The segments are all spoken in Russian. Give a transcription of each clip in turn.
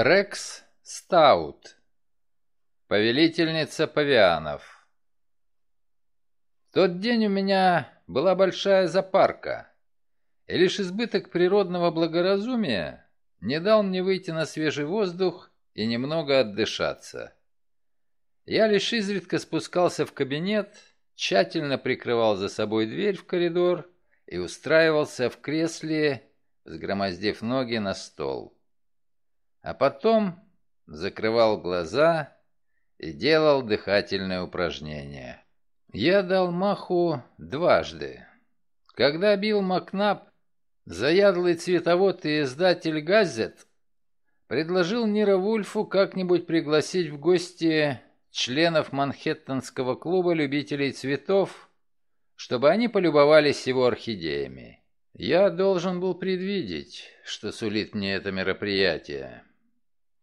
Рекс Стаут. Повелительница павианов. В тот день у меня была большая запарка, и лишь избыток природного благоразумия не дал мне выйти на свежий воздух и немного отдышаться. Я лишь изредка спускался в кабинет, тщательно прикрывал за собой дверь в коридор и устраивался в кресле, сгромоздив ноги на стол а потом закрывал глаза и делал дыхательные упражнения. Я дал маху дважды. Когда Билл Макнап, заядлый цветовод и издатель газет, предложил Нира Вульфу как-нибудь пригласить в гости членов Манхэттенского клуба любителей цветов, чтобы они полюбовались его орхидеями. Я должен был предвидеть, что сулит мне это мероприятие.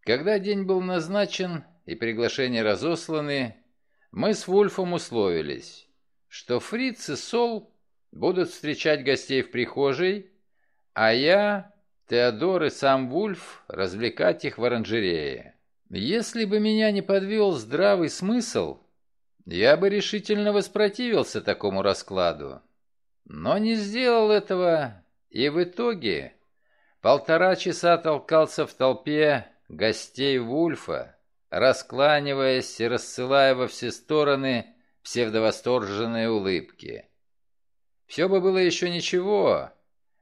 Когда день был назначен и приглашения разосланы, мы с Вульфом условились, что Фриц и Сол будут встречать гостей в прихожей, а я, Теодор и сам Вульф развлекать их в оранжерее. Если бы меня не подвел здравый смысл, я бы решительно воспротивился такому раскладу. Но не сделал этого, и в итоге полтора часа толкался в толпе, гостей Вульфа, раскланиваясь и рассылая во все стороны псевдовосторженные улыбки. Все бы было еще ничего,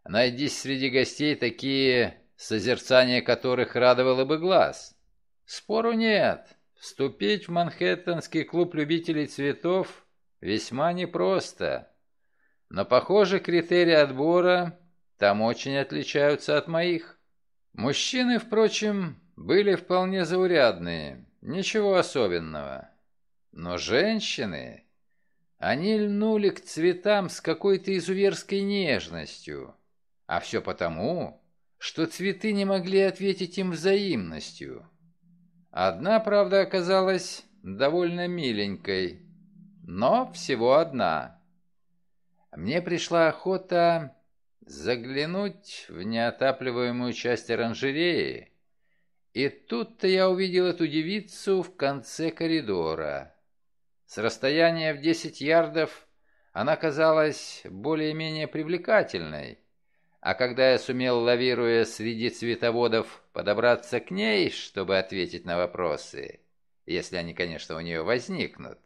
найдись среди гостей такие, созерцания которых радовало бы глаз. Спору нет, вступить в Манхэттенский клуб любителей цветов весьма непросто. Но, похоже, критерии отбора там очень отличаются от моих. Мужчины, впрочем, были вполне заурядные, ничего особенного. Но женщины, они льнули к цветам с какой-то изуверской нежностью. А все потому, что цветы не могли ответить им взаимностью. Одна, правда, оказалась довольно миленькой, но всего одна. Мне пришла охота заглянуть в неотапливаемую часть оранжереи, и тут-то я увидел эту девицу в конце коридора. С расстояния в десять ярдов она казалась более-менее привлекательной, а когда я сумел, лавируя среди цветоводов, подобраться к ней, чтобы ответить на вопросы, если они, конечно, у нее возникнут,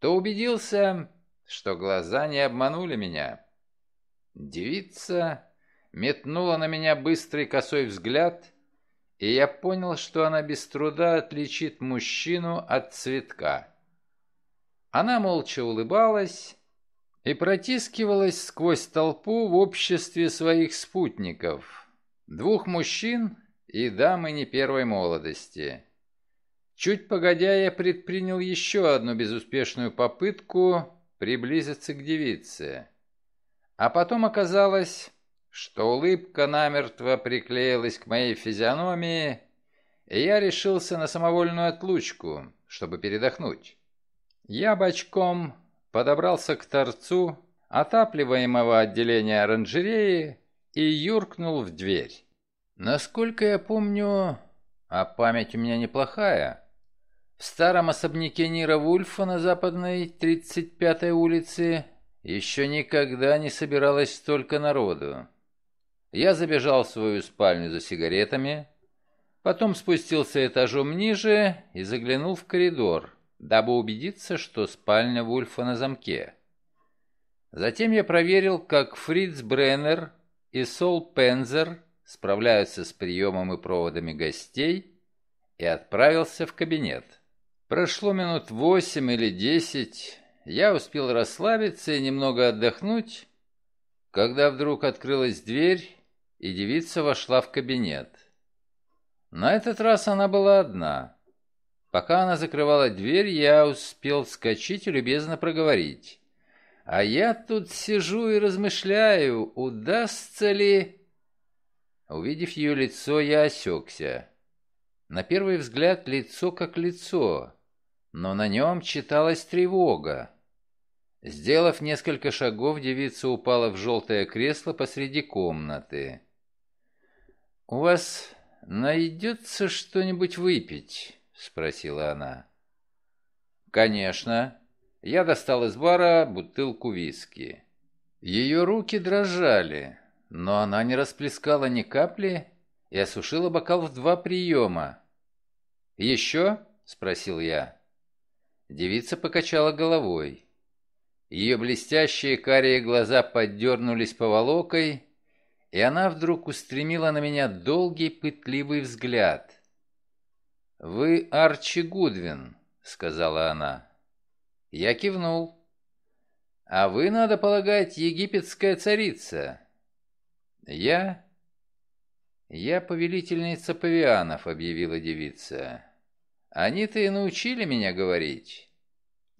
то убедился, что глаза не обманули меня. Девица метнула на меня быстрый косой взгляд — и я понял, что она без труда отличит мужчину от цветка. Она молча улыбалась и протискивалась сквозь толпу в обществе своих спутников, двух мужчин и дамы не первой молодости. Чуть погодя, я предпринял еще одну безуспешную попытку приблизиться к девице. А потом оказалось, что улыбка намертво приклеилась к моей физиономии, и я решился на самовольную отлучку, чтобы передохнуть. Я бочком подобрался к торцу отапливаемого отделения оранжереи и юркнул в дверь. Насколько я помню, а память у меня неплохая, в старом особняке Нира Вульфа на западной 35-й улице еще никогда не собиралось столько народу. Я забежал в свою спальню за сигаретами, потом спустился этажом ниже и заглянул в коридор, дабы убедиться, что спальня Вульфа на замке. Затем я проверил, как Фриц Бреннер и Сол Пензер справляются с приемом и проводами гостей и отправился в кабинет. Прошло минут восемь или десять, я успел расслабиться и немного отдохнуть, когда вдруг открылась дверь, и девица вошла в кабинет. На этот раз она была одна. Пока она закрывала дверь, я успел вскочить и любезно проговорить. А я тут сижу и размышляю, удастся ли... Увидев ее лицо, я осекся. На первый взгляд лицо как лицо, но на нем читалась тревога. Сделав несколько шагов, девица упала в желтое кресло посреди комнаты. «У вас найдется что-нибудь выпить?» — спросила она. «Конечно». Я достал из бара бутылку виски. Ее руки дрожали, но она не расплескала ни капли и осушила бокал в два приема. «Еще?» — спросил я. Девица покачала головой. Ее блестящие карие глаза поддернулись поволокой, и она вдруг устремила на меня долгий пытливый взгляд. «Вы Арчи Гудвин», — сказала она. Я кивнул. «А вы, надо полагать, египетская царица». «Я...» «Я повелительница павианов», — объявила девица. «Они-то и научили меня говорить».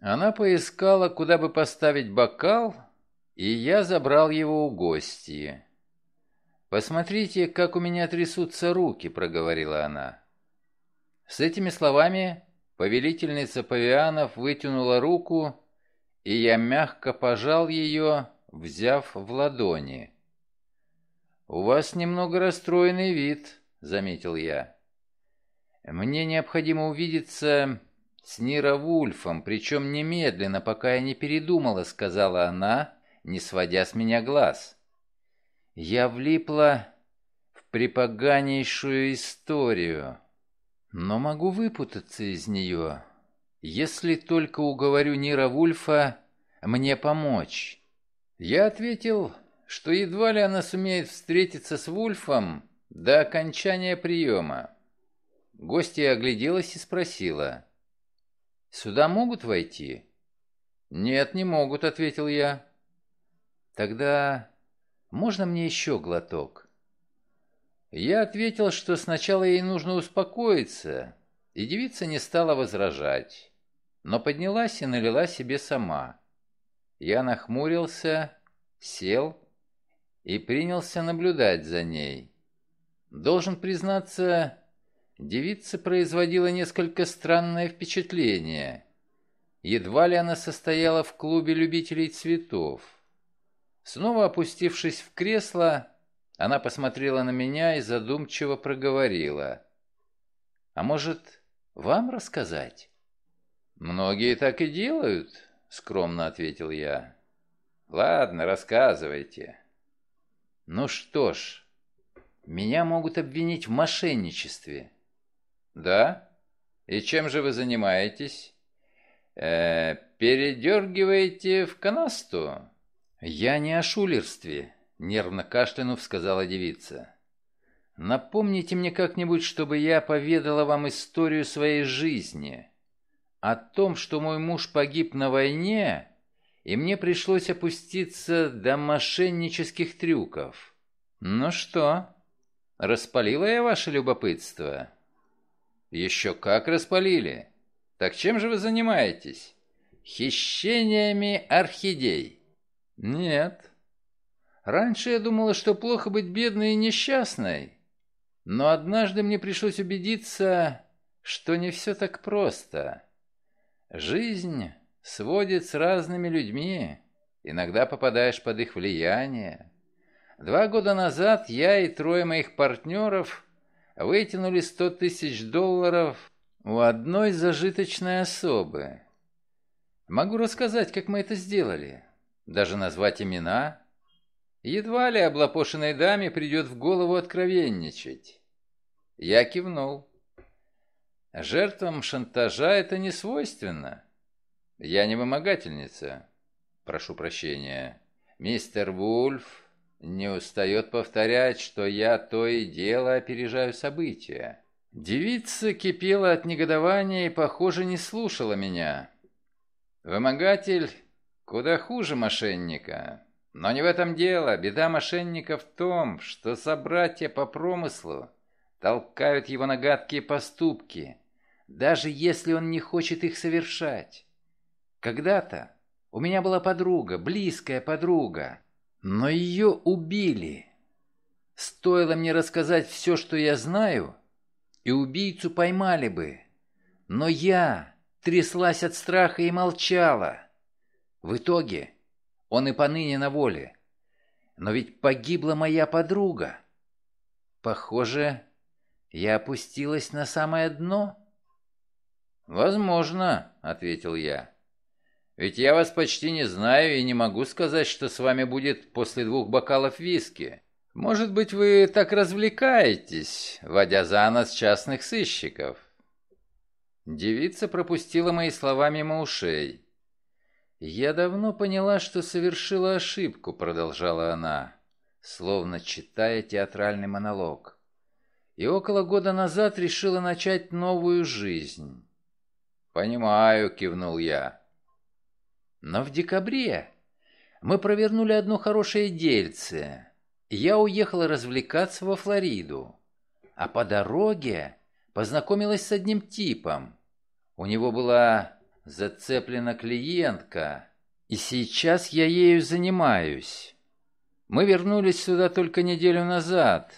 Она поискала, куда бы поставить бокал, и я забрал его у гостьи. «Посмотрите, как у меня трясутся руки», — проговорила она. С этими словами повелительница павианов вытянула руку и я мягко пожал ее, взяв в ладони. «У вас немного расстроенный вид», — заметил я. «Мне необходимо увидеться с Нира Вульфом, причем немедленно, пока я не передумала», — сказала она, не сводя с меня глаз. Я влипла в припоганейшую историю, но могу выпутаться из нее. Если только уговорю Нира Вульфа мне помочь. Я ответил, что едва ли она сумеет встретиться с Вульфом до окончания приема. Гостья огляделась и спросила. «Сюда могут войти?» «Нет, не могут», — ответил я. «Тогда можно мне еще глоток?» Я ответил, что сначала ей нужно успокоиться, и девица не стала возражать но поднялась и налила себе сама. Я нахмурился, сел и принялся наблюдать за ней. Должен признаться, девица производила несколько странное впечатление. Едва ли она состояла в клубе любителей цветов. Снова опустившись в кресло, она посмотрела на меня и задумчиво проговорила. «А может, вам рассказать?» «Многие так и делают», — скромно ответил я. «Ладно, рассказывайте». «Ну что ж, меня могут обвинить в мошенничестве». «Да? И чем же вы занимаетесь?» э, «Передергиваете в канасту?» «Я не о шулерстве», — нервно кашлянув сказала девица. «Напомните мне как-нибудь, чтобы я поведала вам историю своей жизни» о том, что мой муж погиб на войне, и мне пришлось опуститься до мошеннических трюков. Ну что, распалила я ваше любопытство? Еще как распалили. Так чем же вы занимаетесь? Хищениями орхидей? Нет. Раньше я думала, что плохо быть бедной и несчастной. Но однажды мне пришлось убедиться, что не все так просто. Жизнь сводит с разными людьми. Иногда попадаешь под их влияние. Два года назад я и трое моих партнеров вытянули сто тысяч долларов у одной зажиточной особы. Могу рассказать, как мы это сделали. Даже назвать имена. Едва ли облапошенной даме придет в голову откровенничать. Я кивнул. Жертвам шантажа это не свойственно. Я не вымогательница. Прошу прощения. Мистер Вульф не устает повторять, что я то и дело опережаю события. Девица кипела от негодования и, похоже, не слушала меня. Вымогатель куда хуже мошенника. Но не в этом дело. Беда мошенника в том, что собратья по промыслу толкают его на гадкие поступки, даже если он не хочет их совершать. Когда-то у меня была подруга, близкая подруга, но ее убили. Стоило мне рассказать все, что я знаю, и убийцу поймали бы. Но я тряслась от страха и молчала. В итоге он и поныне на воле. Но ведь погибла моя подруга. Похоже, Я опустилась на самое дно?» «Возможно», — ответил я. «Ведь я вас почти не знаю и не могу сказать, что с вами будет после двух бокалов виски. Может быть, вы так развлекаетесь, водя за нос частных сыщиков?» Девица пропустила мои слова мимо ушей. «Я давно поняла, что совершила ошибку», — продолжала она, словно читая театральный монолог. «И около года назад решила начать новую жизнь». «Понимаю», — кивнул я. «Но в декабре мы провернули одно хорошее дельце. Я уехала развлекаться во Флориду, а по дороге познакомилась с одним типом. У него была зацеплена клиентка, и сейчас я ею занимаюсь. Мы вернулись сюда только неделю назад.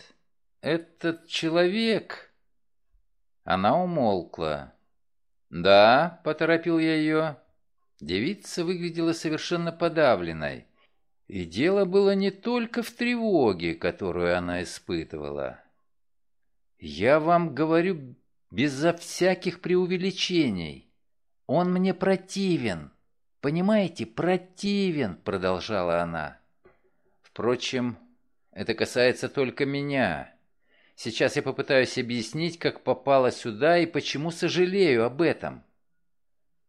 Этот человек...» Она умолкла. «Да», — поторопил я ее. Девица выглядела совершенно подавленной. И дело было не только в тревоге, которую она испытывала. «Я вам говорю безо всяких преувеличений. Он мне противен. Понимаете, противен», — продолжала она. «Впрочем, это касается только меня. Сейчас я попытаюсь объяснить, как попала сюда и почему сожалею об этом.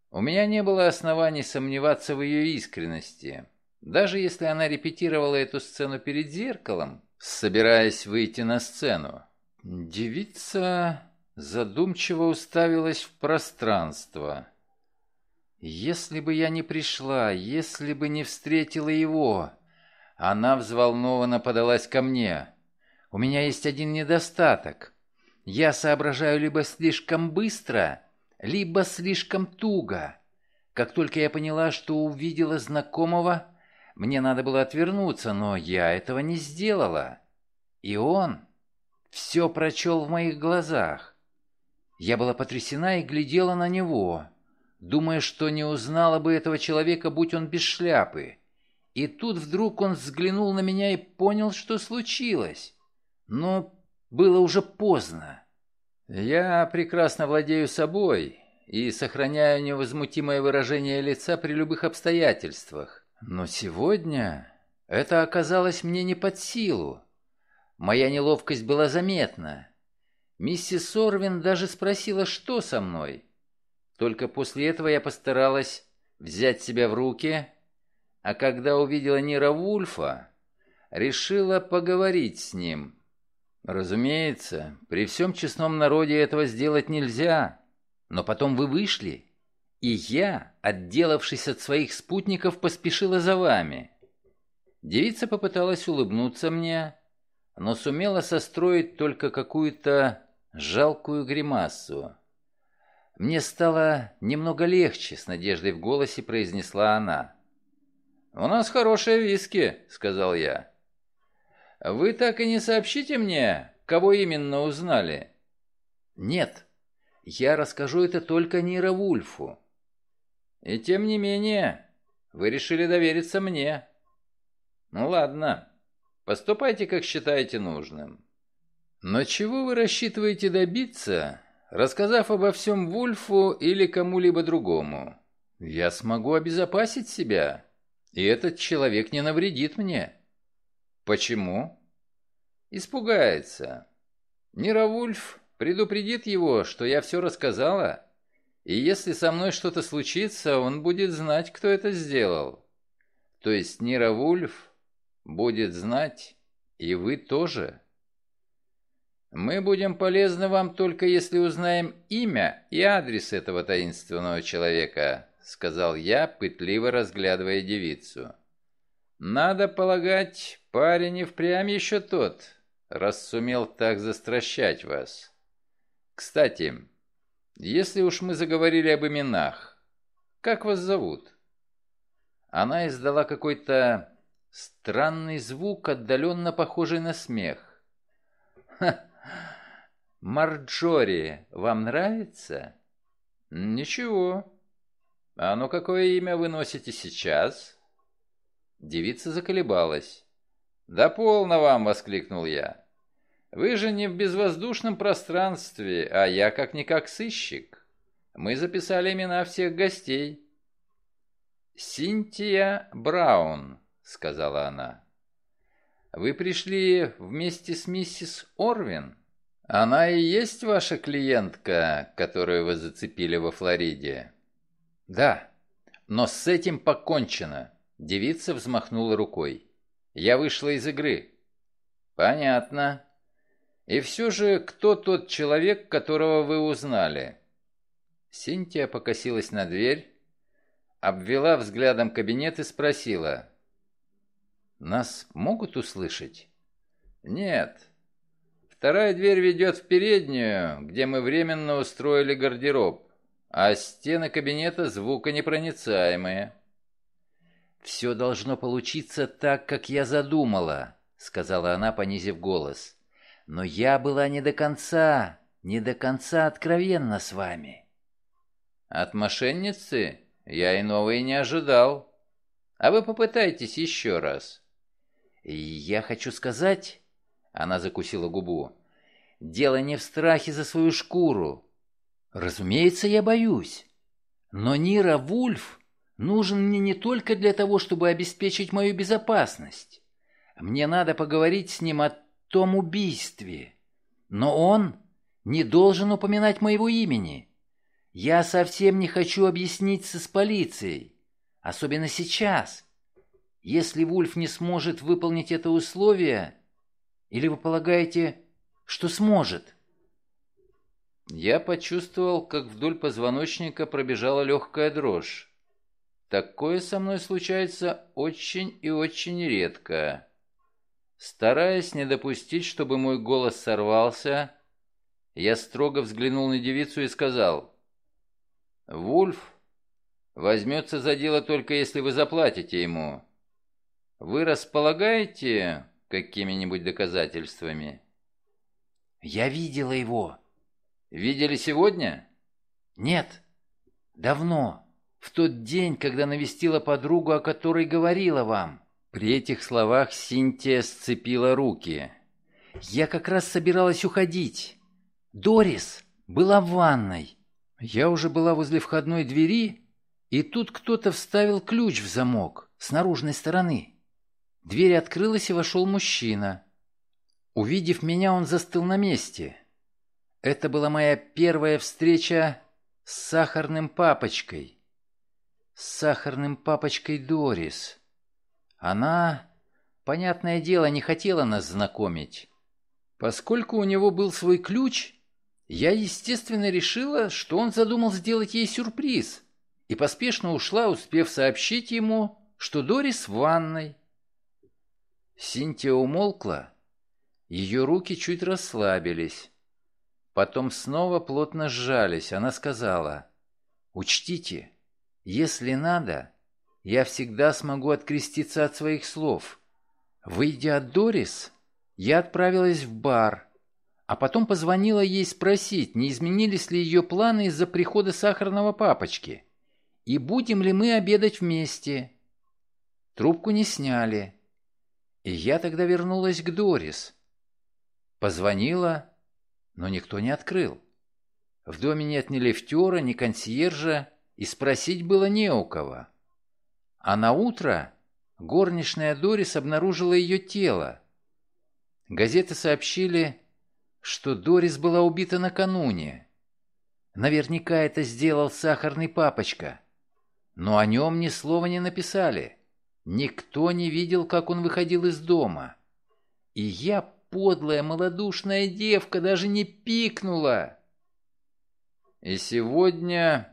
У меня не было оснований сомневаться в ее искренности, даже если она репетировала эту сцену перед зеркалом, собираясь выйти на сцену. Девица задумчиво уставилась в пространство. «Если бы я не пришла, если бы не встретила его...» Она взволнованно подалась ко мне. У меня есть один недостаток. Я соображаю либо слишком быстро, либо слишком туго. Как только я поняла, что увидела знакомого, мне надо было отвернуться, но я этого не сделала. И он все прочел в моих глазах. Я была потрясена и глядела на него, думая, что не узнала бы этого человека, будь он без шляпы. И тут вдруг он взглянул на меня и понял, что случилось. Но было уже поздно. Я прекрасно владею собой и сохраняю невозмутимое выражение лица при любых обстоятельствах. Но сегодня это оказалось мне не под силу. Моя неловкость была заметна. Миссис Орвин даже спросила, что со мной. Только после этого я постаралась взять себя в руки, а когда увидела Нира Вульфа, решила поговорить с ним. Разумеется, при всем честном народе этого сделать нельзя. Но потом вы вышли, и я, отделавшись от своих спутников, поспешила за вами. Девица попыталась улыбнуться мне, но сумела состроить только какую-то жалкую гримасу. Мне стало немного легче, с надеждой в голосе произнесла она. «У нас хорошие виски», — сказал я. Вы так и не сообщите мне, кого именно узнали? Нет, я расскажу это только Нира Вульфу. И тем не менее, вы решили довериться мне. Ну ладно, поступайте, как считаете нужным. Но чего вы рассчитываете добиться, рассказав обо всем Вульфу или кому-либо другому? Я смогу обезопасить себя, и этот человек не навредит мне. Почему? Испугается. Нировульф предупредит его, что я все рассказала, и если со мной что-то случится, он будет знать, кто это сделал. То есть Нировульф будет знать, и вы тоже. Мы будем полезны вам только если узнаем имя и адрес этого таинственного человека, сказал я, пытливо разглядывая девицу. Надо полагать, парень и впрямь еще тот, раз сумел так застращать вас. Кстати, если уж мы заговорили об именах, как вас зовут?» Она издала какой-то странный звук, отдаленно похожий на смех. «Ха! Марджори, вам нравится?» «Ничего. А ну какое имя вы носите сейчас?» Девица заколебалась. «Да полно вам!» — воскликнул я. Вы же не в безвоздушном пространстве, а я как-никак сыщик. Мы записали имена всех гостей. «Синтия Браун», — сказала она. «Вы пришли вместе с миссис Орвин? Она и есть ваша клиентка, которую вы зацепили во Флориде?» «Да, но с этим покончено», — девица взмахнула рукой. «Я вышла из игры». «Понятно. И все же, кто тот человек, которого вы узнали?» Синтия покосилась на дверь, обвела взглядом кабинет и спросила. «Нас могут услышать?» «Нет. Вторая дверь ведет в переднюю, где мы временно устроили гардероб, а стены кабинета звуконепроницаемые». «Все должно получиться так, как я задумала», — сказала она, понизив голос. «Но я была не до конца, не до конца откровенна с вами». «От мошенницы?» Я иного и не ожидал. А вы попытайтесь еще раз. Я хочу сказать... Она закусила губу. Дело не в страхе за свою шкуру. Разумеется, я боюсь. Но Нира Вульф нужен мне не только для того, чтобы обеспечить мою безопасность. Мне надо поговорить с ним о том убийстве. Но он не должен упоминать моего имени. Я совсем не хочу объясниться с полицией, особенно сейчас. Если Вульф не сможет выполнить это условие, или вы полагаете, что сможет?» Я почувствовал, как вдоль позвоночника пробежала легкая дрожь. Такое со мной случается очень и очень редко. Стараясь не допустить, чтобы мой голос сорвался, я строго взглянул на девицу и сказал, Вульф возьмется за дело только если вы заплатите ему. Вы располагаете какими-нибудь доказательствами? Я видела его. Видели сегодня? Нет. Давно. В тот день, когда навестила подругу, о которой говорила вам. При этих словах Синтия сцепила руки. Я как раз собиралась уходить. Дорис была в ванной. Я уже была возле входной двери, и тут кто-то вставил ключ в замок с наружной стороны. Дверь открылась, и вошел мужчина. Увидев меня, он застыл на месте. Это была моя первая встреча с сахарным папочкой. С сахарным папочкой Дорис. Она, понятное дело, не хотела нас знакомить. Поскольку у него был свой ключ, я, естественно, решила, что он задумал сделать ей сюрприз, и поспешно ушла, успев сообщить ему, что Дорис в ванной. Синтия умолкла, ее руки чуть расслабились. Потом снова плотно сжались. Она сказала, «Учтите, если надо, я всегда смогу откреститься от своих слов. Выйдя от Дорис, я отправилась в бар» а потом позвонила ей спросить, не изменились ли ее планы из-за прихода сахарного папочки, и будем ли мы обедать вместе. Трубку не сняли, и я тогда вернулась к Дорис. Позвонила, но никто не открыл. В доме нет ни лифтера, ни консьержа, и спросить было не у кого. А на утро горничная Дорис обнаружила ее тело. Газеты сообщили, что Дорис была убита накануне. Наверняка это сделал сахарный папочка. Но о нем ни слова не написали. Никто не видел, как он выходил из дома. И я, подлая малодушная девка, даже не пикнула. И сегодня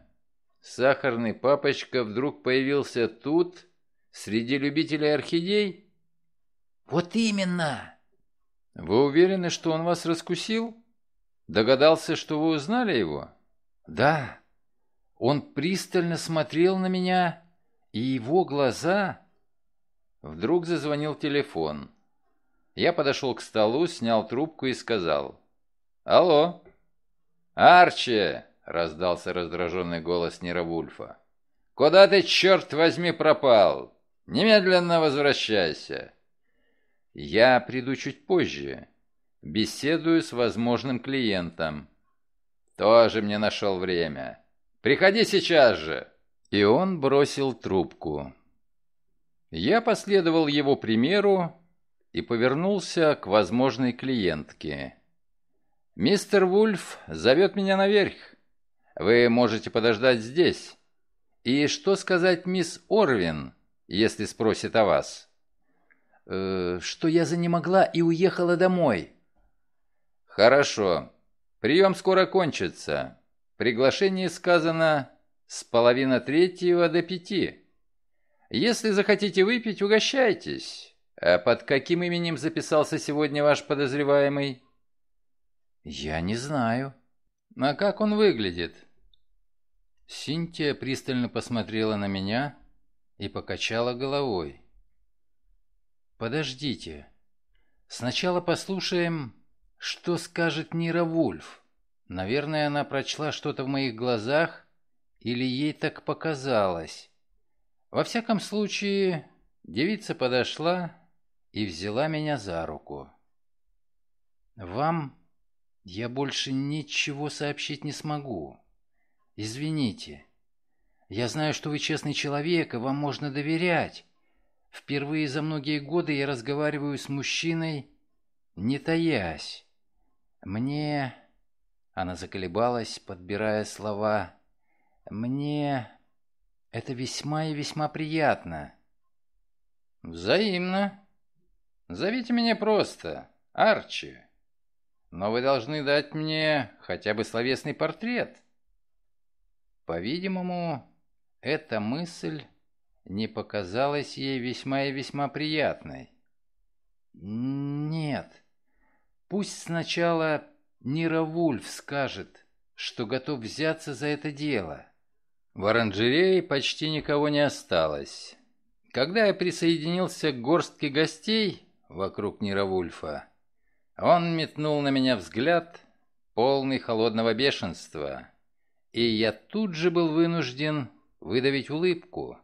сахарный папочка вдруг появился тут, среди любителей орхидей? Вот именно! Вы уверены, что он вас раскусил? Догадался, что вы узнали его? Да. Он пристально смотрел на меня, и его глаза... Вдруг зазвонил телефон. Я подошел к столу, снял трубку и сказал. «Алло!» «Арчи!» — раздался раздраженный голос Нира Вульфа. «Куда ты, черт возьми, пропал? Немедленно возвращайся!» «Я приду чуть позже. беседую с возможным клиентом. Тоже мне нашел время. Приходи сейчас же!» И он бросил трубку. Я последовал его примеру и повернулся к возможной клиентке. «Мистер Вульф зовет меня наверх. Вы можете подождать здесь. И что сказать мисс Орвин, если спросит о вас?» э, «Что я занемогла и уехала домой». «Хорошо. Прием скоро кончится. Приглашение сказано с половины третьего до пяти. Если захотите выпить, угощайтесь. А под каким именем записался сегодня ваш подозреваемый?» «Я не знаю». «А как он выглядит?» Синтия пристально посмотрела на меня и покачала головой. «Подождите. Сначала послушаем, что скажет Нира Вульф. Наверное, она прочла что-то в моих глазах, или ей так показалось. Во всяком случае, девица подошла и взяла меня за руку. «Вам я больше ничего сообщить не смогу. Извините. Я знаю, что вы честный человек, и вам можно доверять. Впервые за многие годы я разговариваю с мужчиной, не таясь. Мне...» Она заколебалась, подбирая слова. «Мне... это весьма и весьма приятно». «Взаимно. Зовите меня просто Арчи. Но вы должны дать мне хотя бы словесный портрет». По-видимому, эта мысль не показалась ей весьма и весьма приятной. «Нет, пусть сначала Нира Вульф скажет, что готов взяться за это дело». В оранжерее почти никого не осталось. Когда я присоединился к горстке гостей вокруг Нира Вульфа, он метнул на меня взгляд, полный холодного бешенства, и я тут же был вынужден выдавить улыбку.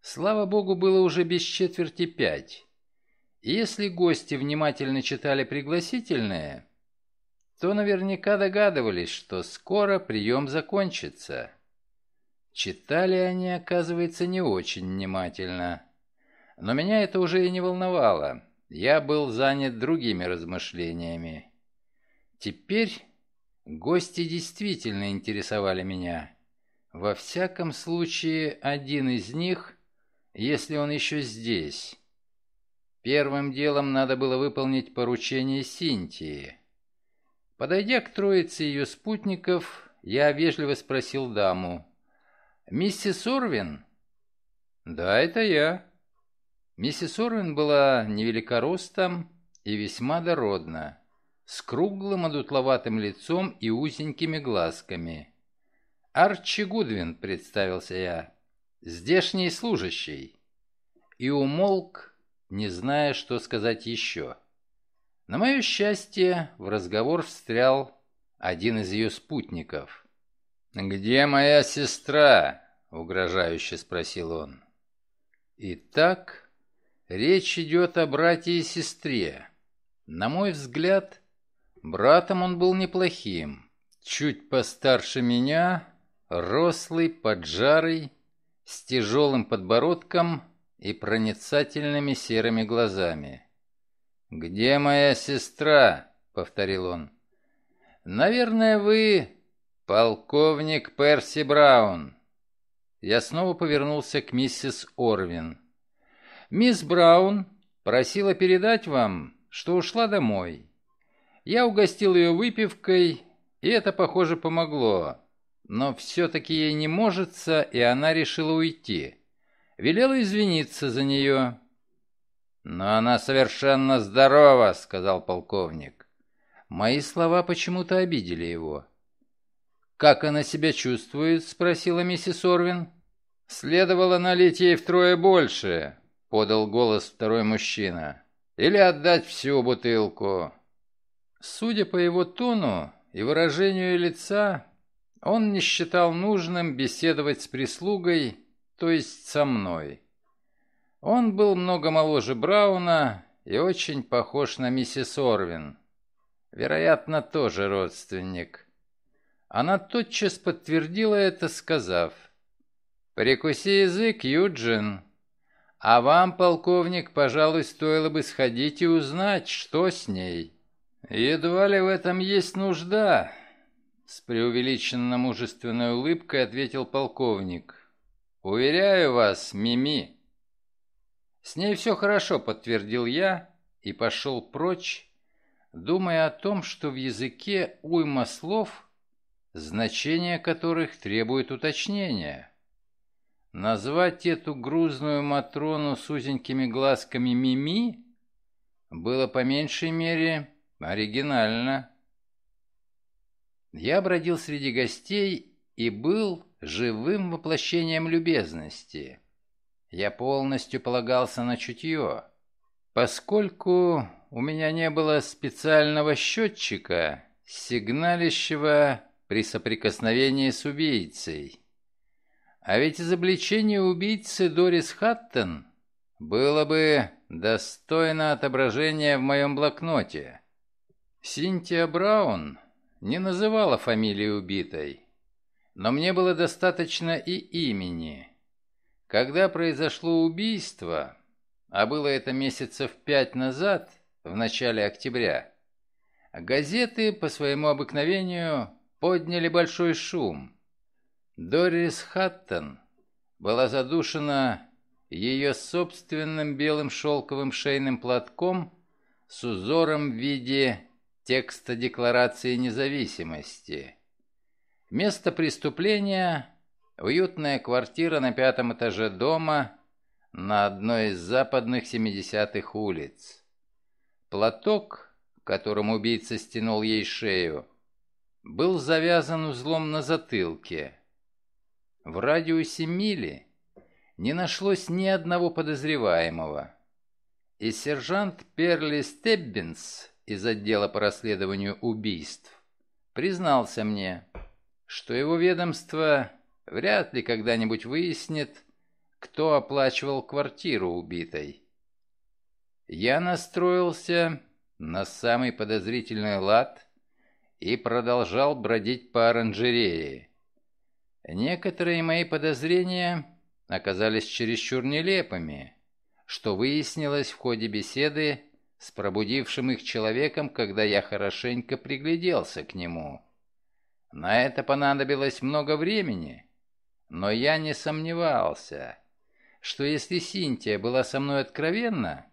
Слава богу, было уже без четверти пять. И если гости внимательно читали пригласительные, то наверняка догадывались, что скоро прием закончится. Читали они, оказывается, не очень внимательно. Но меня это уже и не волновало. Я был занят другими размышлениями. Теперь гости действительно интересовали меня. Во всяком случае, один из них, если он еще здесь. Первым делом надо было выполнить поручение Синтии. Подойдя к троице ее спутников, я вежливо спросил даму. «Миссис Орвин?» «Да, это я». Миссис Орвин была невелика и весьма дородна, с круглым одутловатым лицом и узенькими глазками. «Арчи Гудвин», — представился я, — «здешний служащий». И умолк, не зная, что сказать еще. На мое счастье, в разговор встрял один из ее спутников. «Где моя сестра?» — угрожающе спросил он. «Итак...» Речь идет о брате и сестре. На мой взгляд, братом он был неплохим. Чуть постарше меня, рослый, поджарый, с тяжелым подбородком и проницательными серыми глазами. «Где моя сестра?» — повторил он. «Наверное, вы полковник Перси Браун». Я снова повернулся к миссис Орвин. Мисс Браун просила передать вам, что ушла домой. Я угостил ее выпивкой, и это, похоже, помогло. Но все-таки ей не можется, и она решила уйти. Велела извиниться за нее. «Но она совершенно здорова», — сказал полковник. Мои слова почему-то обидели его. «Как она себя чувствует?» — спросила миссис Орвин. «Следовало налить ей втрое больше. — подал голос второй мужчина. «Или отдать всю бутылку». Судя по его тону и выражению лица, он не считал нужным беседовать с прислугой, то есть со мной. Он был много моложе Брауна и очень похож на миссис Орвин. Вероятно, тоже родственник. Она тотчас подтвердила это, сказав, «Прикуси язык, Юджин, а вам, полковник, пожалуй, стоило бы сходить и узнать, что с ней». «Едва ли в этом есть нужда», — с преувеличенно мужественной улыбкой ответил полковник. «Уверяю вас, Мими». «С ней все хорошо», — подтвердил я и пошел прочь, думая о том, что в языке уйма слов, значение которых требует уточнения. Назвать эту грузную Матрону с узенькими глазками Мими было по меньшей мере Оригинально. Я бродил среди гостей и был живым воплощением любезности. Я полностью полагался на чутье. Поскольку у меня не было специального счетчика, сигналищего при соприкосновении с убийцей. А ведь изобличение убийцы Дорис Хаттон было бы достойно отображения в моем блокноте. Синтия Браун не называла фамилии убитой, но мне было достаточно и имени. Когда произошло убийство, а было это месяцев пять назад, в начале октября, газеты по своему обыкновению подняли большой шум. Дорис Хаттон была задушена ее собственным белым шелковым шейным платком с узором в виде текста Декларации независимости. Место преступления – уютная квартира на пятом этаже дома на одной из западных 70-х улиц. Платок, которым убийца стянул ей шею, был завязан узлом на затылке. В радиусе мили не нашлось ни одного подозреваемого. И сержант Перли Стеббинс из отдела по расследованию убийств признался мне, что его ведомство вряд ли когда-нибудь выяснит, кто оплачивал квартиру убитой. Я настроился на самый подозрительный лад и продолжал бродить по оранжерее. Некоторые мои подозрения оказались чересчур нелепыми, что выяснилось в ходе беседы с пробудившим их человеком, когда я хорошенько пригляделся к нему. На это понадобилось много времени, но я не сомневался, что если Синтия была со мной откровенна,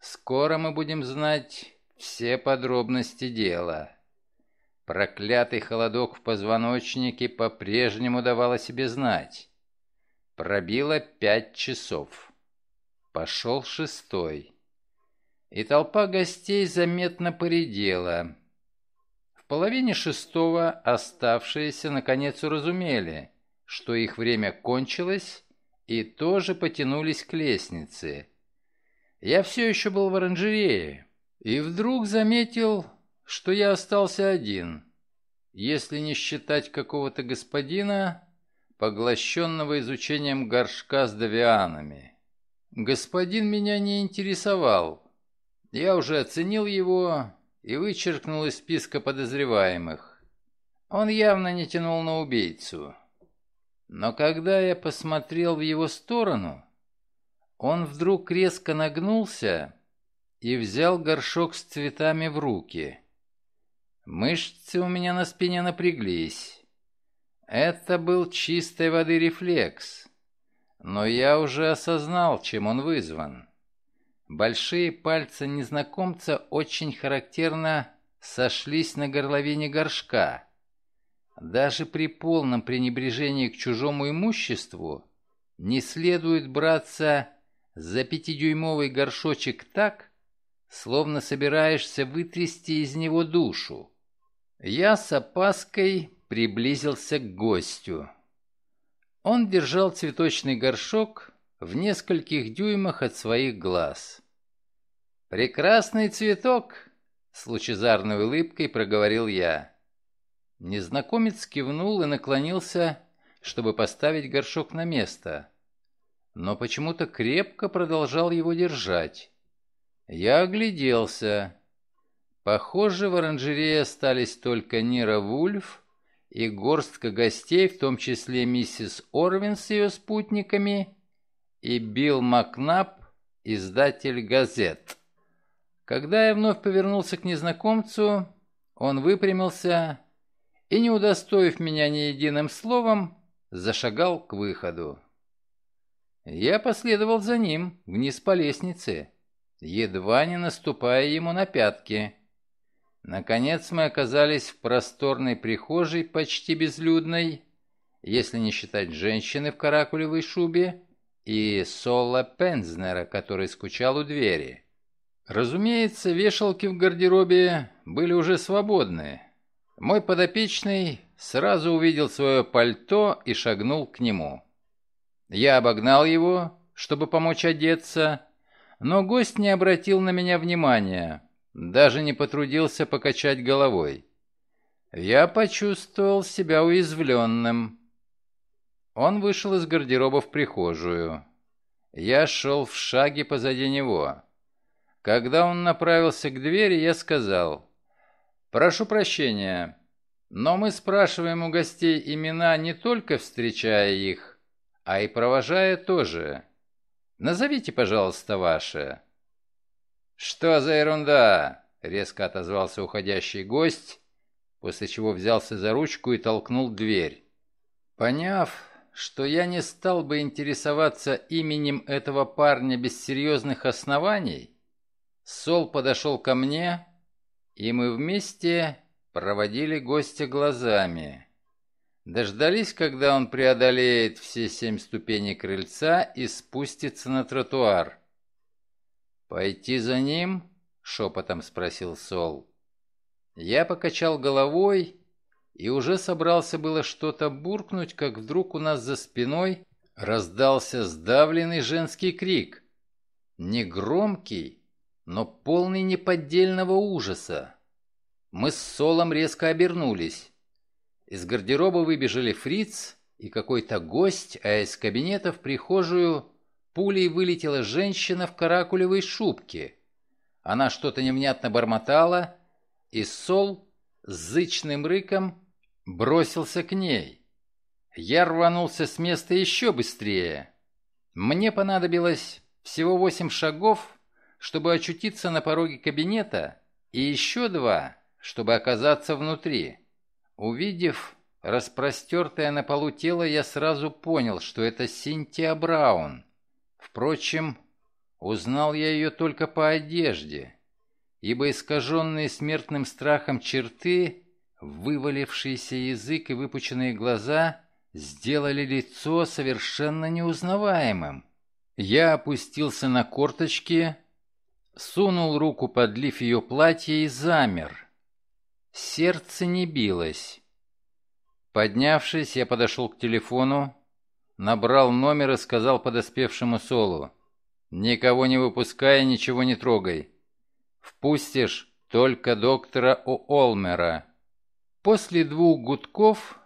скоро мы будем знать все подробности дела. Проклятый холодок в позвоночнике по-прежнему давал о себе знать. Пробило пять часов. Пошел шестой и толпа гостей заметно поредела. В половине шестого оставшиеся наконец уразумели, что их время кончилось, и тоже потянулись к лестнице. Я все еще был в оранжерее, и вдруг заметил, что я остался один, если не считать какого-то господина, поглощенного изучением горшка с давианами. Господин меня не интересовал, я уже оценил его и вычеркнул из списка подозреваемых. Он явно не тянул на убийцу. Но когда я посмотрел в его сторону, он вдруг резко нагнулся и взял горшок с цветами в руки. Мышцы у меня на спине напряглись. Это был чистой воды рефлекс. Но я уже осознал, чем он вызван. Большие пальцы незнакомца очень характерно сошлись на горловине горшка. Даже при полном пренебрежении к чужому имуществу не следует браться за пятидюймовый горшочек так, словно собираешься вытрясти из него душу. Я с опаской приблизился к гостю. Он держал цветочный горшок в нескольких дюймах от своих глаз. «Прекрасный цветок!» — с лучезарной улыбкой проговорил я. Незнакомец кивнул и наклонился, чтобы поставить горшок на место, но почему-то крепко продолжал его держать. Я огляделся. Похоже, в оранжерее остались только Нира Вульф и горстка гостей, в том числе миссис Орвин с ее спутниками и Билл Макнап, издатель газет. Когда я вновь повернулся к незнакомцу, он выпрямился и, не удостоив меня ни единым словом, зашагал к выходу. Я последовал за ним вниз по лестнице, едва не наступая ему на пятки. Наконец мы оказались в просторной прихожей, почти безлюдной, если не считать женщины в каракулевой шубе и Солла Пензнера, который скучал у двери. Разумеется, вешалки в гардеробе были уже свободны. Мой подопечный сразу увидел свое пальто и шагнул к нему. Я обогнал его, чтобы помочь одеться, но гость не обратил на меня внимания, даже не потрудился покачать головой. Я почувствовал себя уязвленным. Он вышел из гардероба в прихожую. Я шел в шаге позади него. Когда он направился к двери, я сказал, «Прошу прощения, но мы спрашиваем у гостей имена не только встречая их, а и провожая тоже. Назовите, пожалуйста, ваше». «Что за ерунда?» — резко отозвался уходящий гость, после чего взялся за ручку и толкнул дверь. Поняв, что я не стал бы интересоваться именем этого парня без серьезных оснований, Сол подошел ко мне, и мы вместе проводили гостя глазами. Дождались, когда он преодолеет все семь ступеней крыльца и спустится на тротуар. «Пойти за ним?» — шепотом спросил Сол. Я покачал головой и уже собрался было что-то буркнуть, как вдруг у нас за спиной раздался сдавленный женский крик. Негромкий, но полный неподдельного ужаса. Мы с Солом резко обернулись. Из гардероба выбежали фриц и какой-то гость, а из кабинета в прихожую пулей вылетела женщина в каракулевой шубке. Она что-то невнятно бормотала, и Сол с зычным рыком бросился к ней. Я рванулся с места еще быстрее. Мне понадобилось всего восемь шагов, чтобы очутиться на пороге кабинета, и еще два, чтобы оказаться внутри. Увидев распростертое на полу тело, я сразу понял, что это Синтия Браун. Впрочем, узнал я ее только по одежде, ибо искаженные смертным страхом черты, вывалившийся язык и выпученные глаза сделали лицо совершенно неузнаваемым. Я опустился на корточки, Сунул руку под лиф ее платья и замер. Сердце не билось. Поднявшись, я подошел к телефону, набрал номер и сказал подоспевшему Солу. «Никого не выпускай, ничего не трогай. Впустишь только доктора О'Олмера». После двух гудков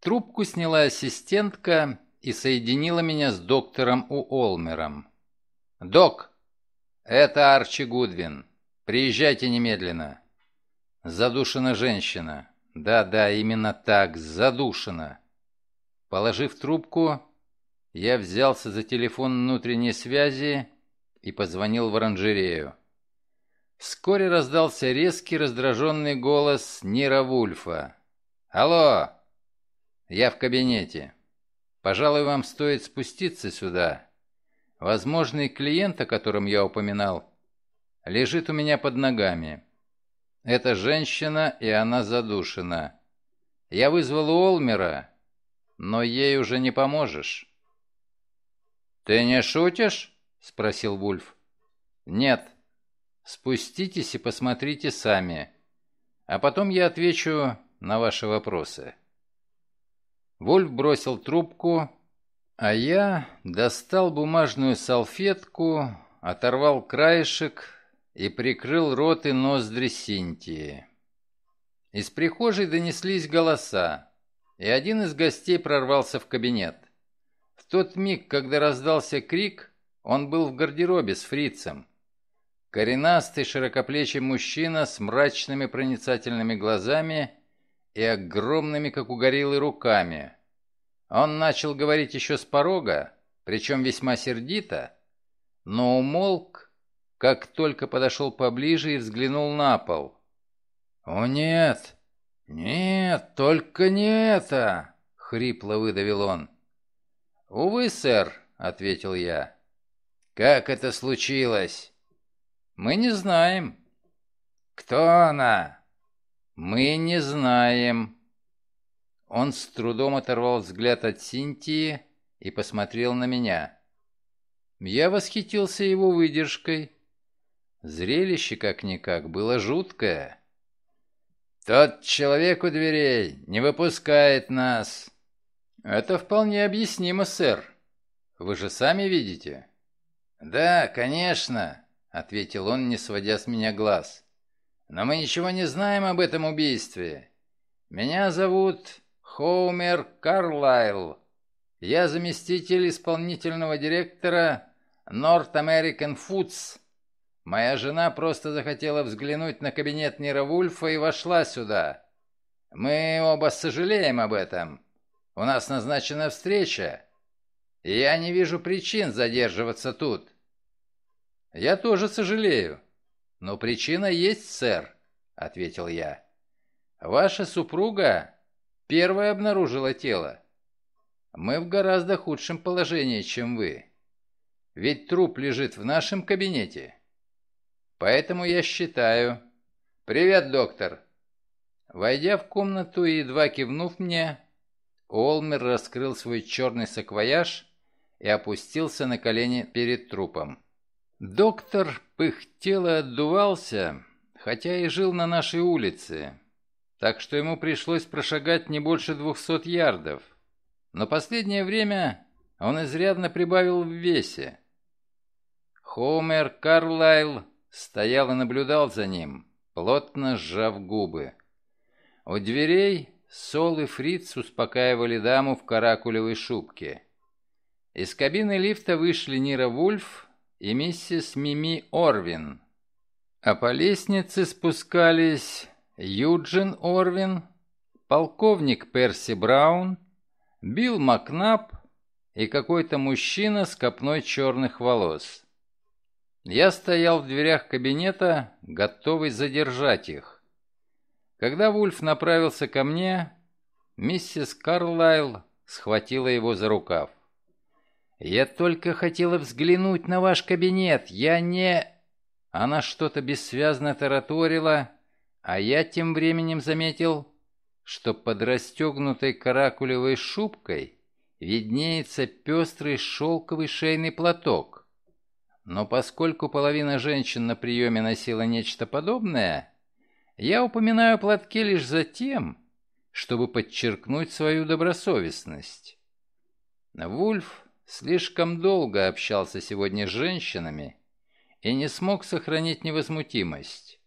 трубку сняла ассистентка и соединила меня с доктором Уолмером. «Док!» «Это Арчи Гудвин. Приезжайте немедленно». Задушена женщина. Да-да, именно так, задушена. Положив трубку, я взялся за телефон внутренней связи и позвонил в оранжерею. Вскоре раздался резкий раздраженный голос Нира Вульфа. «Алло! Я в кабинете. Пожалуй, вам стоит спуститься сюда. Возможный клиент, о котором я упоминал, лежит у меня под ногами. Это женщина, и она задушена. Я вызвал Уолмера, но ей уже не поможешь». «Ты не шутишь?» — спросил Вульф. «Нет. Спуститесь и посмотрите сами. А потом я отвечу на ваши вопросы». Вульф бросил трубку а я достал бумажную салфетку, оторвал краешек и прикрыл рот и ноздри Синтии. Из прихожей донеслись голоса, и один из гостей прорвался в кабинет. В тот миг, когда раздался крик, он был в гардеробе с фрицем. Коренастый широкоплечий мужчина с мрачными проницательными глазами и огромными, как у гориллы, руками. Он начал говорить еще с порога, причем весьма сердито, но умолк, как только подошел поближе и взглянул на пол. «О нет! Нет, только не это!» — хрипло выдавил он. «Увы, сэр», — ответил я. «Как это случилось?» «Мы не знаем». «Кто она?» «Мы не знаем». Он с трудом оторвал взгляд от Синтии и посмотрел на меня. Я восхитился его выдержкой. Зрелище, как-никак, было жуткое. «Тот человек у дверей не выпускает нас». «Это вполне объяснимо, сэр. Вы же сами видите». «Да, конечно», — ответил он, не сводя с меня глаз. «Но мы ничего не знаем об этом убийстве. Меня зовут Хоумер Карлайл. Я заместитель исполнительного директора North American Foods. Моя жена просто захотела взглянуть на кабинет Нира Вульфа и вошла сюда. Мы оба сожалеем об этом. У нас назначена встреча, я не вижу причин задерживаться тут. Я тоже сожалею, но причина есть, сэр, ответил я. Ваша супруга первая обнаружила тело. Мы в гораздо худшем положении, чем вы. Ведь труп лежит в нашем кабинете. Поэтому я считаю... Привет, доктор. Войдя в комнату и едва кивнув мне, Олмер раскрыл свой черный саквояж и опустился на колени перед трупом. Доктор пыхтел и отдувался, хотя и жил на нашей улице, так что ему пришлось прошагать не больше двухсот ярдов. Но последнее время он изрядно прибавил в весе. Хомер Карлайл стоял и наблюдал за ним, плотно сжав губы. У дверей Сол и Фриц успокаивали даму в каракулевой шубке. Из кабины лифта вышли Нира Вульф и миссис Мими Орвин. А по лестнице спускались Юджин Орвин, полковник Перси Браун, Билл Макнаб и какой-то мужчина с копной черных волос. Я стоял в дверях кабинета, готовый задержать их. Когда Вульф направился ко мне, миссис Карлайл схватила его за рукав. «Я только хотела взглянуть на ваш кабинет, я не...» Она что-то бессвязно тараторила, а я тем временем заметил, что под расстегнутой каракулевой шубкой виднеется пестрый шелковый шейный платок. Но поскольку половина женщин на приеме носила нечто подобное, я упоминаю платки лишь за тем, чтобы подчеркнуть свою добросовестность. Вульф слишком долго общался сегодня с женщинами и не смог сохранить невозмутимость.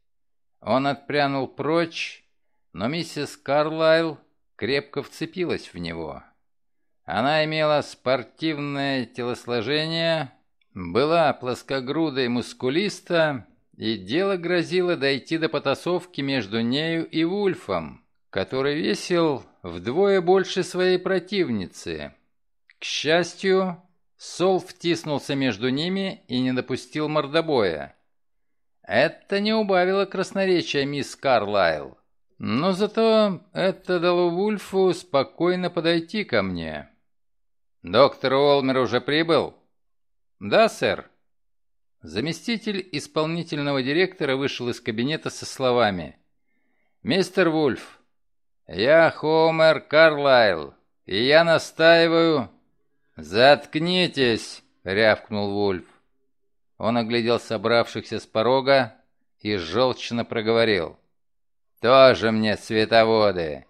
Он отпрянул прочь, но миссис Карлайл крепко вцепилась в него. Она имела спортивное телосложение, была плоскогрудой мускулиста, и дело грозило дойти до потасовки между нею и Вульфом, который весил вдвое больше своей противницы. К счастью, Сол втиснулся между ними и не допустил мордобоя. Это не убавило красноречия мисс Карлайл. Но зато это дало Вульфу спокойно подойти ко мне. «Доктор Уолмер уже прибыл?» «Да, сэр». Заместитель исполнительного директора вышел из кабинета со словами. «Мистер Вульф, я Хомер Карлайл, и я настаиваю...» «Заткнитесь!» — рявкнул Вульф. Он оглядел собравшихся с порога и желчно проговорил. «Тоже мне цветоводы.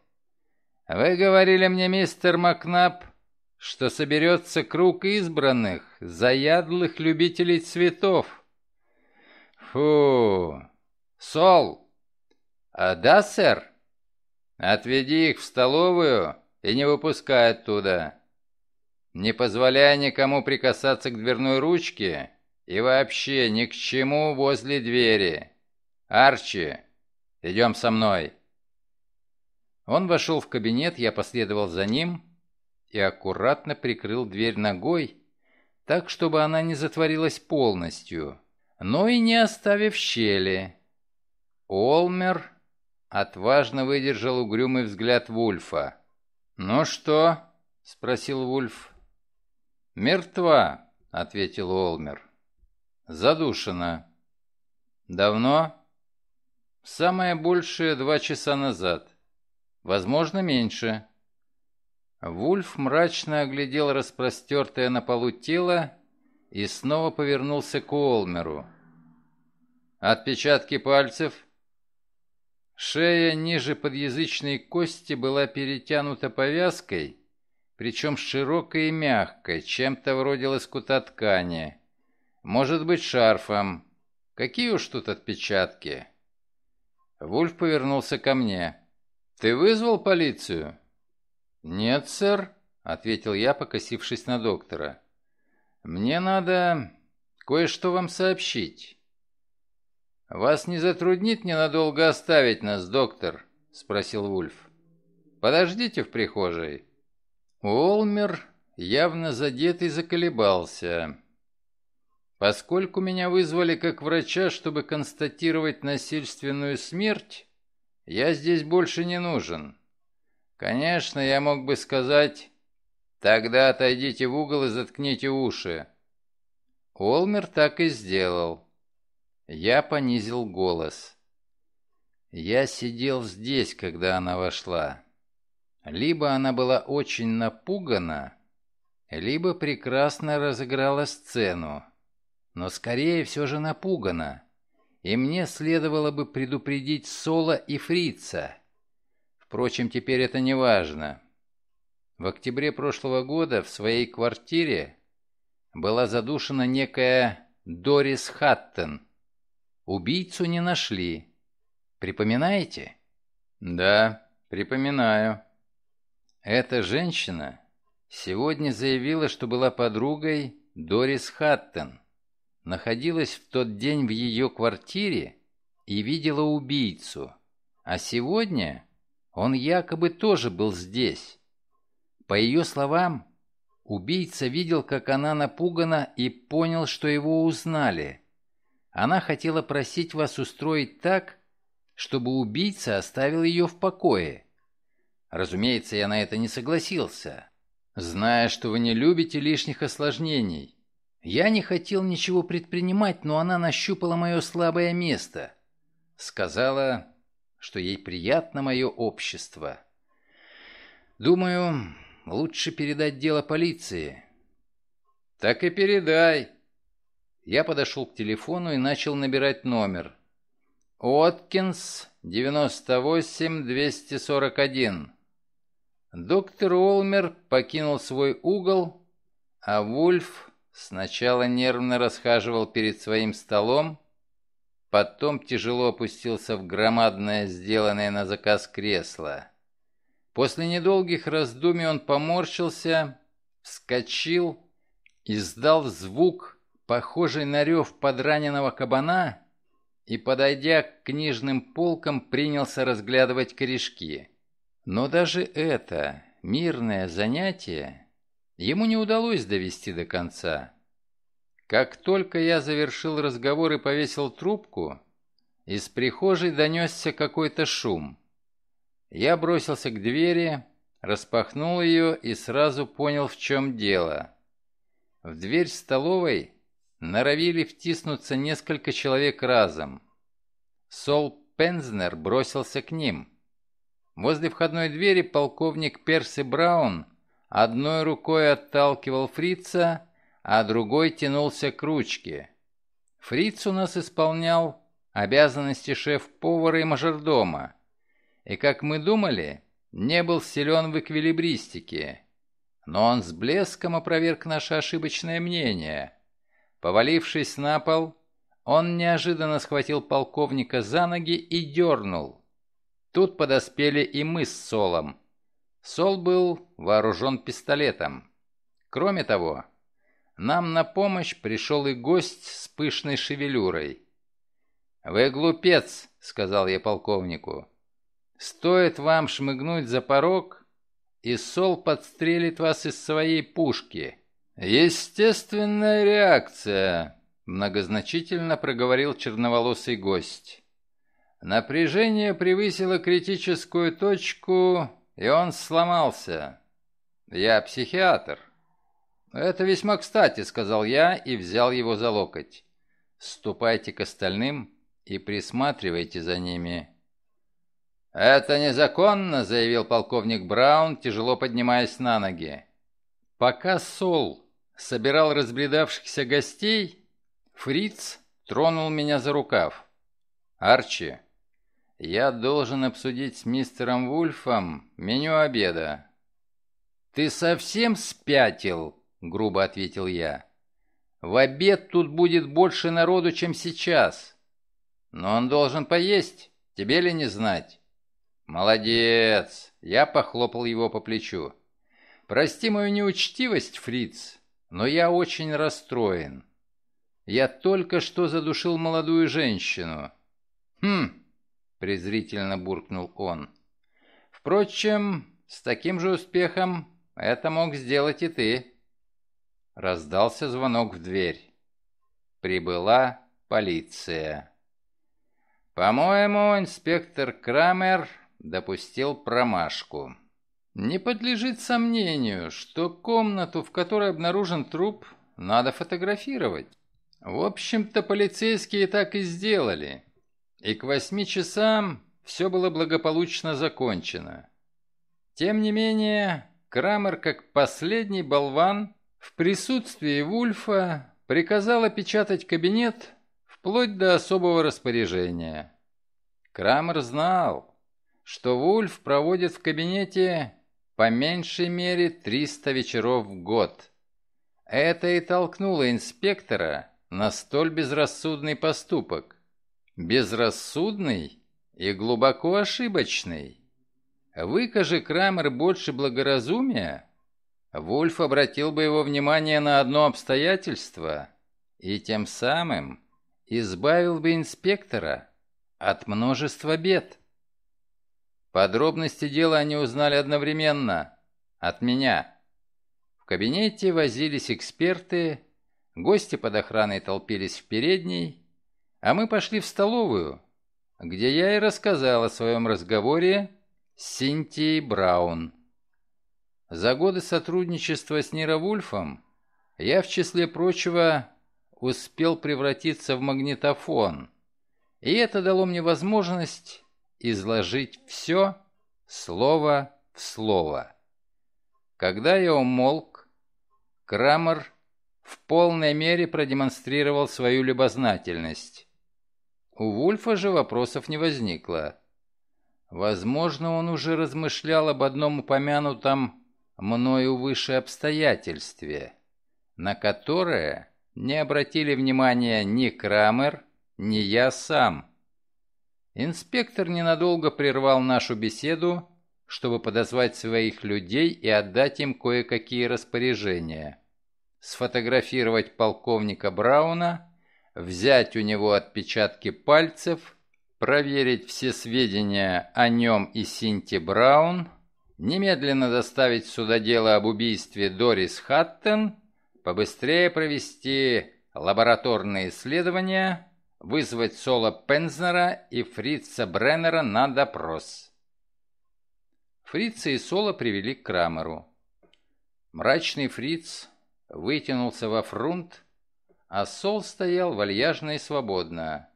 Вы говорили мне, мистер Макнап, что соберется круг избранных, заядлых любителей цветов. Фу! Сол! А да, сэр? Отведи их в столовую и не выпускай оттуда. Не позволяй никому прикасаться к дверной ручке И вообще ни к чему возле двери. Арчи, идем со мной». Он вошел в кабинет, я последовал за ним и аккуратно прикрыл дверь ногой, так, чтобы она не затворилась полностью, но и не оставив щели. Олмер отважно выдержал угрюмый взгляд Вульфа. «Ну что?» — спросил Вульф. «Мертва», — ответил Олмер. «Задушена». «Давно?» «Самое большее два часа назад. Возможно, меньше». Вульф мрачно оглядел распростертое на полу тело и снова повернулся к Олмеру. «Отпечатки пальцев?» Шея ниже подъязычной кости была перетянута повязкой, причем широкой и мягкой, чем-то вроде лоскута ткани. Может быть, шарфом. Какие уж тут отпечатки? Вульф повернулся ко мне. «Ты вызвал полицию?» «Нет, сэр», — ответил я, покосившись на доктора. «Мне надо кое-что вам сообщить». «Вас не затруднит ненадолго оставить нас, доктор?» — спросил Вульф. «Подождите в прихожей». Уолмер, явно задетый, заколебался. Поскольку меня вызвали как врача, чтобы констатировать насильственную смерть, я здесь больше не нужен. Конечно, я мог бы сказать, тогда отойдите в угол и заткните уши. Олмер так и сделал. Я понизил голос. Я сидел здесь, когда она вошла. Либо она была очень напугана, либо прекрасно разыграла сцену, но скорее все же напугана, и мне следовало бы предупредить Соло и Фрица. Впрочем, теперь это не важно. В октябре прошлого года в своей квартире была задушена некая Дорис Хаттен. Убийцу не нашли. Припоминаете? Да, припоминаю. Эта женщина сегодня заявила, что была подругой Дорис Хаттен, находилась в тот день в ее квартире и видела убийцу, а сегодня он якобы тоже был здесь. По ее словам, убийца видел, как она напугана и понял, что его узнали. Она хотела просить вас устроить так, чтобы убийца оставил ее в покое. Разумеется, я на это не согласился, зная, что вы не любите лишних осложнений. Я не хотел ничего предпринимать, но она нащупала мое слабое место. Сказала, что ей приятно мое общество. Думаю, лучше передать дело полиции. Так и передай. Я подошел к телефону и начал набирать номер. Откинс, 98-241. Доктор Олмер покинул свой угол, а Вульф сначала нервно расхаживал перед своим столом, потом тяжело опустился в громадное, сделанное на заказ кресло. После недолгих раздумий он поморщился, вскочил, издал звук, похожий на рев подраненного кабана, и, подойдя к книжным полкам, принялся разглядывать корешки. Но даже это мирное занятие ему не удалось довести до конца. Как только я завершил разговор и повесил трубку, из прихожей донесся какой-то шум. Я бросился к двери, распахнул ее и сразу понял, в чем дело. В дверь столовой норовили втиснуться несколько человек разом. Сол Пензнер бросился к ним. Возле входной двери полковник Перси Браун одной рукой отталкивал фрица, а другой тянулся к ручке. Фриц у нас исполнял обязанности шеф-повара и мажордома, и, как мы думали, не был силен в эквилибристике. Но он с блеском опроверг наше ошибочное мнение. Повалившись на пол, он неожиданно схватил полковника за ноги и дернул. Тут подоспели и мы с Солом. Сол был вооружен пистолетом. Кроме того, нам на помощь пришел и гость с пышной шевелюрой. «Вы глупец», — сказал я полковнику. «Стоит вам шмыгнуть за порог, и Сол подстрелит вас из своей пушки». «Естественная реакция», — многозначительно проговорил черноволосый гость. Напряжение превысило критическую точку, и он сломался. «Я психиатр». «Это весьма кстати», — сказал я и взял его за локоть. «Ступайте к остальным и присматривайте за ними». «Это незаконно», — заявил полковник Браун, тяжело поднимаясь на ноги. Пока Сол собирал разбредавшихся гостей, Фриц тронул меня за рукав. «Арчи, я должен обсудить с мистером Вульфом меню обеда». «Ты совсем спятил?» — грубо ответил я. «В обед тут будет больше народу, чем сейчас. Но он должен поесть, тебе ли не знать?» «Молодец!» — я похлопал его по плечу. «Прости мою неучтивость, фриц, но я очень расстроен. Я только что задушил молодую женщину». «Хм!» — презрительно буркнул он. «Впрочем, с таким же успехом это мог сделать и ты». Раздался звонок в дверь. Прибыла полиция. По-моему, инспектор Крамер допустил промашку. Не подлежит сомнению, что комнату, в которой обнаружен труп, надо фотографировать. В общем-то, полицейские так и сделали. И к восьми часам все было благополучно закончено. Тем не менее, Крамер, как последний болван, в присутствии Вульфа приказал опечатать кабинет вплоть до особого распоряжения. Крамер знал, что Вульф проводит в кабинете по меньшей мере 300 вечеров в год. Это и толкнуло инспектора на столь безрассудный поступок. Безрассудный и глубоко ошибочный. Выкажи Крамер больше благоразумия, Вульф обратил бы его внимание на одно обстоятельство и тем самым избавил бы инспектора от множества бед. Подробности дела они узнали одновременно. От меня. В кабинете возились эксперты, гости под охраной толпились в передней, а мы пошли в столовую, где я и рассказал о своем разговоре с Синтией Браун. За годы сотрудничества с Нира Вульфом я, в числе прочего, успел превратиться в магнитофон, и это дало мне возможность изложить все слово в слово. Когда я умолк, Крамер в полной мере продемонстрировал свою любознательность. У Вульфа же вопросов не возникло. Возможно, он уже размышлял об одном упомянутом мною выше обстоятельстве, на которое не обратили внимания ни Крамер, ни я сам. Инспектор ненадолго прервал нашу беседу, чтобы подозвать своих людей и отдать им кое-какие распоряжения. Сфотографировать полковника Брауна, взять у него отпечатки пальцев, проверить все сведения о нем и Синти Браун, немедленно доставить сюда дело об убийстве Дорис Хаттен, побыстрее провести лабораторные исследования – вызвать Соло Пензнера и Фрица Бреннера на допрос. Фрица и Соло привели к Крамеру. Мрачный Фриц вытянулся во фрунт, а Сол стоял вальяжно и свободно.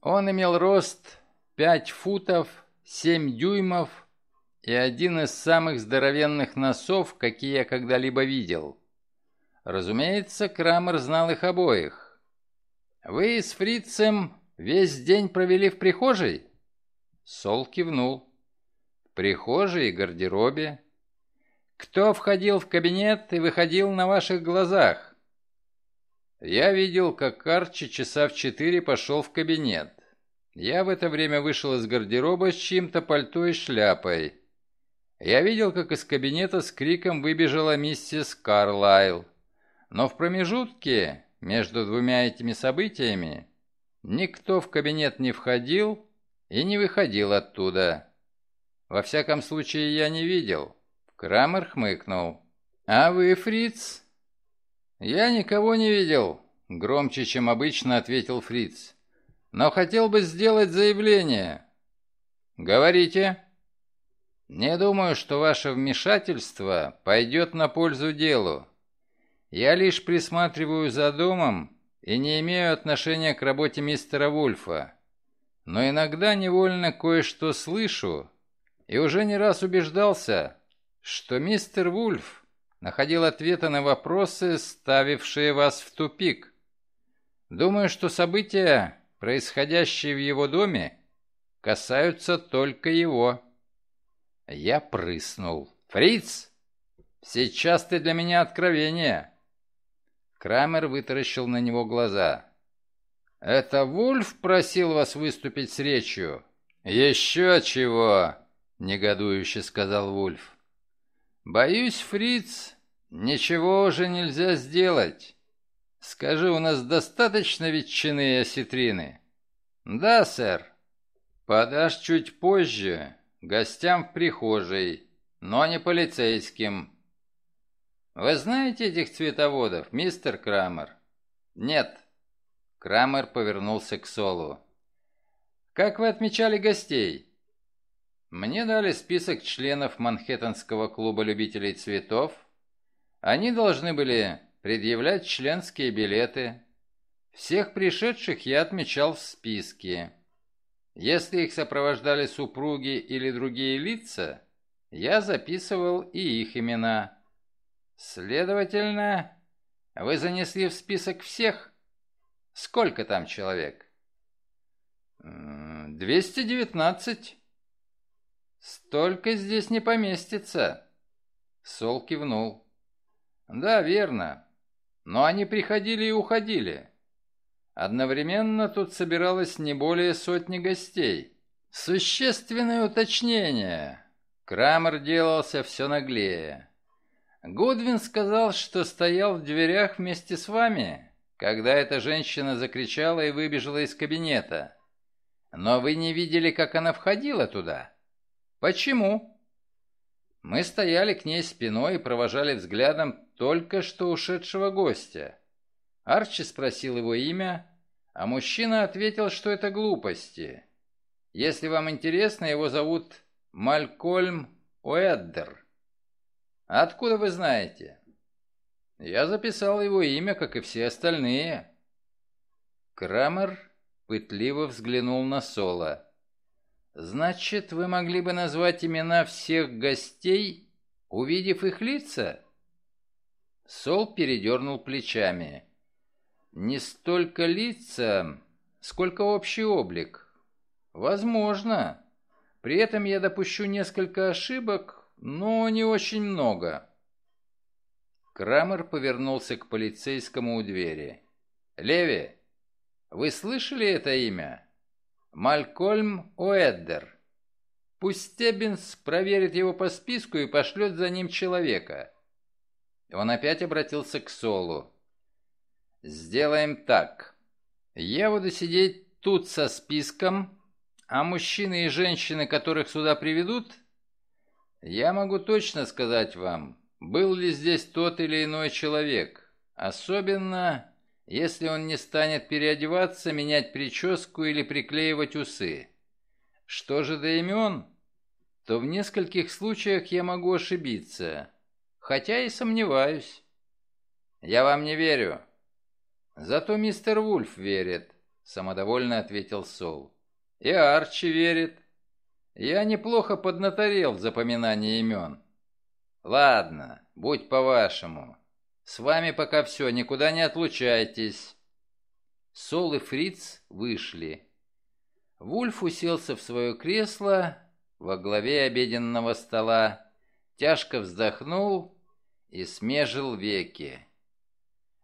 Он имел рост 5 футов 7 дюймов и один из самых здоровенных носов, какие я когда-либо видел. Разумеется, Крамер знал их обоих. «Вы с фрицем весь день провели в прихожей?» Сол кивнул. «В прихожей и гардеробе. Кто входил в кабинет и выходил на ваших глазах?» Я видел, как Арчи часа в четыре пошел в кабинет. Я в это время вышел из гардероба с чьим-то пальто и шляпой. Я видел, как из кабинета с криком выбежала миссис Карлайл. Но в промежутке между двумя этими событиями никто в кабинет не входил и не выходил оттуда. Во всяком случае, я не видел. Крамер хмыкнул. «А вы, фриц?» «Я никого не видел», — громче, чем обычно ответил фриц. «Но хотел бы сделать заявление». «Говорите». «Не думаю, что ваше вмешательство пойдет на пользу делу. Я лишь присматриваю за домом и не имею отношения к работе мистера Вульфа. Но иногда невольно кое-что слышу и уже не раз убеждался, что мистер Вульф находил ответы на вопросы, ставившие вас в тупик. Думаю, что события, происходящие в его доме, касаются только его. Я прыснул. «Фриц, сейчас ты для меня откровение!» Крамер вытаращил на него глаза. «Это Вульф просил вас выступить с речью?» «Еще чего!» — негодующе сказал Вульф. «Боюсь, Фриц, ничего уже нельзя сделать. Скажи, у нас достаточно ветчины и осетрины?» «Да, сэр. Подашь чуть позже, гостям в прихожей, но не полицейским». «Вы знаете этих цветоводов, мистер Крамер?» «Нет». Крамер повернулся к Солу. «Как вы отмечали гостей?» «Мне дали список членов Манхэттенского клуба любителей цветов. Они должны были предъявлять членские билеты. Всех пришедших я отмечал в списке. Если их сопровождали супруги или другие лица, я записывал и их имена». Следовательно, вы занесли в список всех? Сколько там человек? 219. Столько здесь не поместится. Сол кивнул. Да, верно. Но они приходили и уходили. Одновременно тут собиралось не более сотни гостей. Существенное уточнение. Крамер делался все наглее. Гудвин сказал, что стоял в дверях вместе с вами, когда эта женщина закричала и выбежала из кабинета. Но вы не видели, как она входила туда. Почему? Мы стояли к ней спиной и провожали взглядом только что ушедшего гостя. Арчи спросил его имя, а мужчина ответил, что это глупости. Если вам интересно, его зовут Малькольм Уэддер. «Откуда вы знаете?» «Я записал его имя, как и все остальные». Крамер пытливо взглянул на Соло. «Значит, вы могли бы назвать имена всех гостей, увидев их лица?» Сол передернул плечами. «Не столько лица, сколько общий облик. Возможно. При этом я допущу несколько ошибок, но не очень много. Крамер повернулся к полицейскому у двери. «Леви, вы слышали это имя? Малькольм Уэддер. Пусть Стеббинс проверит его по списку и пошлет за ним человека». Он опять обратился к Солу. «Сделаем так. Я буду сидеть тут со списком, а мужчины и женщины, которых сюда приведут, я могу точно сказать вам, был ли здесь тот или иной человек, особенно если он не станет переодеваться, менять прическу или приклеивать усы. Что же до имен, то в нескольких случаях я могу ошибиться, хотя и сомневаюсь. Я вам не верю. Зато мистер Вульф верит, самодовольно ответил Сол. И Арчи верит. Я неплохо поднаторел в запоминании имен. Ладно, будь по-вашему. С вами пока все, никуда не отлучайтесь. Сол и Фриц вышли. Вульф уселся в свое кресло во главе обеденного стола, тяжко вздохнул и смежил веки.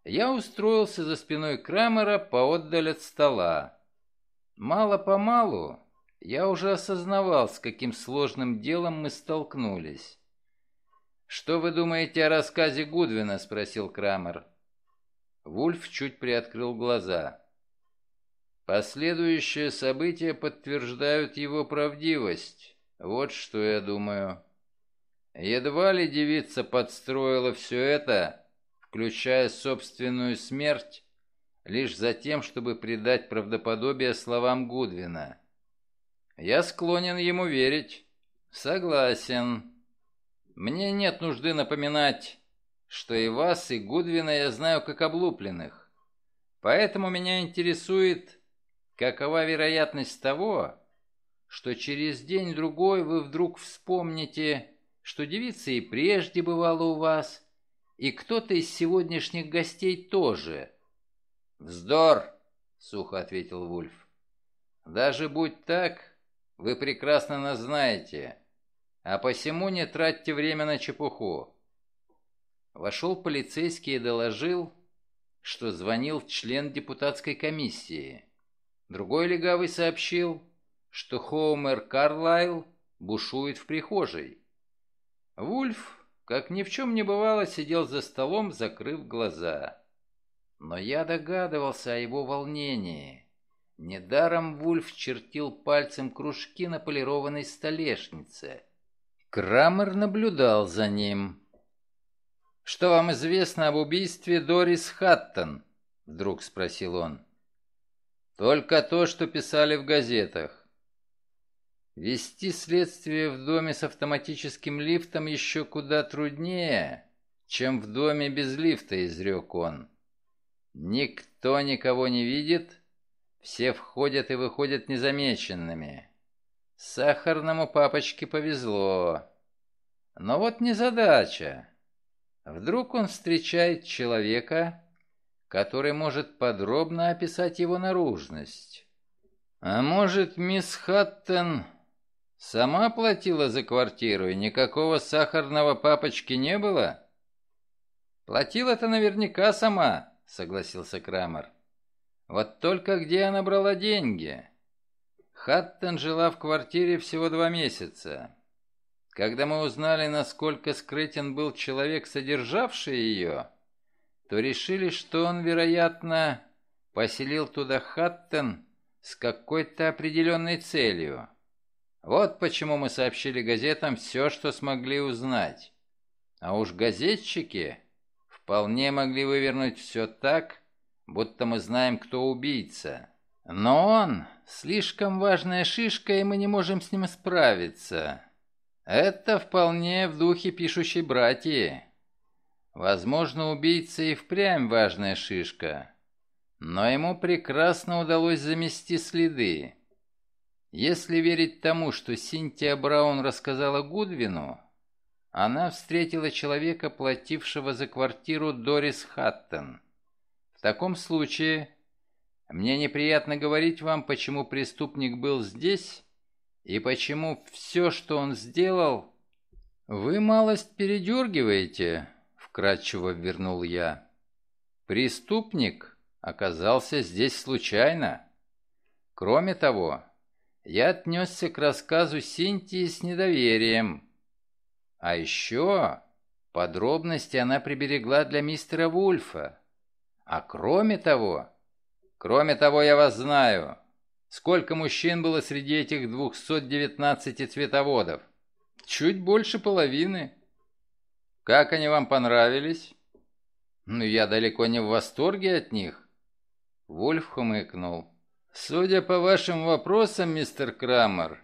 Я устроился за спиной Крамера поотдаль от стола. Мало-помалу я уже осознавал, с каким сложным делом мы столкнулись. «Что вы думаете о рассказе Гудвина?» — спросил Крамер. Вульф чуть приоткрыл глаза. Последующие события подтверждают его правдивость. Вот что я думаю. Едва ли девица подстроила все это, включая собственную смерть, лишь за тем, чтобы придать правдоподобие словам Гудвина. Я склонен ему верить. Согласен. Мне нет нужды напоминать, что и вас, и Гудвина я знаю как облупленных. Поэтому меня интересует, какова вероятность того, что через день-другой вы вдруг вспомните, что девица и прежде бывала у вас, и кто-то из сегодняшних гостей тоже. «Вздор!» — сухо ответил Вульф. «Даже будь так, вы прекрасно нас знаете, а посему не тратьте время на чепуху». Вошел полицейский и доложил, что звонил член депутатской комиссии. Другой легавый сообщил, что Хоумер Карлайл бушует в прихожей. Вульф, как ни в чем не бывало, сидел за столом, закрыв глаза. Но я догадывался о его волнении. Недаром Вульф чертил пальцем кружки на полированной столешнице. Крамер наблюдал за ним. «Что вам известно об убийстве Дорис Хаттон?» — вдруг спросил он. «Только то, что писали в газетах. Вести следствие в доме с автоматическим лифтом еще куда труднее, чем в доме без лифта», — изрек он. «Никто никого не видит, все входят и выходят незамеченными. Сахарному папочке повезло. Но вот незадача. Вдруг он встречает человека, который может подробно описать его наружность. А может, мисс Хаттон сама платила за квартиру, и никакого сахарного папочки не было? Платила-то наверняка сама, согласился Крамер. Вот только где она брала деньги? Хаттон жила в квартире всего два месяца. Когда мы узнали, насколько скрытен был человек, содержавший ее, то решили, что он, вероятно, поселил туда Хаттон с какой-то определенной целью. Вот почему мы сообщили газетам все, что смогли узнать. А уж газетчики вполне могли вывернуть все так, будто мы знаем, кто убийца. Но он слишком важная шишка, и мы не можем с ним справиться. Это вполне в духе пишущей братьи. Возможно, убийца и впрямь важная шишка, но ему прекрасно удалось замести следы. Если верить тому, что Синтия Браун рассказала Гудвину, она встретила человека, платившего за квартиру Дорис Хаттон. В таком случае, мне неприятно говорить вам, почему преступник был здесь и почему все, что он сделал... «Вы малость передергиваете», — вкратчиво вернул я. «Преступник оказался здесь случайно. Кроме того, я отнесся к рассказу Синтии с недоверием. А еще подробности она приберегла для мистера Вульфа. А кроме того... Кроме того, я вас знаю. Сколько мужчин было среди этих 219 цветоводов? Чуть больше половины. Как они вам понравились? Ну, я далеко не в восторге от них. Вульф хмыкнул. Судя по вашим вопросам, мистер Крамер,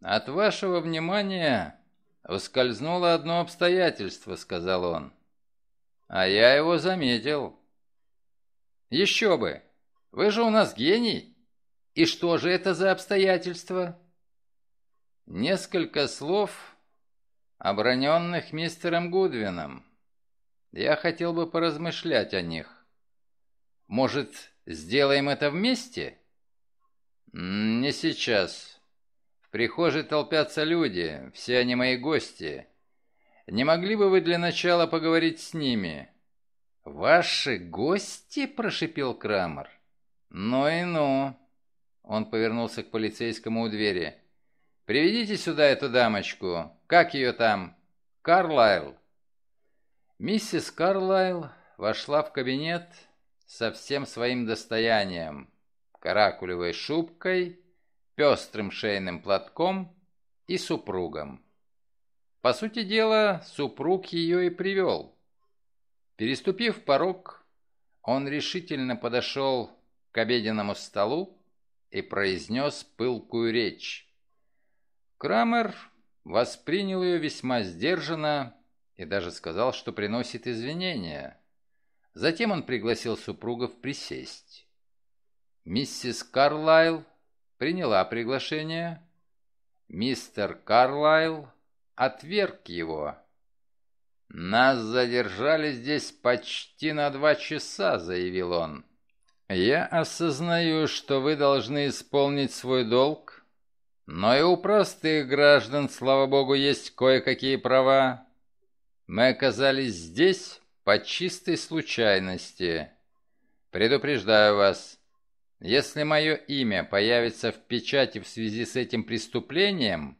от вашего внимания ускользнуло одно обстоятельство, сказал он. А я его заметил. Еще бы. Вы же у нас гений. И что же это за обстоятельства? Несколько слов, оброненных мистером Гудвином. Я хотел бы поразмышлять о них. Может, сделаем это вместе? Не сейчас. В прихожей толпятся люди, все они мои гости. Не могли бы вы для начала поговорить с ними? Ваши гости? прошипел Крамер. Ну и ну. Он повернулся к полицейскому у двери. «Приведите сюда эту дамочку. Как ее там?» «Карлайл». Миссис Карлайл вошла в кабинет со всем своим достоянием, каракулевой шубкой, пестрым шейным платком и супругом. По сути дела, супруг ее и привел. Переступив порог, он решительно подошел к обеденному столу и произнес пылкую речь. Крамер воспринял ее весьма сдержанно и даже сказал, что приносит извинения. Затем он пригласил супругов присесть. Миссис Карлайл приняла приглашение. Мистер Карлайл отверг его. «Нас задержали здесь почти на два часа», — заявил он. «Я осознаю, что вы должны исполнить свой долг, но и у простых граждан, слава богу, есть кое-какие права. Мы оказались здесь по чистой случайности. Предупреждаю вас, если мое имя появится в печати в связи с этим преступлением,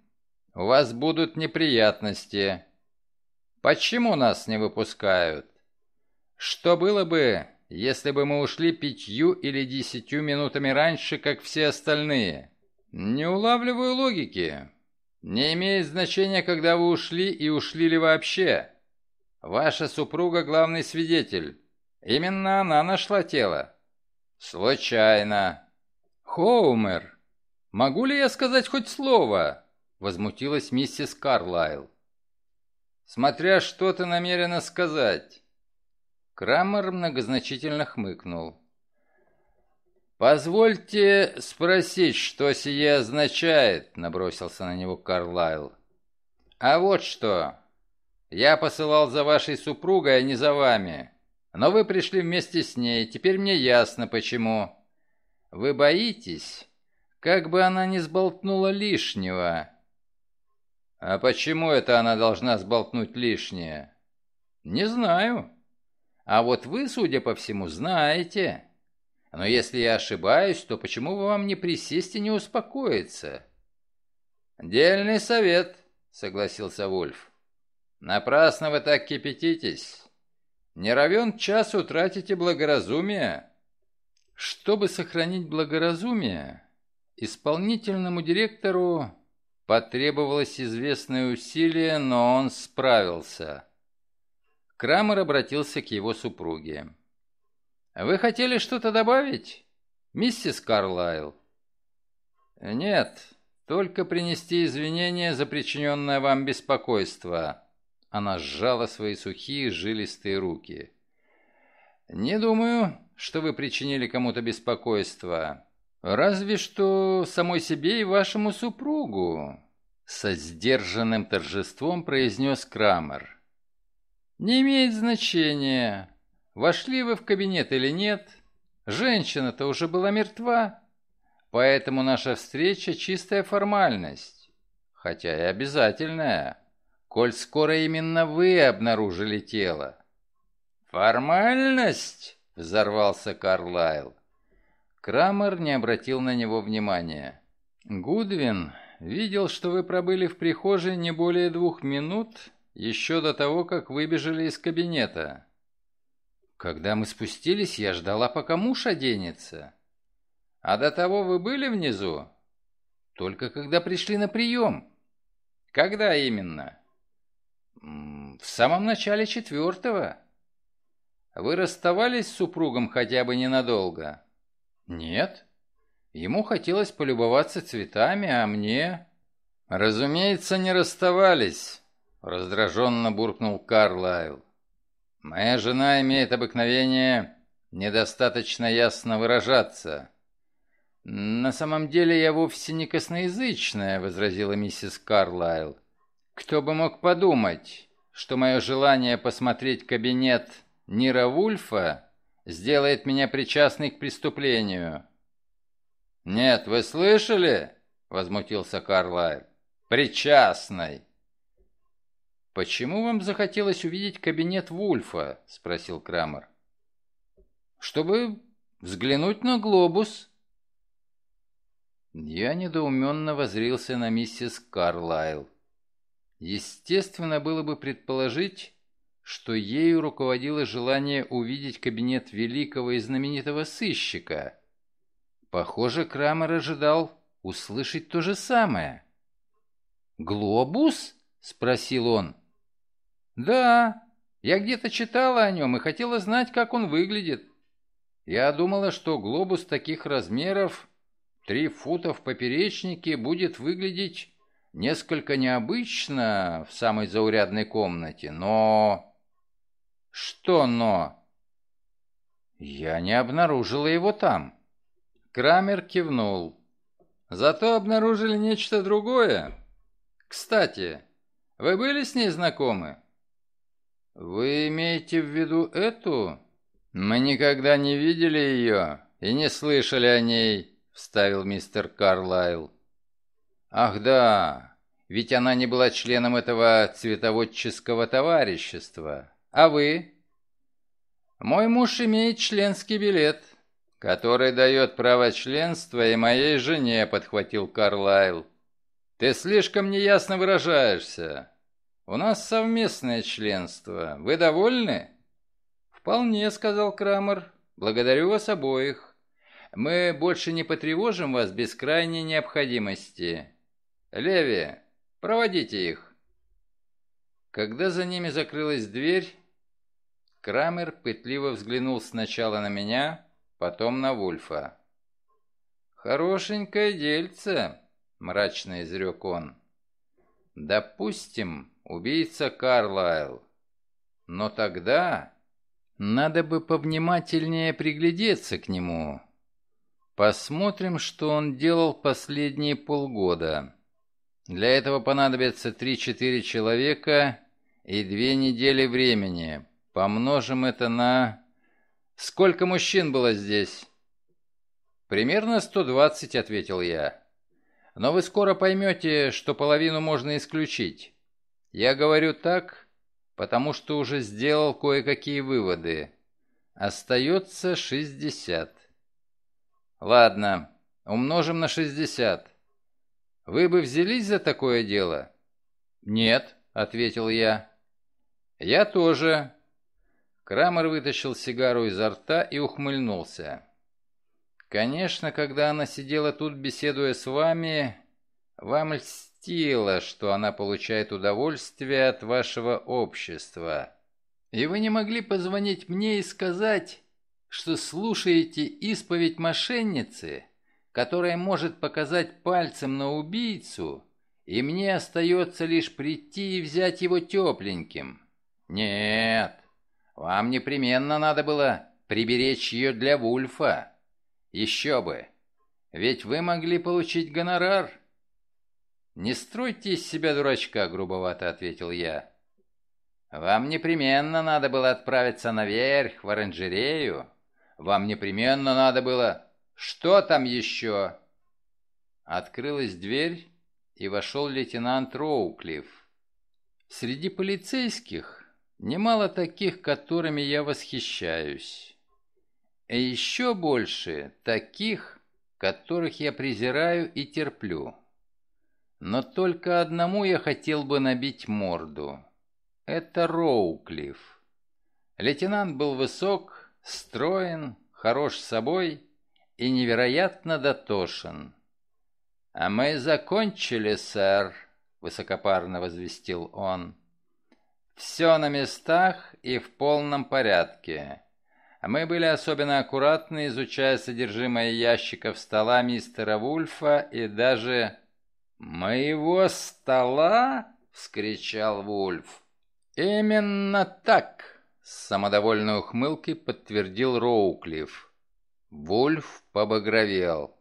у вас будут неприятности. Почему нас не выпускают? Что было бы, если бы мы ушли пятью или десятью минутами раньше, как все остальные? Не улавливаю логики. Не имеет значения, когда вы ушли и ушли ли вообще. Ваша супруга главный свидетель. Именно она нашла тело. Случайно. Хоумер, могу ли я сказать хоть слово? Возмутилась миссис Карлайл. Смотря что ты намерена сказать. Крамер многозначительно хмыкнул. «Позвольте спросить, что сие означает», — набросился на него Карлайл. «А вот что. Я посылал за вашей супругой, а не за вами. Но вы пришли вместе с ней, теперь мне ясно, почему. Вы боитесь, как бы она не сболтнула лишнего». «А почему это она должна сболтнуть лишнее?» «Не знаю. А вот вы, судя по всему, знаете. Но если я ошибаюсь, то почему бы вам не присесть и не успокоиться?» «Дельный совет», — согласился Вульф. Напрасно вы так кипятитесь. Не равен час утратите благоразумие. Чтобы сохранить благоразумие, исполнительному директору потребовалось известное усилие, но он справился. Крамер обратился к его супруге. «Вы хотели что-то добавить, миссис Карлайл?» «Нет, только принести извинения за причиненное вам беспокойство», она сжала свои сухие жилистые руки. «Не думаю, что вы причинили кому-то беспокойство. Разве что самой себе и вашему супругу», — со сдержанным торжеством произнес Крамер. «Не имеет значения, вошли вы в кабинет или нет. Женщина-то уже была мертва, поэтому наша встреча — чистая формальность, хотя и обязательная» коль скоро именно вы обнаружили тело». «Формальность?» — взорвался Карлайл. Крамер не обратил на него внимания. «Гудвин видел, что вы пробыли в прихожей не более двух минут еще до того, как выбежали из кабинета. Когда мы спустились, я ждала, пока муж оденется. А до того вы были внизу? Только когда пришли на прием. Когда именно?» «В самом начале четвертого. Вы расставались с супругом хотя бы ненадолго?» «Нет. Ему хотелось полюбоваться цветами, а мне...» «Разумеется, не расставались», — раздраженно буркнул Карлайл. «Моя жена имеет обыкновение недостаточно ясно выражаться». «На самом деле я вовсе не косноязычная», — возразила миссис Карлайл. Кто бы мог подумать, что мое желание посмотреть кабинет Нира Вульфа сделает меня причастной к преступлению. «Нет, вы слышали?» — возмутился Карлайл. «Причастной!» «Почему вам захотелось увидеть кабинет Вульфа?» — спросил Крамер. «Чтобы взглянуть на глобус». Я недоуменно возрился на миссис Карлайл. Естественно было бы предположить, что ею руководило желание увидеть кабинет великого и знаменитого сыщика. Похоже, Крамер ожидал услышать то же самое. «Глобус?» — спросил он. «Да, я где-то читала о нем и хотела знать, как он выглядит. Я думала, что глобус таких размеров, три фута в поперечнике, будет выглядеть несколько необычно в самой заурядной комнате, но... Что «но»? Я не обнаружила его там. Крамер кивнул. Зато обнаружили нечто другое. Кстати, вы были с ней знакомы? Вы имеете в виду эту? Мы никогда не видели ее и не слышали о ней, вставил мистер Карлайл. Ах да, ведь она не была членом этого цветоводческого товарищества. А вы? Мой муж имеет членский билет, который дает право членства и моей жене, подхватил Карлайл. Ты слишком неясно выражаешься. У нас совместное членство. Вы довольны? Вполне, сказал Крамер. Благодарю вас обоих. Мы больше не потревожим вас без крайней необходимости. Леви, проводите их. Когда за ними закрылась дверь, Крамер пытливо взглянул сначала на меня, потом на Вульфа. «Хорошенькое дельце», — мрачно изрек он. «Допустим, убийца Карлайл. Но тогда надо бы повнимательнее приглядеться к нему. Посмотрим, что он делал последние полгода. Для этого понадобится три-четыре человека и две недели времени, Помножим это на... Сколько мужчин было здесь? Примерно 120, ответил я. Но вы скоро поймете, что половину можно исключить. Я говорю так, потому что уже сделал кое-какие выводы. Остается 60. Ладно, умножим на 60. Вы бы взялись за такое дело? Нет, ответил я. Я тоже, Крамер вытащил сигару изо рта и ухмыльнулся. «Конечно, когда она сидела тут, беседуя с вами, вам льстило, что она получает удовольствие от вашего общества. И вы не могли позвонить мне и сказать, что слушаете исповедь мошенницы, которая может показать пальцем на убийцу, и мне остается лишь прийти и взять его тепленьким. Нет, вам непременно надо было приберечь ее для Вульфа. Еще бы. Ведь вы могли получить гонорар. Не стройте из себя дурачка, грубовато ответил я. Вам непременно надо было отправиться наверх, в оранжерею. Вам непременно надо было... Что там еще? Открылась дверь, и вошел лейтенант Роуклифф. Среди полицейских Немало таких, которыми я восхищаюсь. И еще больше таких, которых я презираю и терплю. Но только одному я хотел бы набить морду. Это Роуклифф. Лейтенант был высок, строен, хорош собой и невероятно дотошен. «А мы закончили, сэр», — высокопарно возвестил он. Все на местах и в полном порядке. Мы были особенно аккуратны, изучая содержимое ящиков стола мистера Вульфа и даже... «Моего стола?» — вскричал Вульф. «Именно так!» — с самодовольной ухмылкой подтвердил Роуклифф. Вульф побагровел.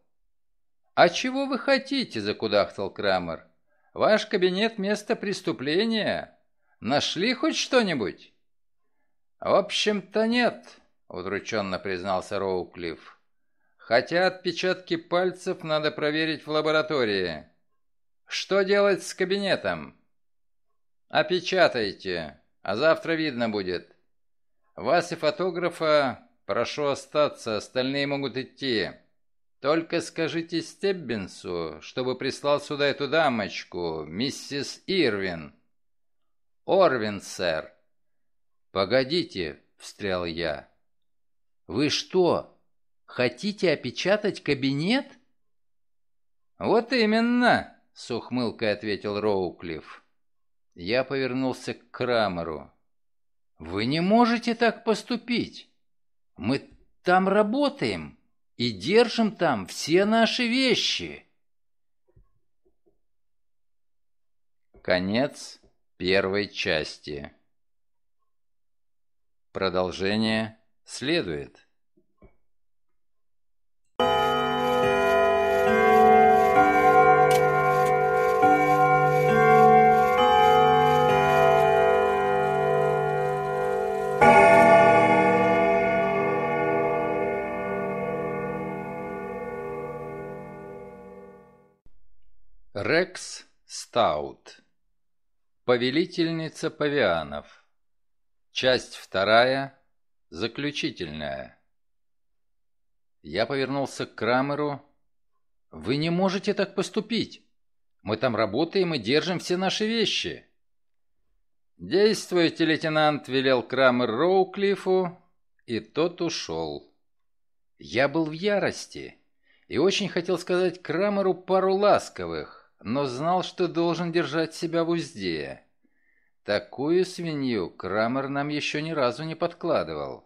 «А чего вы хотите?» — закудахтал Крамер. «Ваш кабинет — место преступления. Нашли хоть что-нибудь?» «В общем-то нет», — удрученно признался Роуклифф. «Хотя отпечатки пальцев надо проверить в лаборатории. Что делать с кабинетом?» «Опечатайте, а завтра видно будет. Вас и фотографа прошу остаться, остальные могут идти. Только скажите Стеббинсу, чтобы прислал сюда эту дамочку, миссис Ирвин». «Орвин, сэр». «Погодите», — встрял я. «Вы что, хотите опечатать кабинет?» «Вот именно», — с ухмылкой ответил Роуклифф. Я повернулся к Крамеру. «Вы не можете так поступить. Мы там работаем и держим там все наши вещи». Конец первой части. Продолжение следует. Рекс Стаут Повелительница павианов Часть вторая, заключительная Я повернулся к Крамеру. «Вы не можете так поступить. Мы там работаем и держим все наши вещи». «Действуйте, лейтенант», — велел Крамер Роуклифу, и тот ушел. Я был в ярости и очень хотел сказать Крамеру пару ласковых, но знал, что должен держать себя в узде. Такую свинью Крамер нам еще ни разу не подкладывал.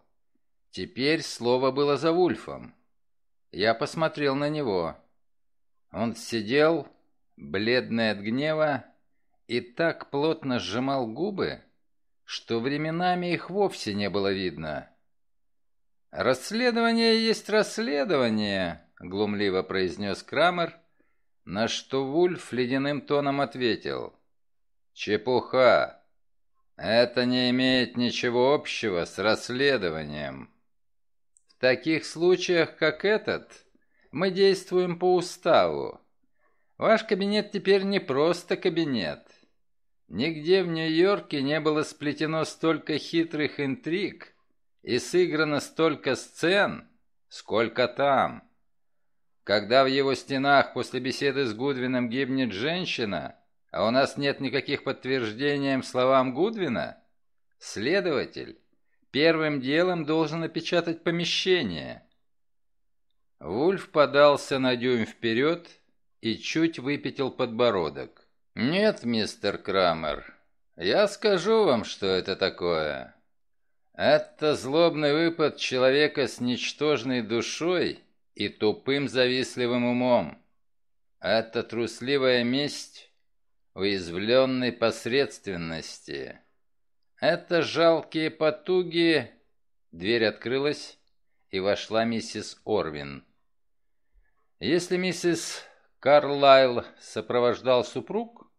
Теперь слово было за Вульфом. Я посмотрел на него. Он сидел, бледный от гнева, и так плотно сжимал губы, что временами их вовсе не было видно. «Расследование есть расследование», — глумливо произнес Крамер, на что Вульф ледяным тоном ответил. «Чепуха! Это не имеет ничего общего с расследованием. В таких случаях, как этот, мы действуем по уставу. Ваш кабинет теперь не просто кабинет. Нигде в Нью-Йорке не было сплетено столько хитрых интриг и сыграно столько сцен, сколько там. Когда в его стенах после беседы с Гудвином гибнет женщина, а у нас нет никаких подтверждений словам Гудвина, следователь первым делом должен опечатать помещение. Вульф подался на дюйм вперед и чуть выпятил подбородок. «Нет, мистер Крамер, я скажу вам, что это такое. Это злобный выпад человека с ничтожной душой и тупым завистливым умом. Это трусливая месть уязвленной посредственности. Это жалкие потуги... Дверь открылась, и вошла миссис Орвин. Если миссис Карлайл сопровождал супруг,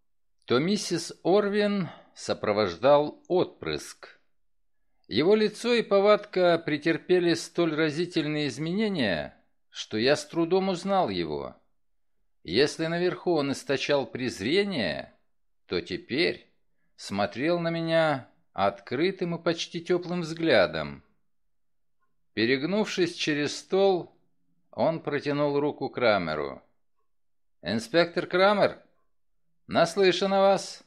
то миссис Орвин сопровождал отпрыск. Его лицо и повадка претерпели столь разительные изменения, что я с трудом узнал его. Если наверху он источал презрение, то теперь смотрел на меня открытым и почти теплым взглядом. Перегнувшись через стол, он протянул руку Крамеру. «Инспектор Крамер, наслышан о вас.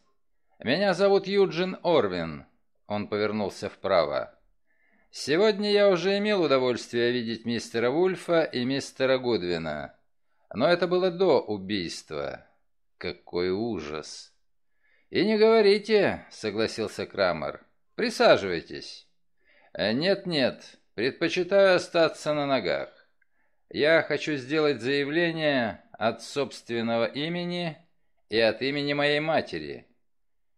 Меня зовут Юджин Орвин». Он повернулся вправо. Сегодня я уже имел удовольствие видеть мистера Вульфа и мистера Гудвина. Но это было до убийства. Какой ужас. И не говорите, согласился Крамер. Присаживайтесь. Нет-нет, предпочитаю остаться на ногах. Я хочу сделать заявление от собственного имени и от имени моей матери.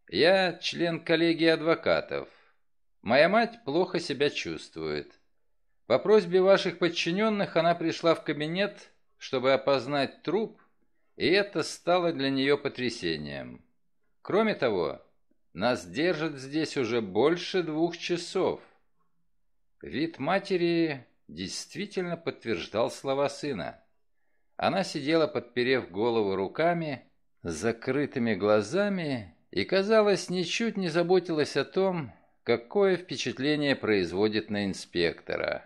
Я член коллегии адвокатов. Моя мать плохо себя чувствует. По просьбе ваших подчиненных она пришла в кабинет, чтобы опознать труп, и это стало для нее потрясением. Кроме того, нас держат здесь уже больше двух часов. Вид матери действительно подтверждал слова сына. Она сидела, подперев голову руками, с закрытыми глазами и, казалось, ничуть не заботилась о том, какое впечатление производит на инспектора.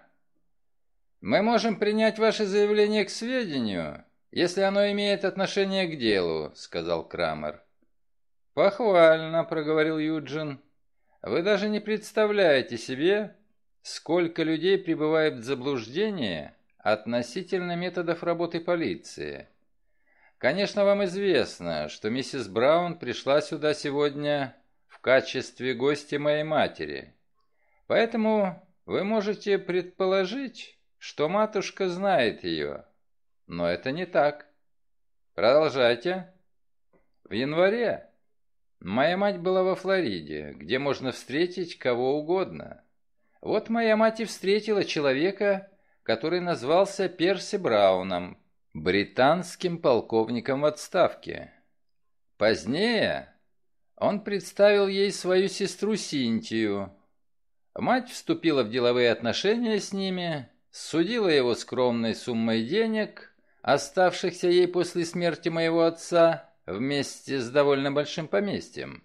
«Мы можем принять ваше заявление к сведению, если оно имеет отношение к делу», — сказал Крамер. «Похвально», — проговорил Юджин. Вы даже не представляете себе, сколько людей пребывает в заблуждении относительно методов работы полиции. Конечно, вам известно, что миссис Браун пришла сюда сегодня качестве гости моей матери. Поэтому вы можете предположить, что матушка знает ее. Но это не так. Продолжайте. В январе Моя мать была во Флориде, где можно встретить кого угодно. Вот моя мать и встретила человека, который назвался Перси Брауном, британским полковником в отставке. Позднее он представил ей свою сестру Синтию. Мать вступила в деловые отношения с ними, судила его скромной суммой денег, оставшихся ей после смерти моего отца, вместе с довольно большим поместьем.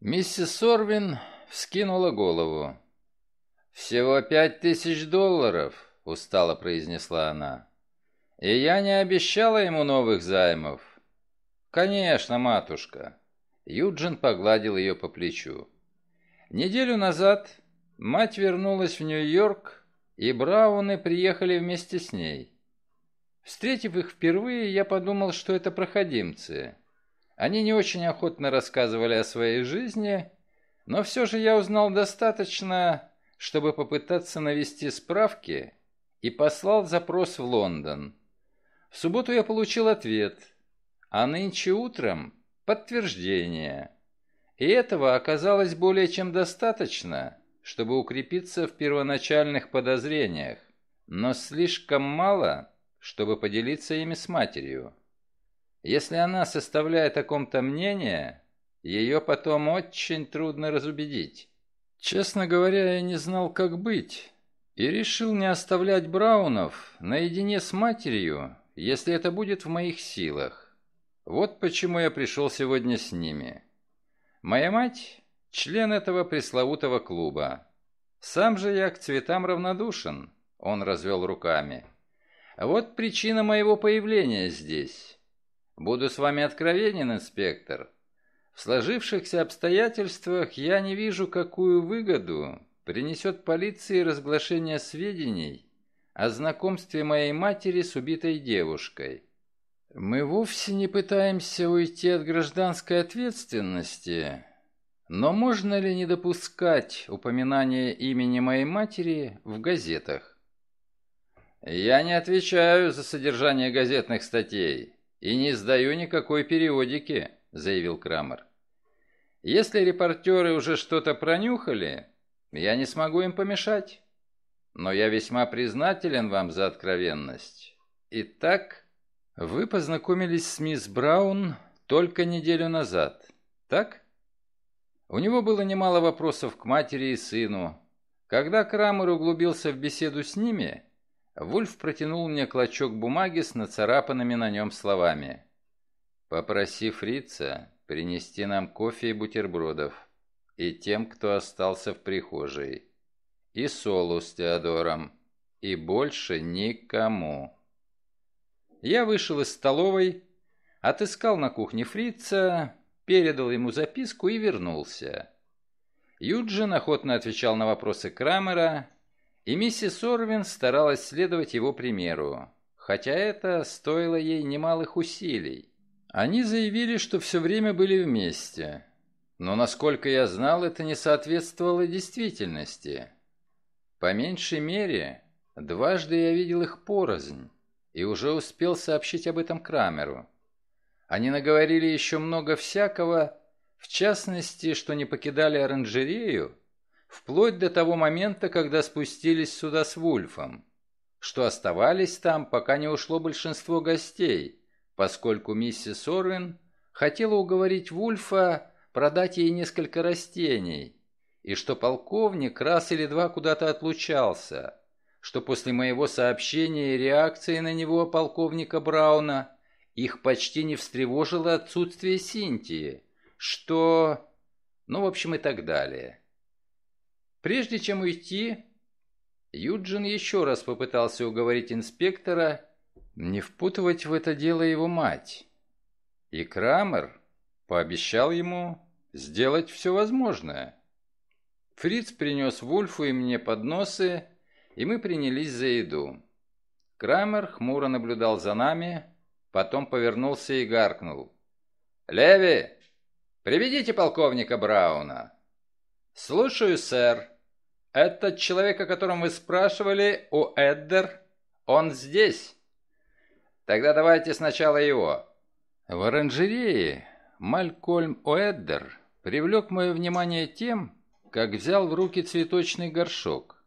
Миссис Сорвин вскинула голову. «Всего пять тысяч долларов», — устало произнесла она. «И я не обещала ему новых займов». «Конечно, матушка». Юджин погладил ее по плечу. Неделю назад мать вернулась в Нью-Йорк, и Брауны приехали вместе с ней. Встретив их впервые, я подумал, что это проходимцы. Они не очень охотно рассказывали о своей жизни, но все же я узнал достаточно, чтобы попытаться навести справки и послал запрос в Лондон. В субботу я получил ответ, а нынче утром подтверждение. И этого оказалось более чем достаточно, чтобы укрепиться в первоначальных подозрениях, но слишком мало, чтобы поделиться ими с матерью. Если она составляет о ком-то мнение, ее потом очень трудно разубедить. Честно говоря, я не знал, как быть, и решил не оставлять Браунов наедине с матерью, если это будет в моих силах. Вот почему я пришел сегодня с ними. Моя мать – член этого пресловутого клуба. Сам же я к цветам равнодушен, он развел руками. Вот причина моего появления здесь. Буду с вами откровенен, инспектор. В сложившихся обстоятельствах я не вижу, какую выгоду принесет полиции разглашение сведений о знакомстве моей матери с убитой девушкой. Мы вовсе не пытаемся уйти от гражданской ответственности, но можно ли не допускать упоминания имени моей матери в газетах? Я не отвечаю за содержание газетных статей. «И не сдаю никакой периодики», — заявил Крамер. «Если репортеры уже что-то пронюхали, я не смогу им помешать. Но я весьма признателен вам за откровенность. Итак, вы познакомились с мисс Браун только неделю назад, так?» У него было немало вопросов к матери и сыну. Когда Крамер углубился в беседу с ними, Вульф протянул мне клочок бумаги с нацарапанными на нем словами. «Попроси фрица принести нам кофе и бутербродов. И тем, кто остался в прихожей. И Солу с Теодором. И больше никому». Я вышел из столовой, отыскал на кухне фрица, передал ему записку и вернулся. Юджин охотно отвечал на вопросы Крамера, и миссис Орвин старалась следовать его примеру, хотя это стоило ей немалых усилий. Они заявили, что все время были вместе, но, насколько я знал, это не соответствовало действительности. По меньшей мере, дважды я видел их порознь и уже успел сообщить об этом Крамеру. Они наговорили еще много всякого, в частности, что не покидали оранжерею, вплоть до того момента, когда спустились сюда с Вульфом, что оставались там, пока не ушло большинство гостей, поскольку миссис Орвин хотела уговорить Вульфа продать ей несколько растений, и что полковник раз или два куда-то отлучался, что после моего сообщения и реакции на него полковника Брауна их почти не встревожило отсутствие Синтии, что... ну, в общем, и так далее. Прежде чем уйти, Юджин еще раз попытался уговорить инспектора не впутывать в это дело его мать. И Крамер пообещал ему сделать все возможное. Фриц принес Вульфу и мне подносы, и мы принялись за еду. Крамер хмуро наблюдал за нами, потом повернулся и гаркнул. «Леви, приведите полковника Брауна». «Слушаю, сэр. Этот человек, о котором вы спрашивали, у Эддер, он здесь?» «Тогда давайте сначала его». В оранжерее Малькольм Оэддер привлек мое внимание тем, как взял в руки цветочный горшок.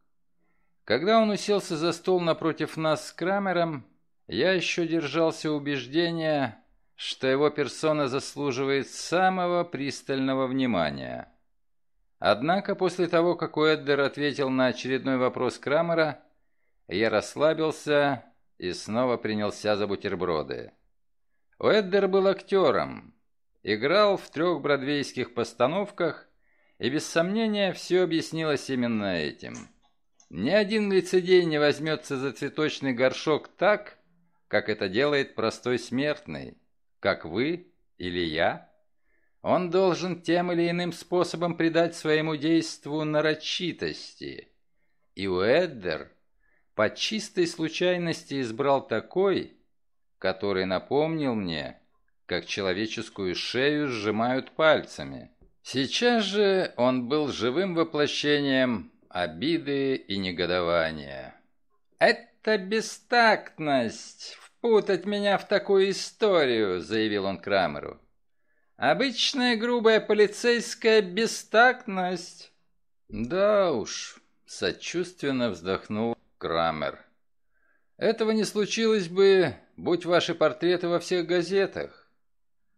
Когда он уселся за стол напротив нас с Крамером, я еще держался убеждения, что его персона заслуживает самого пристального внимания. Однако после того, как Уэддер ответил на очередной вопрос Крамера, я расслабился и снова принялся за бутерброды. Уэддер был актером, играл в трех бродвейских постановках, и без сомнения все объяснилось именно этим – ни один лицедей не возьмется за цветочный горшок так, как это делает простой смертный, как вы или я. Он должен тем или иным способом придать своему действу нарочитости. И Уэддер по чистой случайности избрал такой, который напомнил мне, как человеческую шею сжимают пальцами. Сейчас же он был живым воплощением обиды и негодования. «Это бестактность, впутать меня в такую историю», — заявил он Крамеру. «Обычная грубая полицейская бестактность». «Да уж», — сочувственно вздохнул Крамер. «Этого не случилось бы, будь ваши портреты во всех газетах.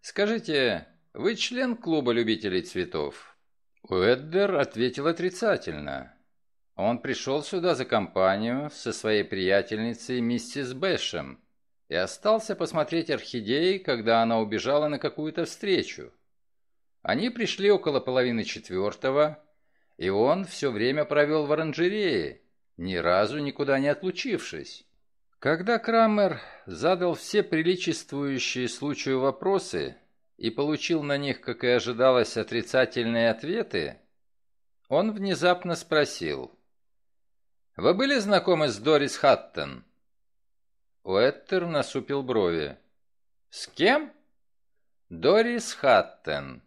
Скажите, вы член клуба любителей цветов?» Уэддер ответил отрицательно. Он пришел сюда за компанию со своей приятельницей миссис Бэшем и остался посмотреть орхидеи, когда она убежала на какую-то встречу. Они пришли около половины четвертого, и он все время провел в оранжерее, ни разу никуда не отлучившись. Когда Крамер задал все приличествующие случаю вопросы и получил на них, как и ожидалось, отрицательные ответы, он внезапно спросил, вы были знакомы с Дорис Хаттон?» Уэттер насупил брови. «С кем?» «Дорис Хаттон.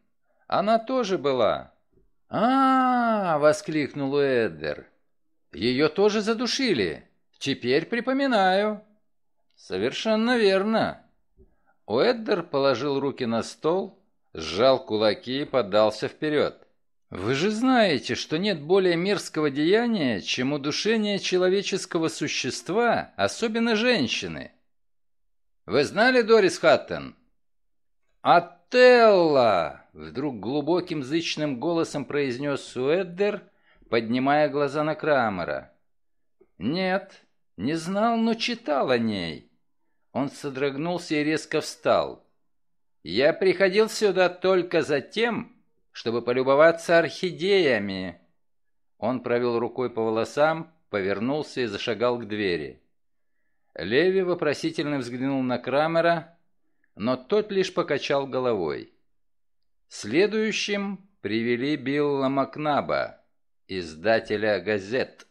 Она тоже была». А, -а, а воскликнул Уэддер. «Ее тоже задушили. Теперь припоминаю». «Совершенно верно». Уэддер положил руки на стол, сжал кулаки и подался вперед. Вы же знаете, что нет более мерзкого деяния, чем удушение человеческого существа, особенно женщины. Вы знали Дорис Хаттон? «Отелло!» — вдруг глубоким зычным голосом произнес Суэддер, поднимая глаза на Крамера. «Нет, не знал, но читал о ней». Он содрогнулся и резко встал. «Я приходил сюда только за тем, чтобы полюбоваться орхидеями». Он провел рукой по волосам, повернулся и зашагал к двери. Леви вопросительно взглянул на Крамера, но тот лишь покачал головой. Следующим привели Билла Макнаба, издателя газет.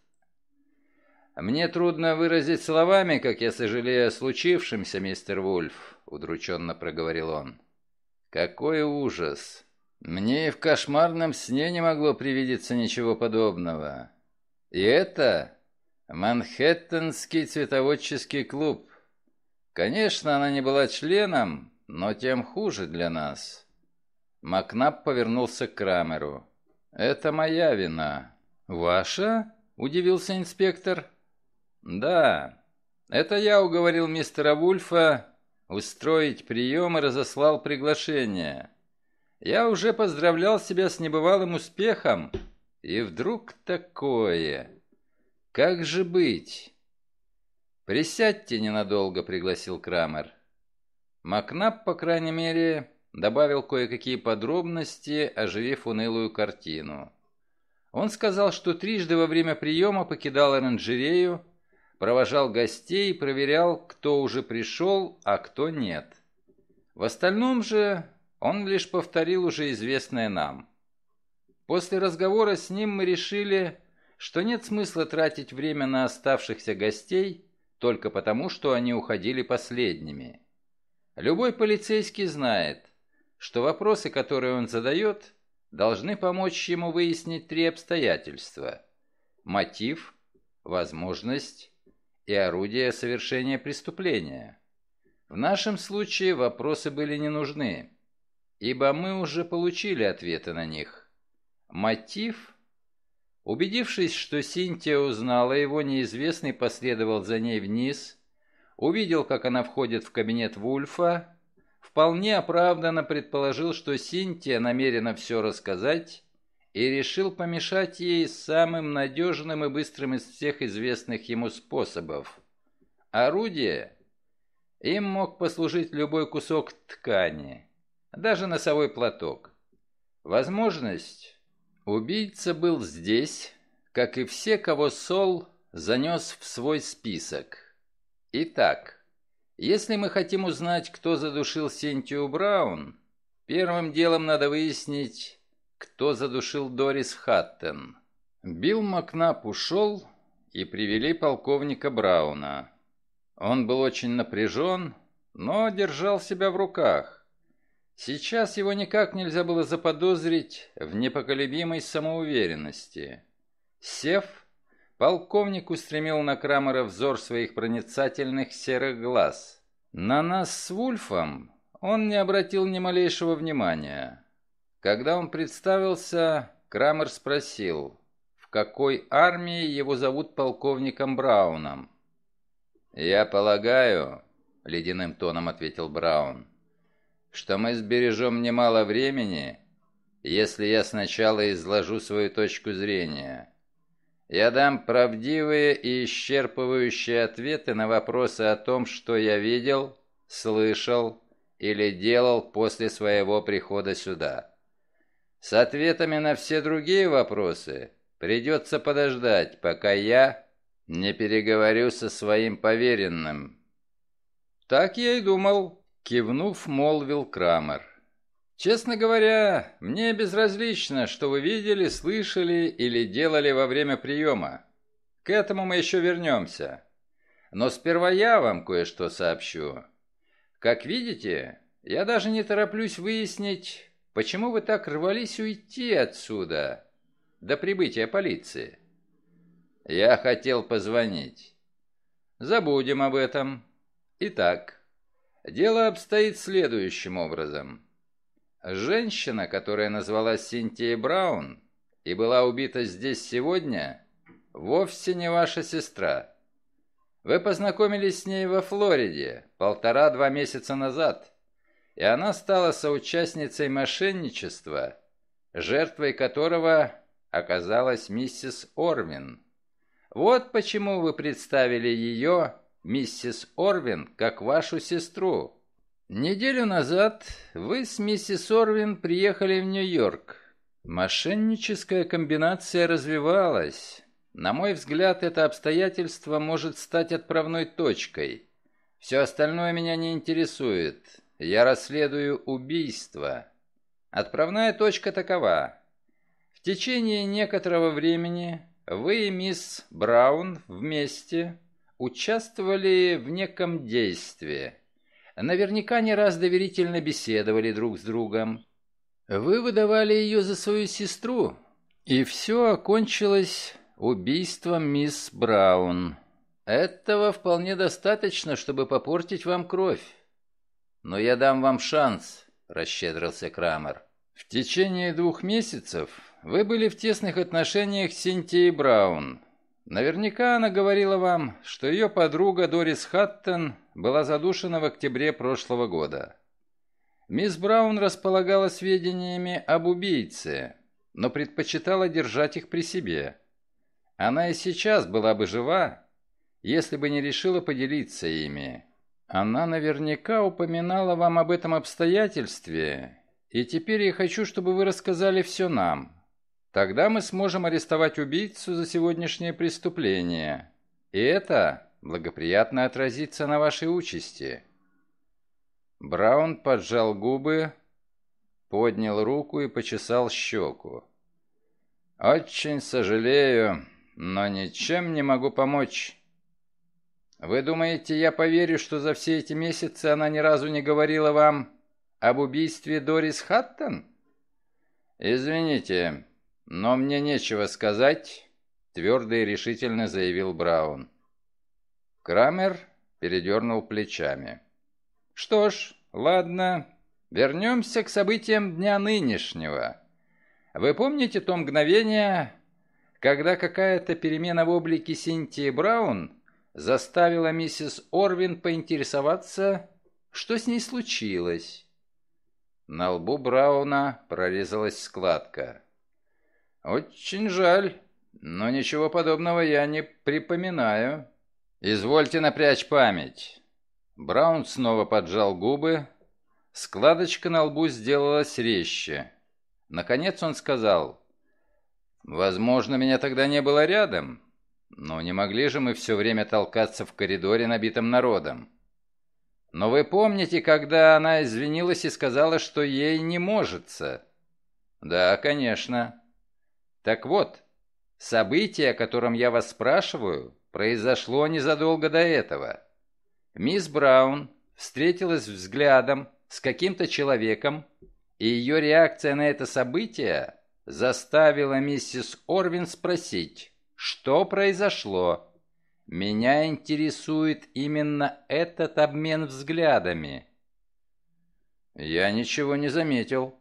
«Мне трудно выразить словами, как я сожалею о случившемся, мистер Вульф», — удрученно проговорил он. «Какой ужас! Мне и в кошмарном сне не могло привидеться ничего подобного. И это Манхэттенский цветоводческий клуб. Конечно, она не была членом, но тем хуже для нас. Макнап повернулся к Крамеру. «Это моя вина». «Ваша?» – удивился инспектор. «Да. Это я уговорил мистера Вульфа устроить прием и разослал приглашение. Я уже поздравлял себя с небывалым успехом, и вдруг такое. Как же быть? «Присядьте ненадолго», — пригласил Крамер. Макнап, по крайней мере, добавил кое-какие подробности, оживив унылую картину. Он сказал, что трижды во время приема покидал оранжерею, провожал гостей и проверял, кто уже пришел, а кто нет. В остальном же он лишь повторил уже известное нам. После разговора с ним мы решили, что нет смысла тратить время на оставшихся гостей только потому, что они уходили последними. Любой полицейский знает, что вопросы, которые он задает, должны помочь ему выяснить три обстоятельства. Мотив, возможность и орудие совершения преступления. В нашем случае вопросы были не нужны, ибо мы уже получили ответы на них. Мотив? Убедившись, что Синтия узнала его, неизвестный последовал за ней вниз, увидел, как она входит в кабинет Вульфа, вполне оправданно предположил, что Синтия намерена все рассказать и решил помешать ей самым надежным и быстрым из всех известных ему способов. Орудие им мог послужить любой кусок ткани, даже носовой платок. Возможность. Убийца был здесь, как и все, кого Сол занес в свой список. Итак, если мы хотим узнать, кто задушил Сентию Браун, первым делом надо выяснить, кто задушил Дорис Хаттен. Билл Макнап ушел, и привели полковника Брауна. Он был очень напряжен, но держал себя в руках. Сейчас его никак нельзя было заподозрить в непоколебимой самоуверенности. Сев, полковник устремил на Крамера взор своих проницательных серых глаз. На нас с Вульфом он не обратил ни малейшего внимания. Когда он представился, Крамер спросил, в какой армии его зовут полковником Брауном. «Я полагаю», — ледяным тоном ответил Браун, «что мы сбережем немало времени, если я сначала изложу свою точку зрения. Я дам правдивые и исчерпывающие ответы на вопросы о том, что я видел, слышал или делал после своего прихода сюда. С ответами на все другие вопросы придется подождать, пока я не переговорю со своим поверенным». «Так я и думал», — кивнув, молвил Крамер. «Честно говоря, мне безразлично, что вы видели, слышали или делали во время приема. К этому мы еще вернемся. Но сперва я вам кое-что сообщу. Как видите, я даже не тороплюсь выяснить, почему вы так рвались уйти отсюда до прибытия полиции. Я хотел позвонить. Забудем об этом. Итак, дело обстоит следующим образом. Женщина, которая назвалась Синтия Браун и была убита здесь сегодня, вовсе не ваша сестра. Вы познакомились с ней во Флориде полтора-два месяца назад, и она стала соучастницей мошенничества, жертвой которого оказалась миссис Орвин. Вот почему вы представили ее, миссис Орвин, как вашу сестру. Неделю назад вы с миссис Орвин приехали в Нью-Йорк. Мошенническая комбинация развивалась. На мой взгляд, это обстоятельство может стать отправной точкой. Все остальное меня не интересует. Я расследую убийство. Отправная точка такова. В течение некоторого времени вы и мисс Браун вместе участвовали в неком действии. Наверняка не раз доверительно беседовали друг с другом. Вы выдавали ее за свою сестру, и все окончилось убийством мисс Браун. Этого вполне достаточно, чтобы попортить вам кровь. Но я дам вам шанс, расщедрился Крамер. В течение двух месяцев вы были в тесных отношениях с Синтией Браун. Наверняка она говорила вам, что ее подруга Дорис Хаттон была задушена в октябре прошлого года. Мисс Браун располагала сведениями об убийце, но предпочитала держать их при себе. Она и сейчас была бы жива, если бы не решила поделиться ими. Она наверняка упоминала вам об этом обстоятельстве, и теперь я хочу, чтобы вы рассказали все нам. Тогда мы сможем арестовать убийцу за сегодняшнее преступление. И это благоприятно отразится на вашей участи». Браун поджал губы, поднял руку и почесал щеку. «Очень сожалею, но ничем не могу помочь. Вы думаете, я поверю, что за все эти месяцы она ни разу не говорила вам об убийстве Дорис Хаттон? Извините, но мне нечего сказать, твердо и решительно заявил Браун. Крамер передернул плечами. Что ж, ладно, вернемся к событиям дня нынешнего. Вы помните то мгновение, когда какая-то перемена в облике Синтии Браун заставила миссис Орвин поинтересоваться, что с ней случилось. На лбу Брауна прорезалась складка. «Очень жаль, но ничего подобного я не припоминаю. Извольте напрячь память». Браун снова поджал губы. Складочка на лбу сделалась резче. Наконец он сказал, «Возможно, меня тогда не было рядом, но не могли же мы все время толкаться в коридоре, набитом народом. Но вы помните, когда она извинилась и сказала, что ей не можется? Да, конечно. Так вот, событие, о котором я вас спрашиваю, произошло незадолго до этого. Мисс Браун встретилась взглядом с каким-то человеком, и ее реакция на это событие заставила миссис Орвин спросить, что произошло. Меня интересует именно этот обмен взглядами. Я ничего не заметил.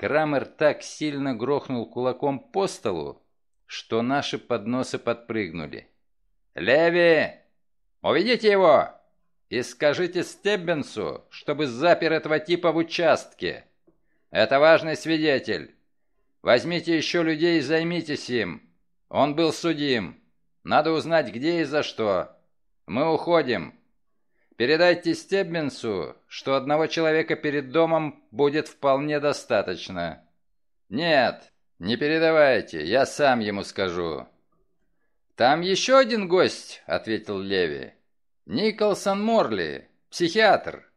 Крамер так сильно грохнул кулаком по столу, что наши подносы подпрыгнули. «Леви, уведите его и скажите Стеббенсу, чтобы запер этого типа в участке. Это важный свидетель. Возьмите еще людей и займитесь им. Он был судим. Надо узнать, где и за что. Мы уходим. Передайте Стеббинсу, что одного человека перед домом будет вполне достаточно. Нет, не передавайте, я сам ему скажу. Там еще один гость, ответил Леви. Николсон Морли, психиатр.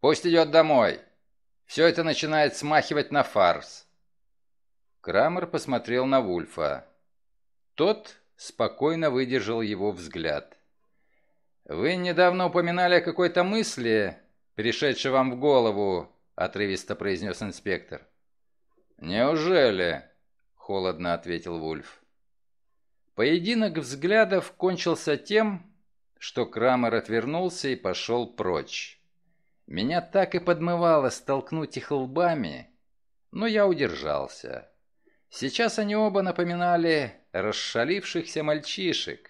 Пусть идет домой. Все это начинает смахивать на фарс. Крамер посмотрел на Вульфа. Тот спокойно выдержал его взгляд. «Вы недавно упоминали о какой-то мысли, пришедшей вам в голову», — отрывисто произнес инспектор. «Неужели?» — холодно ответил Вульф. Поединок взглядов кончился тем, что Крамер отвернулся и пошел прочь. Меня так и подмывало столкнуть их лбами, но я удержался. Сейчас они оба напоминали расшалившихся мальчишек.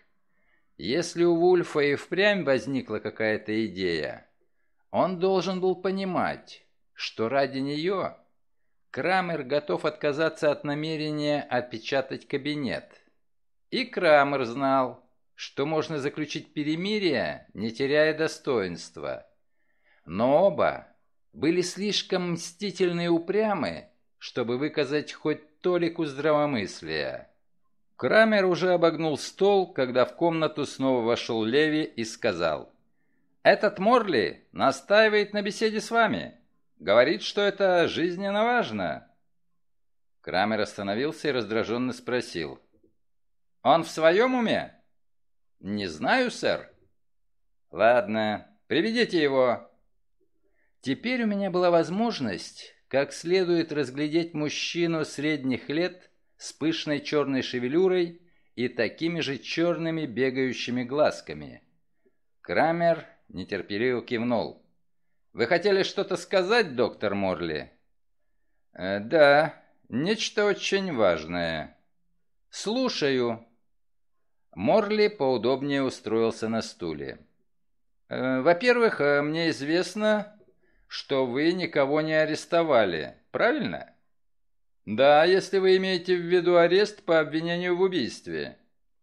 Если у Вульфа и впрямь возникла какая-то идея, он должен был понимать, что ради нее Крамер готов отказаться от намерения опечатать кабинет. И Крамер знал, что можно заключить перемирие, не теряя достоинства. Но оба были слишком мстительны и упрямы, чтобы выказать хоть толику здравомыслия. Крамер уже обогнул стол, когда в комнату снова вошел Леви и сказал. «Этот Морли настаивает на беседе с вами. Говорит, что это жизненно важно». Крамер остановился и раздраженно спросил. «Он в своем уме?» «Не знаю, сэр». «Ладно, приведите его». Теперь у меня была возможность как следует разглядеть мужчину средних лет с пышной черной шевелюрой и такими же черными бегающими глазками. Крамер нетерпеливо кивнул. «Вы хотели что-то сказать, доктор Морли?» э, «Да, нечто очень важное». «Слушаю». Морли поудобнее устроился на стуле. «Э, «Во-первых, э, мне известно, что вы никого не арестовали, правильно?» Да, если вы имеете в виду арест по обвинению в убийстве.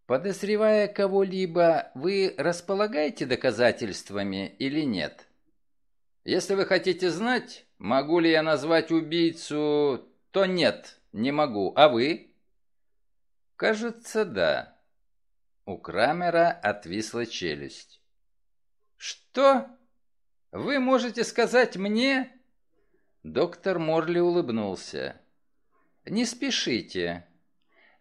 Подозревая кого-либо, вы располагаете доказательствами или нет? Если вы хотите знать, могу ли я назвать убийцу, то нет, не могу. А вы? Кажется, да. У Крамера отвисла челюсть. Что? Вы можете сказать мне? Доктор Морли улыбнулся. Не спешите.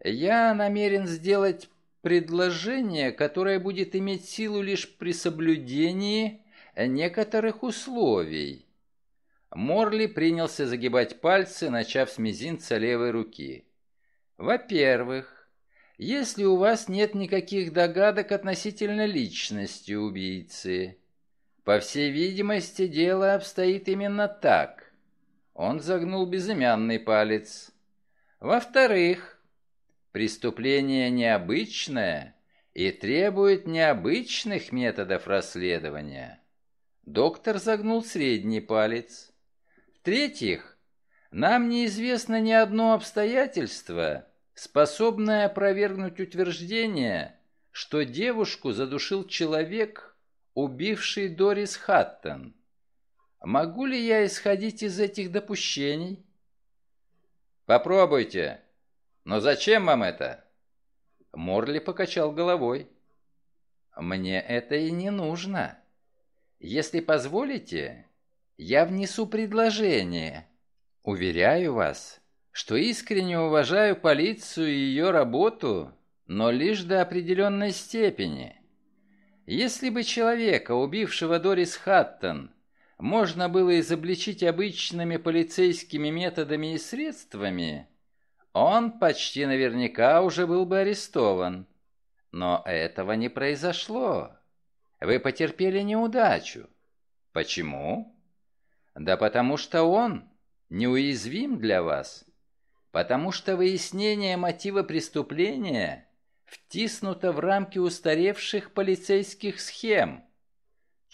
Я намерен сделать предложение, которое будет иметь силу лишь при соблюдении некоторых условий. Морли принялся загибать пальцы, начав с мизинца левой руки. Во-первых, если у вас нет никаких догадок относительно личности убийцы, по всей видимости, дело обстоит именно так. Он загнул безымянный палец. Во-вторых, преступление необычное и требует необычных методов расследования. Доктор загнул средний палец. В-третьих, нам неизвестно ни одно обстоятельство, способное опровергнуть утверждение, что девушку задушил человек, убивший Дорис Хаттон. Могу ли я исходить из этих допущений? Попробуйте. Но зачем вам это? Морли покачал головой. Мне это и не нужно. Если позволите, я внесу предложение. Уверяю вас, что искренне уважаю полицию и ее работу, но лишь до определенной степени. Если бы человека, убившего Дорис Хаттон, можно было изобличить обычными полицейскими методами и средствами, он почти наверняка уже был бы арестован. Но этого не произошло. Вы потерпели неудачу. Почему? Да потому что он неуязвим для вас. Потому что выяснение мотива преступления втиснуто в рамки устаревших полицейских схем.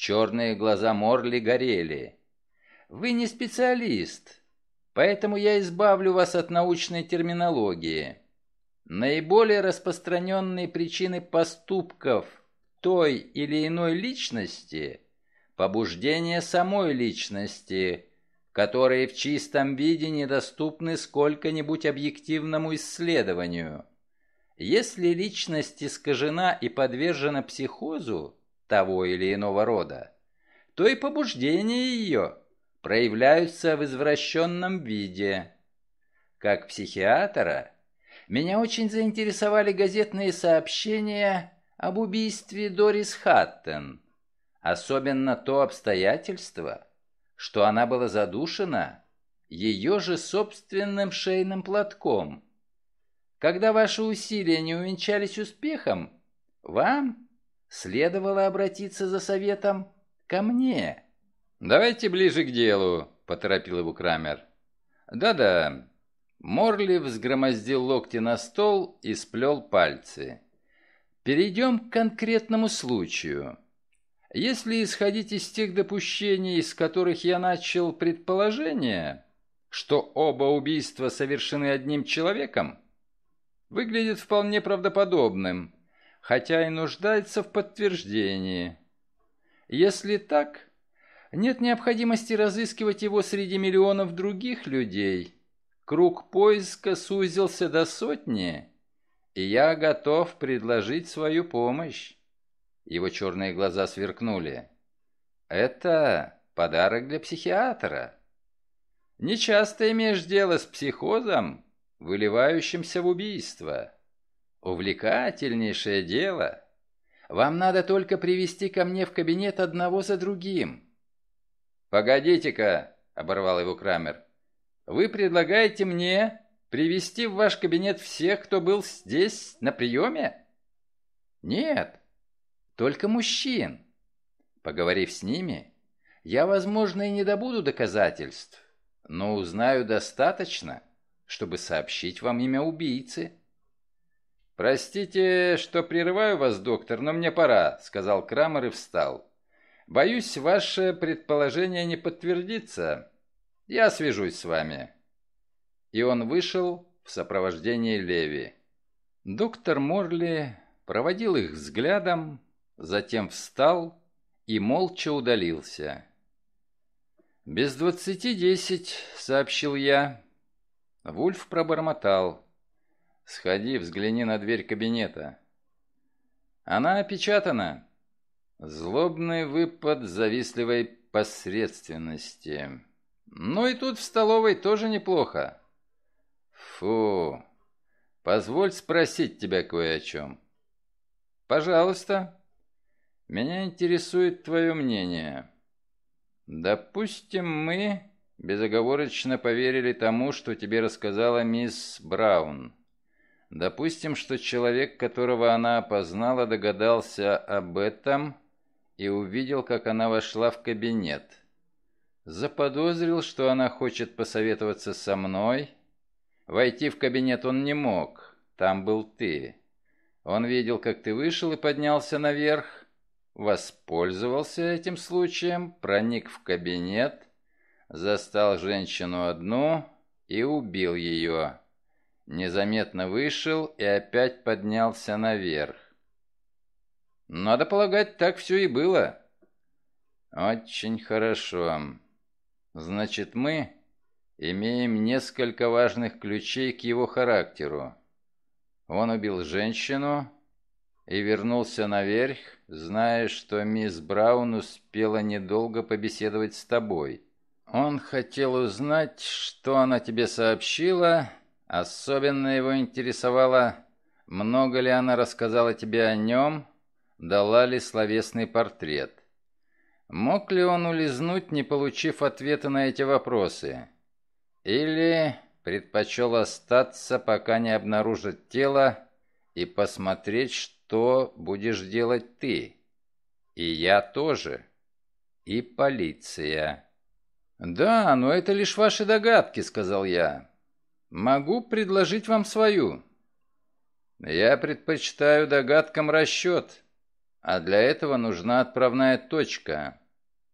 Черные глаза Морли горели. «Вы не специалист, поэтому я избавлю вас от научной терминологии. Наиболее распространенные причины поступков той или иной личности – побуждение самой личности, которые в чистом виде недоступны сколько-нибудь объективному исследованию. Если личность искажена и подвержена психозу, того или иного рода, то и побуждения ее проявляются в извращенном виде. Как психиатра, меня очень заинтересовали газетные сообщения об убийстве Дорис Хаттен, особенно то обстоятельство, что она была задушена ее же собственным шейным платком. Когда ваши усилия не увенчались успехом, вам Следовало обратиться за советом ко мне. «Давайте ближе к делу», — поторопил его Крамер. «Да-да». Морли взгромоздил локти на стол и сплел пальцы. «Перейдем к конкретному случаю. Если исходить из тех допущений, из которых я начал предположение, что оба убийства совершены одним человеком, выглядит вполне правдоподобным» хотя и нуждается в подтверждении. Если так, нет необходимости разыскивать его среди миллионов других людей. Круг поиска сузился до сотни, и я готов предложить свою помощь. Его черные глаза сверкнули. Это подарок для психиатра. Не часто имеешь дело с психозом, выливающимся в убийство. Увлекательнейшее дело. Вам надо только привести ко мне в кабинет одного за другим. Погодите-ка, оборвал его Крамер. Вы предлагаете мне привести в ваш кабинет всех, кто был здесь на приеме? Нет, только мужчин. Поговорив с ними, я, возможно, и не добуду доказательств, но узнаю достаточно, чтобы сообщить вам имя убийцы. «Простите, что прерываю вас, доктор, но мне пора», — сказал Крамер и встал. «Боюсь, ваше предположение не подтвердится. Я свяжусь с вами». И он вышел в сопровождении Леви. Доктор Морли проводил их взглядом, затем встал и молча удалился. «Без двадцати десять», — сообщил я. Вульф пробормотал. Сходи, взгляни на дверь кабинета. Она опечатана. Злобный выпад завистливой посредственности. Ну и тут в столовой тоже неплохо. Фу. Позволь спросить тебя кое о чем. Пожалуйста. Меня интересует твое мнение. Допустим, мы безоговорочно поверили тому, что тебе рассказала мисс Браун. Допустим, что человек, которого она опознала, догадался об этом и увидел, как она вошла в кабинет. Заподозрил, что она хочет посоветоваться со мной. Войти в кабинет он не мог, там был ты. Он видел, как ты вышел и поднялся наверх, воспользовался этим случаем, проник в кабинет, застал женщину одну и убил ее незаметно вышел и опять поднялся наверх. Надо полагать, так все и было. Очень хорошо. Значит, мы имеем несколько важных ключей к его характеру. Он убил женщину и вернулся наверх, зная, что мисс Браун успела недолго побеседовать с тобой. Он хотел узнать, что она тебе сообщила, Особенно его интересовало, много ли она рассказала тебе о нем, дала ли словесный портрет. Мог ли он улизнуть, не получив ответа на эти вопросы? Или предпочел остаться, пока не обнаружит тело, и посмотреть, что будешь делать ты? И я тоже. И полиция. «Да, но это лишь ваши догадки», — сказал я. Могу предложить вам свою. Я предпочитаю догадкам расчет, а для этого нужна отправная точка,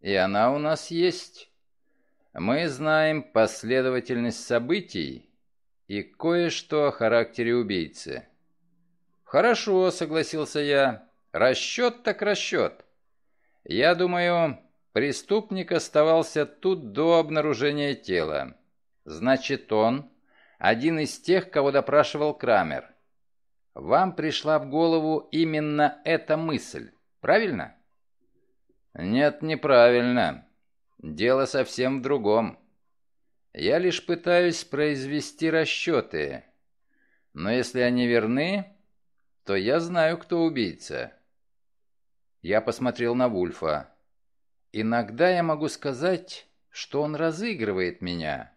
и она у нас есть. Мы знаем последовательность событий и кое-что о характере убийцы. Хорошо, согласился я. Расчет так расчет. Я думаю, преступник оставался тут до обнаружения тела. Значит, он один из тех, кого допрашивал Крамер. Вам пришла в голову именно эта мысль, правильно? Нет, неправильно. Дело совсем в другом. Я лишь пытаюсь произвести расчеты. Но если они верны, то я знаю, кто убийца. Я посмотрел на Вульфа. Иногда я могу сказать, что он разыгрывает меня.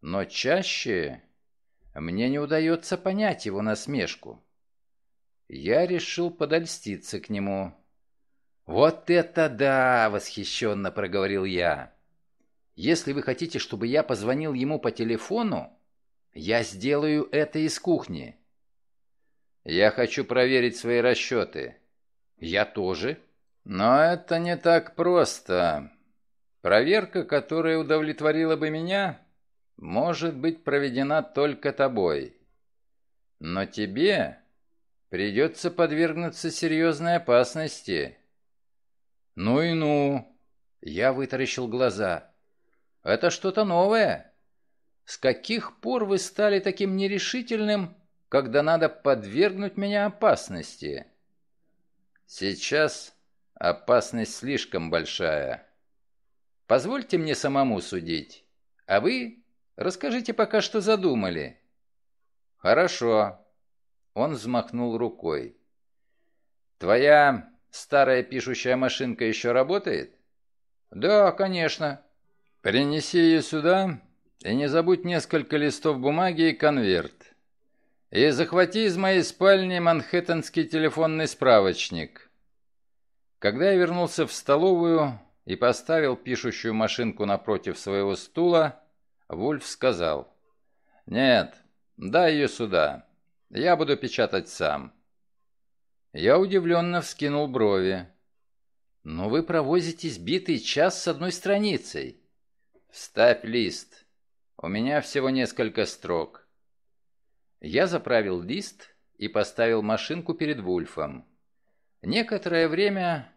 Но чаще мне не удается понять его насмешку. Я решил подольститься к нему. «Вот это да!» — восхищенно проговорил я. «Если вы хотите, чтобы я позвонил ему по телефону, я сделаю это из кухни». «Я хочу проверить свои расчеты». «Я тоже». «Но это не так просто. Проверка, которая удовлетворила бы меня, может быть проведена только тобой. Но тебе придется подвергнуться серьезной опасности. Ну и ну. Я вытаращил глаза. Это что-то новое. С каких пор вы стали таким нерешительным, когда надо подвергнуть меня опасности? Сейчас опасность слишком большая. Позвольте мне самому судить, а вы Расскажите пока, что задумали». «Хорошо». Он взмахнул рукой. «Твоя старая пишущая машинка еще работает?» «Да, конечно». «Принеси ее сюда и не забудь несколько листов бумаги и конверт. И захвати из моей спальни манхэттенский телефонный справочник». Когда я вернулся в столовую и поставил пишущую машинку напротив своего стула, Вульф сказал. «Нет, дай ее сюда. Я буду печатать сам». Я удивленно вскинул брови. «Но вы провозитесь битый час с одной страницей». «Вставь лист. У меня всего несколько строк». Я заправил лист и поставил машинку перед Вульфом. Некоторое время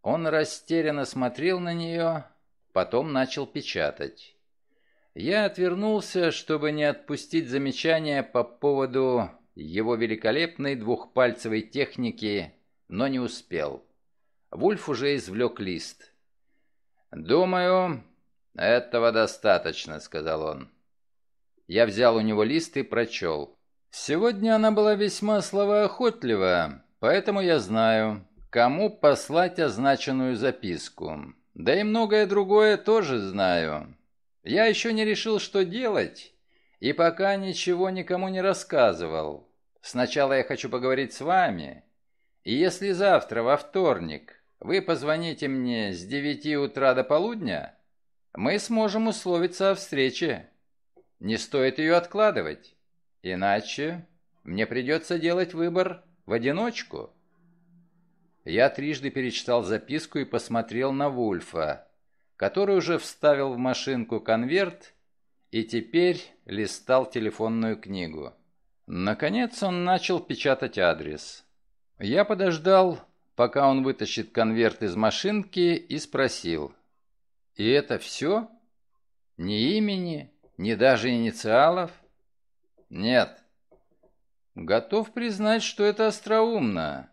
он растерянно смотрел на нее, потом начал печатать. Я отвернулся, чтобы не отпустить замечания по поводу его великолепной двухпальцевой техники, но не успел. Вульф уже извлек лист. «Думаю, этого достаточно», — сказал он. Я взял у него лист и прочел. Сегодня она была весьма словоохотлива, поэтому я знаю, кому послать означенную записку. Да и многое другое тоже знаю. Я еще не решил, что делать, и пока ничего никому не рассказывал. Сначала я хочу поговорить с вами, и если завтра, во вторник, вы позвоните мне с 9 утра до полудня, мы сможем условиться о встрече. Не стоит ее откладывать. Иначе мне придется делать выбор в одиночку. Я трижды перечитал записку и посмотрел на Вульфа, который уже вставил в машинку конверт и теперь листал телефонную книгу. Наконец он начал печатать адрес. Я подождал, пока он вытащит конверт из машинки и спросил. «И это все? Ни имени, ни даже инициалов?» Нет. Готов признать, что это остроумно.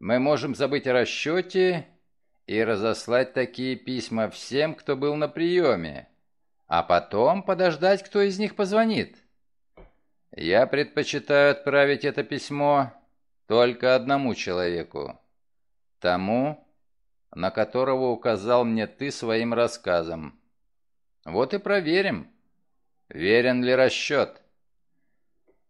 Мы можем забыть о расчете и разослать такие письма всем, кто был на приеме, а потом подождать, кто из них позвонит. Я предпочитаю отправить это письмо только одному человеку. Тому, на которого указал мне ты своим рассказом. Вот и проверим, верен ли расчет.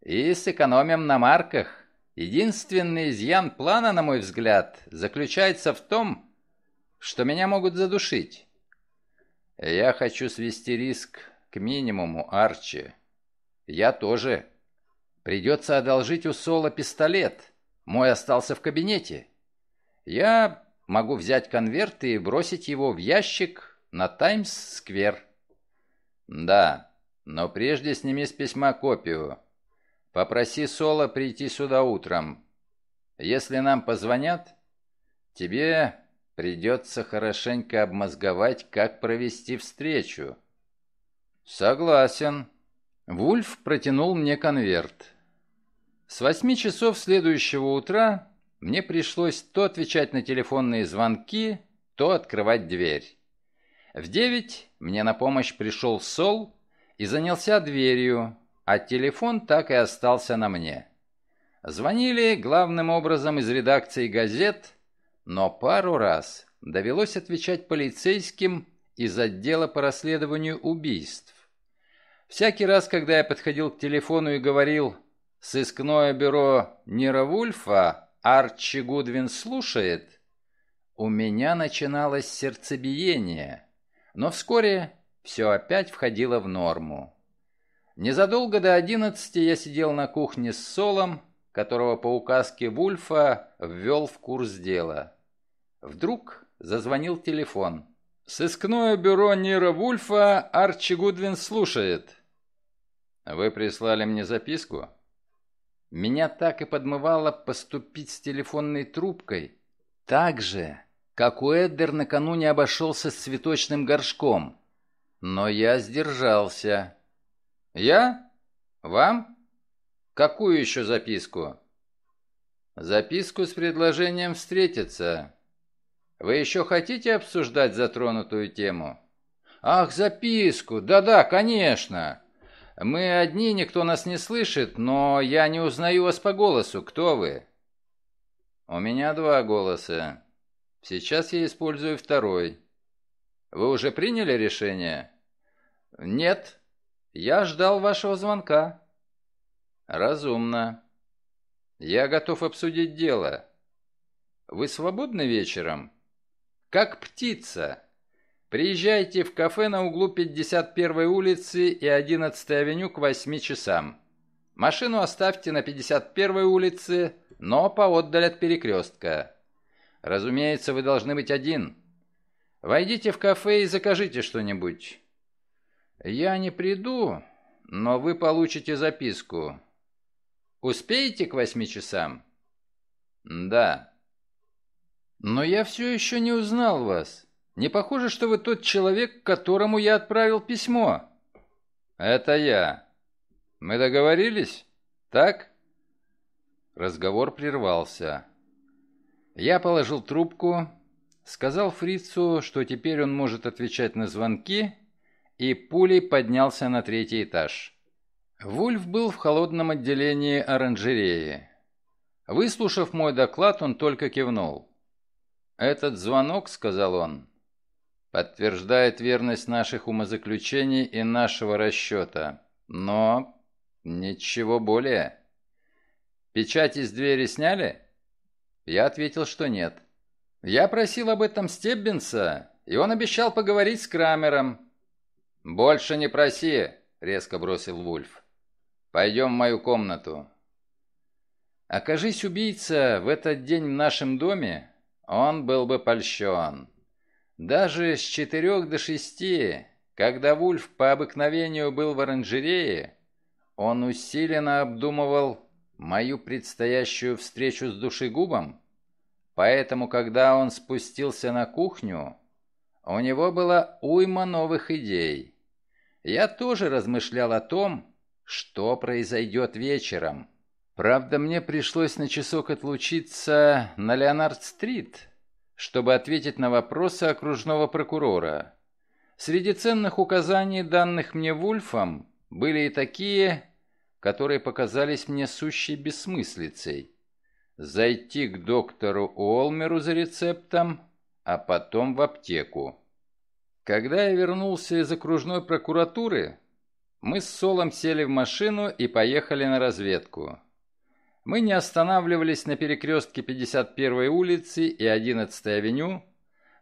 И сэкономим на марках. Единственный изъян плана, на мой взгляд, заключается в том, что меня могут задушить. Я хочу свести риск к минимуму, Арчи. Я тоже. Придется одолжить у Соло пистолет. Мой остался в кабинете. Я могу взять конверт и бросить его в ящик на Таймс-сквер. Да, но прежде сними с письма копию. Попроси Соло прийти сюда утром. Если нам позвонят, тебе придется хорошенько обмозговать, как провести встречу». «Согласен». Вульф протянул мне конверт. С восьми часов следующего утра мне пришлось то отвечать на телефонные звонки, то открывать дверь. В девять мне на помощь пришел Сол и занялся дверью, а телефон так и остался на мне. Звонили главным образом из редакции газет, но пару раз довелось отвечать полицейским из отдела по расследованию убийств. Всякий раз, когда я подходил к телефону и говорил «Сыскное бюро Нира Вульфа, Арчи Гудвин слушает», у меня начиналось сердцебиение, но вскоре все опять входило в норму. Незадолго до одиннадцати я сидел на кухне с Солом, которого по указке Вульфа ввел в курс дела. Вдруг зазвонил телефон. «Сыскное бюро Нира Вульфа Арчи Гудвин слушает». «Вы прислали мне записку?» Меня так и подмывало поступить с телефонной трубкой. Так же, как у Эддер накануне обошелся с цветочным горшком. Но я сдержался. «Я? Вам? Какую еще записку?» «Записку с предложением встретиться. Вы еще хотите обсуждать затронутую тему?» «Ах, записку! Да-да, конечно!» «Мы одни, никто нас не слышит, но я не узнаю вас по голосу. Кто вы?» «У меня два голоса. Сейчас я использую второй. Вы уже приняли решение?» «Нет, я ждал вашего звонка. Разумно. Я готов обсудить дело. Вы свободны вечером? Как птица. Приезжайте в кафе на углу 51-й улицы и 11-й авеню к 8 часам. Машину оставьте на 51-й улице, но поотдаль от перекрестка. Разумеется, вы должны быть один. Войдите в кафе и закажите что-нибудь. «Я не приду, но вы получите записку. Успеете к восьми часам?» «Да». «Но я все еще не узнал вас. Не похоже, что вы тот человек, которому я отправил письмо». «Это я. Мы договорились? Так?» Разговор прервался. Я положил трубку, сказал фрицу, что теперь он может отвечать на звонки, и пулей поднялся на третий этаж. Вульф был в холодном отделении оранжереи. Выслушав мой доклад, он только кивнул. «Этот звонок, — сказал он, — подтверждает верность наших умозаключений и нашего расчета, но ничего более. Печать из двери сняли?» Я ответил, что нет. Я просил об этом Стеббинса, и он обещал поговорить с Крамером. «Больше не проси», — резко бросил Вульф. «Пойдем в мою комнату». Окажись убийца в этот день в нашем доме, он был бы польщен. Даже с четырех до шести, когда Вульф по обыкновению был в оранжерее, он усиленно обдумывал мою предстоящую встречу с душегубом. Поэтому, когда он спустился на кухню, у него была уйма новых идей. Я тоже размышлял о том, что произойдет вечером. Правда, мне пришлось на часок отлучиться на Леонард-стрит, чтобы ответить на вопросы окружного прокурора. Среди ценных указаний, данных мне Вульфом, были и такие, которые показались мне сущей бессмыслицей. Зайти к доктору Уолмеру за рецептом, а потом в аптеку. Когда я вернулся из окружной прокуратуры, мы с Солом сели в машину и поехали на разведку. Мы не останавливались на перекрестке 51-й улицы и 11-й авеню,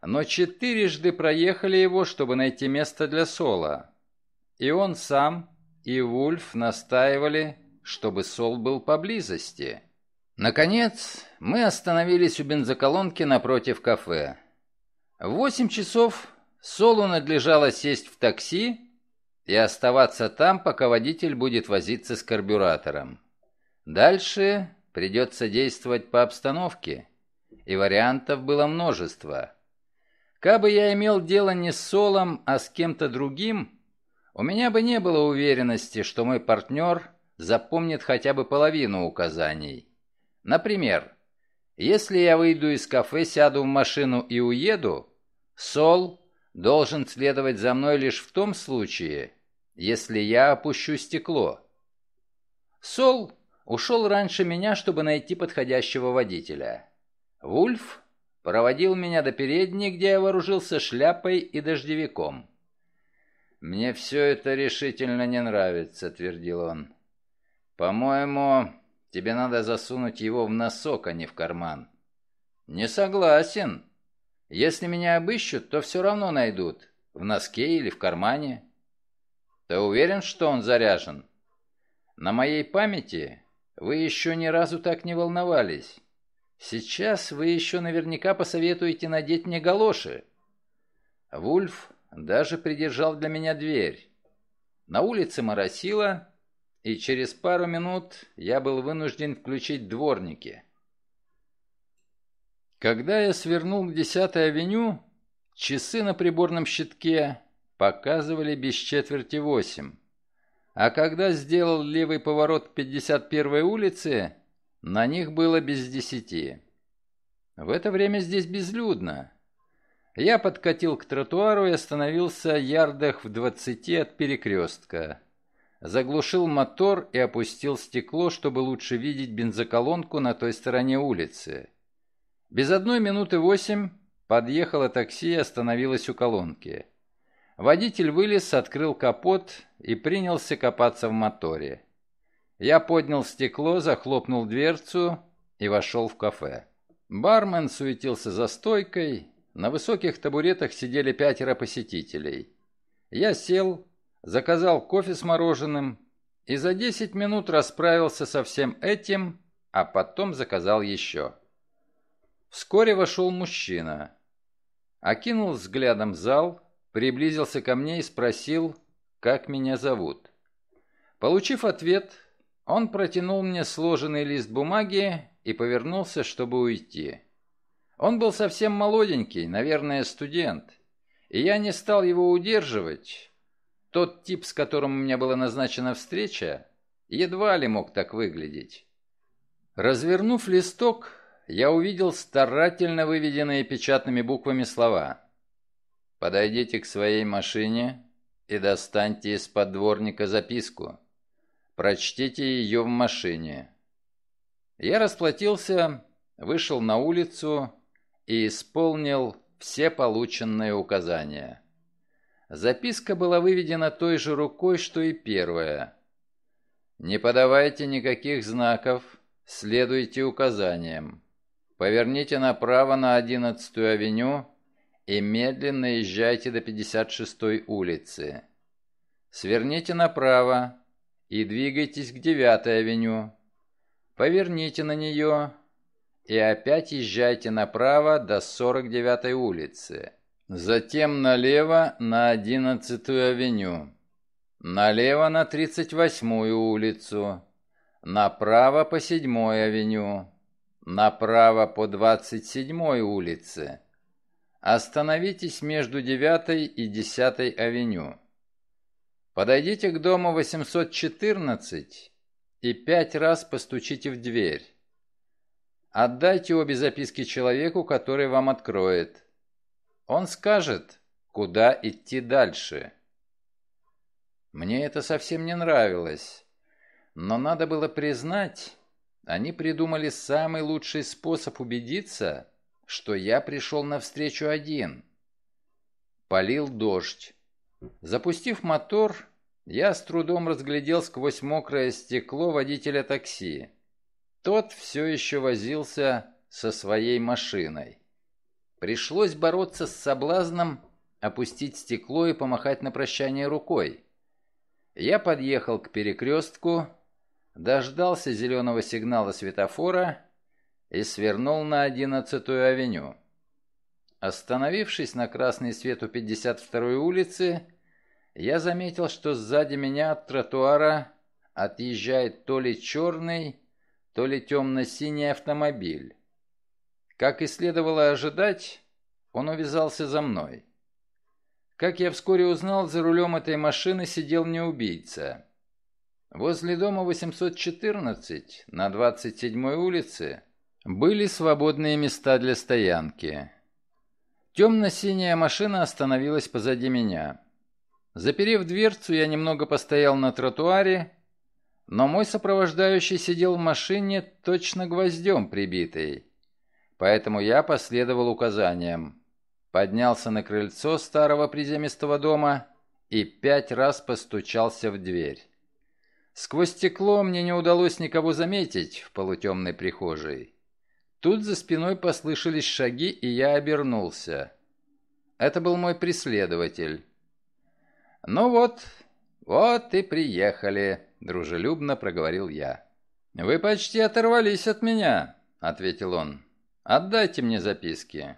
но четырежды проехали его, чтобы найти место для Сола. И он сам, и Вульф настаивали, чтобы Сол был поблизости. Наконец, мы остановились у бензоколонки напротив кафе. В восемь часов Солу надлежало сесть в такси и оставаться там, пока водитель будет возиться с карбюратором. Дальше придется действовать по обстановке, и вариантов было множество. Кабы я имел дело не с Солом, а с кем-то другим, у меня бы не было уверенности, что мой партнер запомнит хотя бы половину указаний. Например, если я выйду из кафе, сяду в машину и уеду, Сол должен следовать за мной лишь в том случае, если я опущу стекло. Сол ушел раньше меня, чтобы найти подходящего водителя. Вульф проводил меня до передней, где я вооружился шляпой и дождевиком. «Мне все это решительно не нравится», — твердил он. «По-моему, тебе надо засунуть его в носок, а не в карман». «Не согласен. Если меня обыщут, то все равно найдут. В носке или в кармане». «Ты уверен, что он заряжен?» «На моей памяти вы еще ни разу так не волновались. Сейчас вы еще наверняка посоветуете надеть мне галоши». Вульф даже придержал для меня дверь. На улице моросило, и через пару минут я был вынужден включить дворники. Когда я свернул к 10-й авеню, часы на приборном щитке показывали без четверти восемь. А когда сделал левый поворот к 51-й улице, на них было без десяти. В это время здесь безлюдно. Я подкатил к тротуару и остановился ярдах в двадцати от перекрестка. Заглушил мотор и опустил стекло, чтобы лучше видеть бензоколонку на той стороне улицы. Без одной минуты восемь подъехало такси и остановилось у колонки. Водитель вылез, открыл капот и принялся копаться в моторе. Я поднял стекло, захлопнул дверцу и вошел в кафе. Бармен суетился за стойкой, на высоких табуретах сидели пятеро посетителей. Я сел, заказал кофе с мороженым и за десять минут расправился со всем этим, а потом заказал еще. Вскоре вошел мужчина. Окинул взглядом зал, приблизился ко мне и спросил, как меня зовут. Получив ответ, он протянул мне сложенный лист бумаги и повернулся, чтобы уйти. Он был совсем молоденький, наверное, студент, и я не стал его удерживать. Тот тип, с которым у меня была назначена встреча, едва ли мог так выглядеть. Развернув листок, я увидел старательно выведенные печатными буквами слова – Подойдите к своей машине и достаньте из поддворника записку. Прочтите ее в машине». Я расплатился, вышел на улицу и исполнил все полученные указания. Записка была выведена той же рукой, что и первая. «Не подавайте никаких знаков, следуйте указаниям. Поверните направо на 11-ю авеню и медленно езжайте до 56-й улицы. Сверните направо и двигайтесь к 9-й авеню. Поверните на нее и опять езжайте направо до 49-й улицы. Затем налево на 11-ю авеню. Налево на 38-ю улицу. Направо по 7-й авеню. Направо по 27-й улице. Остановитесь между 9-й и 10-й авеню. Подойдите к дому 814 и пять раз постучите в дверь. Отдайте обе записки человеку, который вам откроет. Он скажет, куда идти дальше. Мне это совсем не нравилось, но надо было признать, они придумали самый лучший способ убедиться, что я пришел навстречу один. Полил дождь. Запустив мотор, я с трудом разглядел сквозь мокрое стекло водителя такси. Тот все еще возился со своей машиной. Пришлось бороться с соблазном опустить стекло и помахать на прощание рукой. Я подъехал к перекрестку, дождался зеленого сигнала светофора и свернул на 11-ю авеню. Остановившись на красный свет у 52-й улицы, я заметил, что сзади меня от тротуара отъезжает то ли черный, то ли темно-синий автомобиль. Как и следовало ожидать, он увязался за мной. Как я вскоре узнал, за рулем этой машины сидел не убийца. Возле дома 814 на 27-й улице были свободные места для стоянки. Темно-синяя машина остановилась позади меня. Заперев дверцу, я немного постоял на тротуаре, но мой сопровождающий сидел в машине точно гвоздем прибитый. Поэтому я последовал указаниям. Поднялся на крыльцо старого приземистого дома и пять раз постучался в дверь. Сквозь стекло мне не удалось никого заметить в полутемной прихожей. Тут за спиной послышались шаги, и я обернулся. Это был мой преследователь. «Ну вот, вот и приехали», — дружелюбно проговорил я. «Вы почти оторвались от меня», — ответил он. «Отдайте мне записки».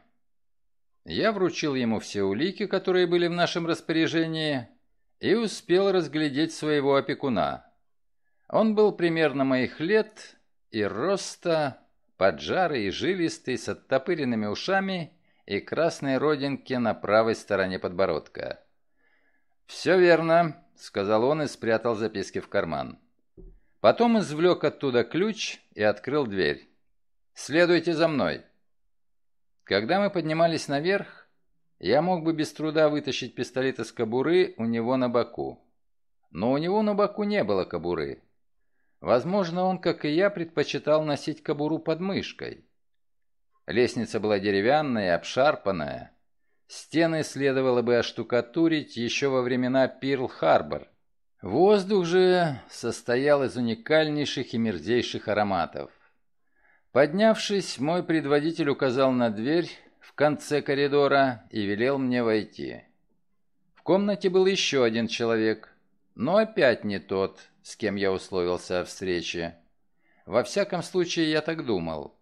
Я вручил ему все улики, которые были в нашем распоряжении, и успел разглядеть своего опекуна. Он был примерно моих лет и роста, поджарый и жилистый, с оттопыренными ушами и красной родинки на правой стороне подбородка. «Все верно», — сказал он и спрятал записки в карман. Потом извлек оттуда ключ и открыл дверь. «Следуйте за мной». Когда мы поднимались наверх, я мог бы без труда вытащить пистолет из кобуры у него на боку. Но у него на боку не было кобуры. Возможно, он, как и я, предпочитал носить кобуру под мышкой. Лестница была деревянная, обшарпанная. Стены следовало бы оштукатурить еще во времена Пирл-Харбор. Воздух же состоял из уникальнейших и мерзейших ароматов. Поднявшись, мой предводитель указал на дверь в конце коридора и велел мне войти. В комнате был еще один человек, но опять не тот, с кем я условился о встрече. Во всяком случае, я так думал.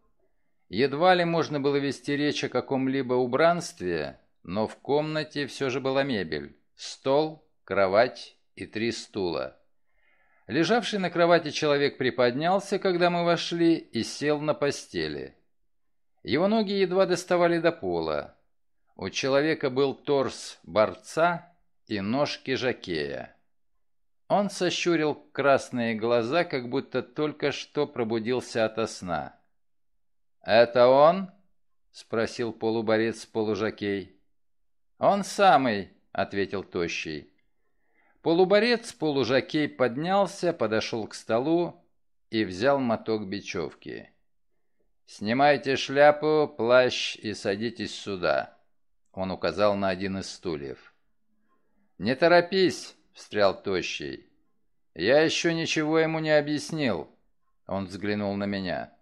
Едва ли можно было вести речь о каком-либо убранстве, но в комнате все же была мебель. Стол, кровать и три стула. Лежавший на кровати человек приподнялся, когда мы вошли, и сел на постели. Его ноги едва доставали до пола. У человека был торс борца и ножки жакея. Он сощурил красные глаза, как будто только что пробудился ото сна. «Это он?» — спросил полуборец-полужакей. «Он самый», — ответил Тощий. Полуборец, полужакей поднялся, подошел к столу и взял моток бечевки. «Снимайте шляпу, плащ и садитесь сюда», — он указал на один из стульев. «Не торопись», — встрял Тощий. «Я еще ничего ему не объяснил», — он взглянул на меня.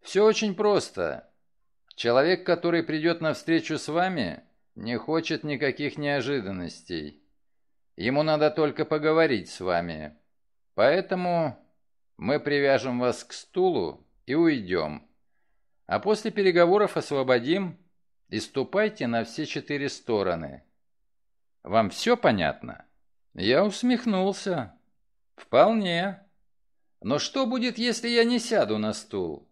«Все очень просто. Человек, который придет навстречу с вами, не хочет никаких неожиданностей. Ему надо только поговорить с вами. Поэтому мы привяжем вас к стулу и уйдем. А после переговоров освободим и ступайте на все четыре стороны. Вам все понятно?» Я усмехнулся. «Вполне. Но что будет, если я не сяду на стул?»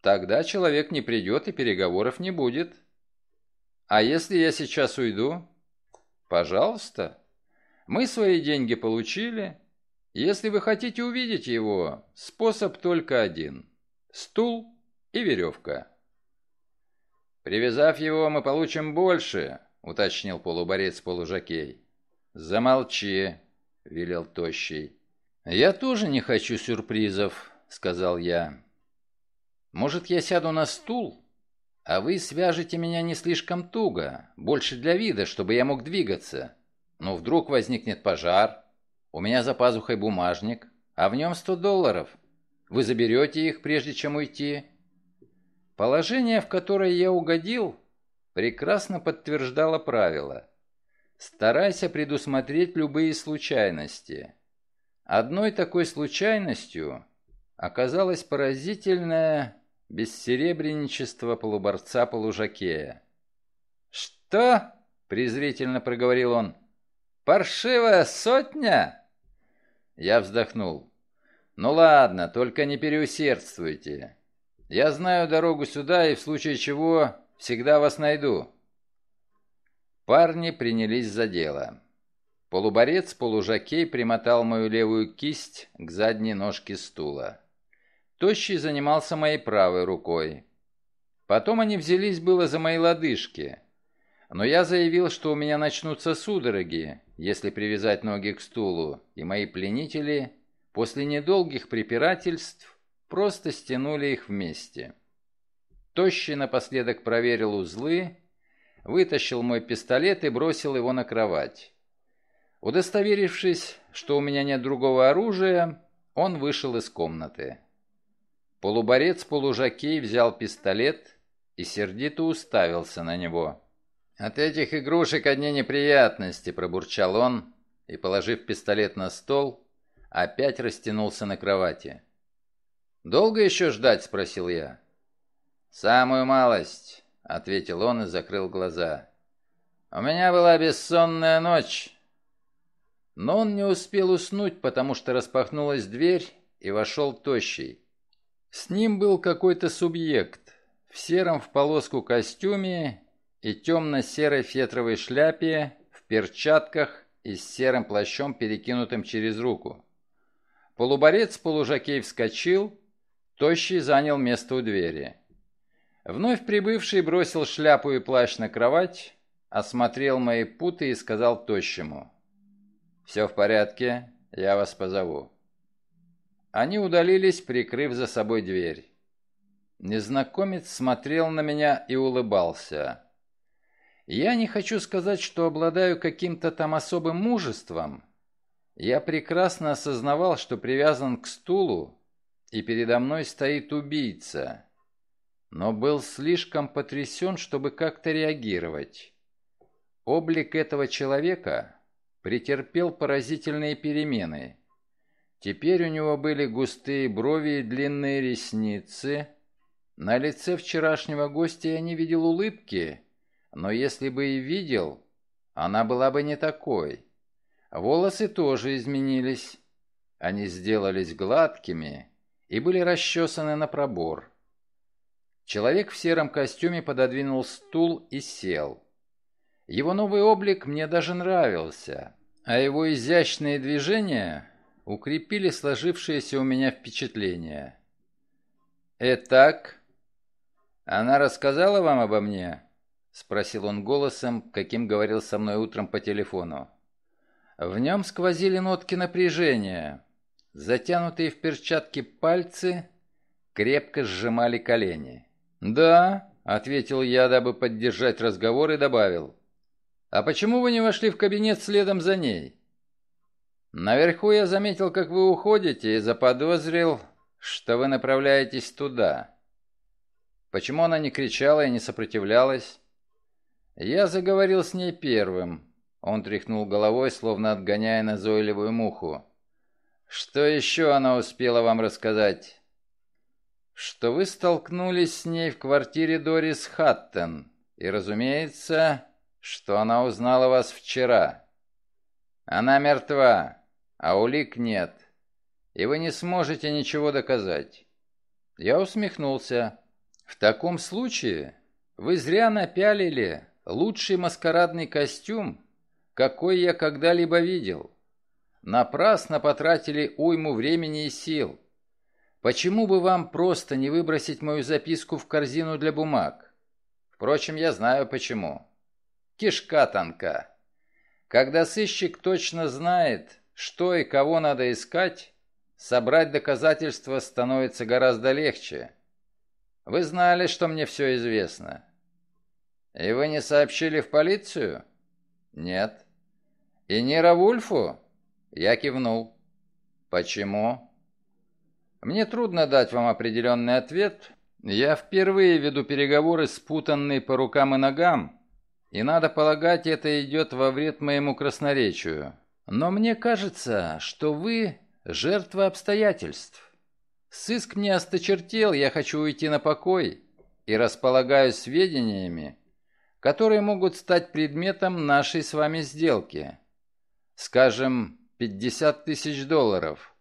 «Тогда человек не придет и переговоров не будет. А если я сейчас уйду?» «Пожалуйста. Мы свои деньги получили. Если вы хотите увидеть его, способ только один. Стул и веревка». «Привязав его, мы получим больше», — уточнил полуборец полужакей. «Замолчи», — велел Тощий. «Я тоже не хочу сюрпризов», — сказал я. «Может, я сяду на стул, а вы свяжете меня не слишком туго, больше для вида, чтобы я мог двигаться. Но вдруг возникнет пожар, у меня за пазухой бумажник, а в нем сто долларов. Вы заберете их, прежде чем уйти?» Положение, в которое я угодил, прекрасно подтверждало правило. Старайся предусмотреть любые случайности. Одной такой случайностью оказалось поразительное бессеребренничество полуборца-полужакея. «Что?» — презрительно проговорил он. «Паршивая сотня?» Я вздохнул. «Ну ладно, только не переусердствуйте. Я знаю дорогу сюда и в случае чего всегда вас найду». Парни принялись за дело. Полуборец, полужакей примотал мою левую кисть к задней ножке стула. Тощий занимался моей правой рукой. Потом они взялись было за мои лодыжки. Но я заявил, что у меня начнутся судороги, если привязать ноги к стулу, и мои пленители после недолгих препирательств просто стянули их вместе. Тощий напоследок проверил узлы вытащил мой пистолет и бросил его на кровать. Удостоверившись, что у меня нет другого оружия, он вышел из комнаты. Полуборец полужакей взял пистолет и сердито уставился на него. «От этих игрушек одни неприятности», — пробурчал он и, положив пистолет на стол, опять растянулся на кровати. «Долго еще ждать?» — спросил я. «Самую малость ответил он и закрыл глаза. «У меня была бессонная ночь». Но он не успел уснуть, потому что распахнулась дверь, и вошел тощий. С ним был какой-то субъект в сером в полоску костюме и темно-серой фетровой шляпе, в перчатках и с серым плащом, перекинутым через руку. Полуборец полужакей вскочил, тощий занял место у двери. Вновь прибывший бросил шляпу и плащ на кровать, осмотрел мои путы и сказал тощему. «Все в порядке, я вас позову». Они удалились, прикрыв за собой дверь. Незнакомец смотрел на меня и улыбался. Я не хочу сказать, что обладаю каким-то там особым мужеством. Я прекрасно осознавал, что привязан к стулу, и передо мной стоит убийца но был слишком потрясен, чтобы как-то реагировать. Облик этого человека претерпел поразительные перемены. Теперь у него были густые брови и длинные ресницы. На лице вчерашнего гостя я не видел улыбки, но если бы и видел, она была бы не такой. Волосы тоже изменились. Они сделались гладкими и были расчесаны на пробор. Человек в сером костюме пододвинул стул и сел. Его новый облик мне даже нравился, а его изящные движения укрепили сложившееся у меня впечатление. «Итак, она рассказала вам обо мне?» — спросил он голосом, каким говорил со мной утром по телефону. В нем сквозили нотки напряжения. Затянутые в перчатки пальцы крепко сжимали колени. «Да», — ответил я, дабы поддержать разговор, и добавил. «А почему вы не вошли в кабинет следом за ней?» «Наверху я заметил, как вы уходите, и заподозрил, что вы направляетесь туда. Почему она не кричала и не сопротивлялась?» «Я заговорил с ней первым». Он тряхнул головой, словно отгоняя назойливую муху. «Что еще она успела вам рассказать?» Что вы столкнулись с ней в квартире Дорис Хаттен, и, разумеется, что она узнала вас вчера. Она мертва, а улик нет, и вы не сможете ничего доказать. Я усмехнулся. В таком случае вы зря напялили лучший маскарадный костюм, какой я когда-либо видел. Напрасно потратили уйму времени и сил. Почему бы вам просто не выбросить мою записку в корзину для бумаг? Впрочем, я знаю почему. Кишка тонка. Когда сыщик точно знает, что и кого надо искать, собрать доказательства становится гораздо легче. Вы знали, что мне все известно. И вы не сообщили в полицию? Нет. И Нира Вульфу? Я кивнул. Почему? Мне трудно дать вам определенный ответ. Я впервые веду переговоры, спутанные по рукам и ногам, и, надо полагать, это идет во вред моему красноречию. Но мне кажется, что вы жертва обстоятельств. Сыск мне осточертел, я хочу уйти на покой и располагаю сведениями, которые могут стать предметом нашей с вами сделки. Скажем, 50 тысяч долларов –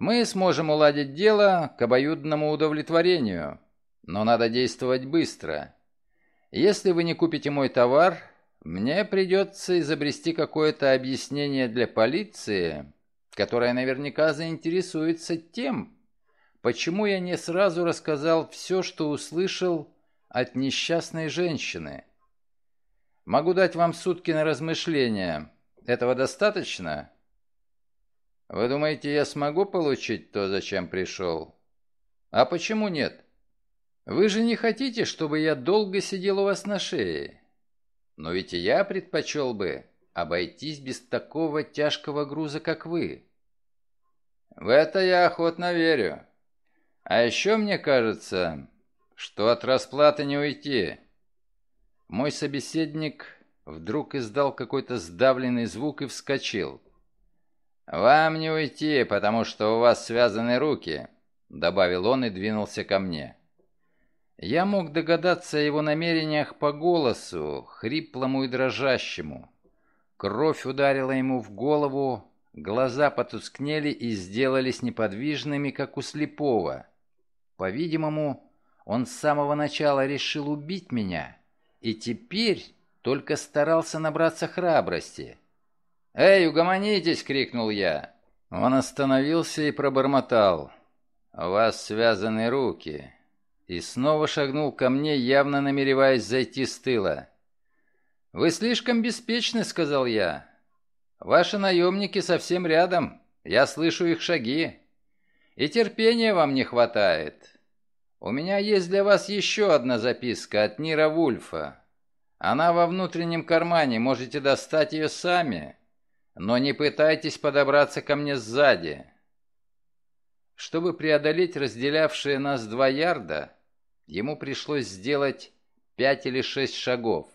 мы сможем уладить дело к обоюдному удовлетворению, но надо действовать быстро. Если вы не купите мой товар, мне придется изобрести какое-то объяснение для полиции, которая наверняка заинтересуется тем, почему я не сразу рассказал все, что услышал от несчастной женщины. Могу дать вам сутки на размышления. Этого достаточно?» Вы думаете, я смогу получить то, зачем пришел? А почему нет? Вы же не хотите, чтобы я долго сидел у вас на шее? Но ведь и я предпочел бы обойтись без такого тяжкого груза, как вы. В это я охотно верю. А еще мне кажется, что от расплаты не уйти. Мой собеседник вдруг издал какой-то сдавленный звук и вскочил. «Вам не уйти, потому что у вас связаны руки», — добавил он и двинулся ко мне. Я мог догадаться о его намерениях по голосу, хриплому и дрожащему. Кровь ударила ему в голову, глаза потускнели и сделались неподвижными, как у слепого. По-видимому, он с самого начала решил убить меня, и теперь только старался набраться храбрости. «Эй, угомонитесь!» — крикнул я. Он остановился и пробормотал. «У вас связаны руки». И снова шагнул ко мне, явно намереваясь зайти с тыла. «Вы слишком беспечны», — сказал я. «Ваши наемники совсем рядом. Я слышу их шаги. И терпения вам не хватает. У меня есть для вас еще одна записка от Нира Вульфа. Она во внутреннем кармане, можете достать ее сами но не пытайтесь подобраться ко мне сзади. Чтобы преодолеть разделявшие нас два ярда, ему пришлось сделать пять или шесть шагов.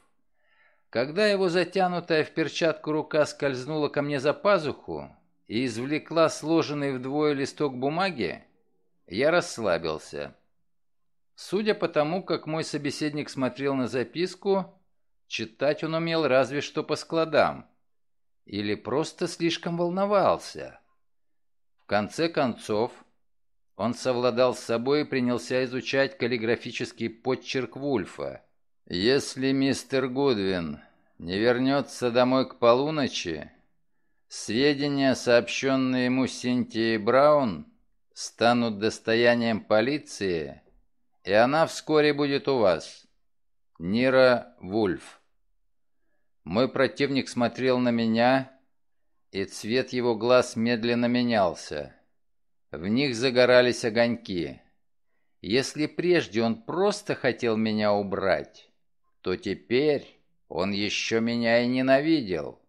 Когда его затянутая в перчатку рука скользнула ко мне за пазуху и извлекла сложенный вдвое листок бумаги, я расслабился. Судя по тому, как мой собеседник смотрел на записку, читать он умел разве что по складам. Или просто слишком волновался? В конце концов, он совладал с собой и принялся изучать каллиграфический подчерк Вульфа. «Если мистер Гудвин не вернется домой к полуночи, сведения, сообщенные ему Синтией Браун, станут достоянием полиции, и она вскоре будет у вас. Нира Вульф». Мой противник смотрел на меня, и цвет его глаз медленно менялся. В них загорались огоньки. Если прежде он просто хотел меня убрать, то теперь он еще меня и ненавидел.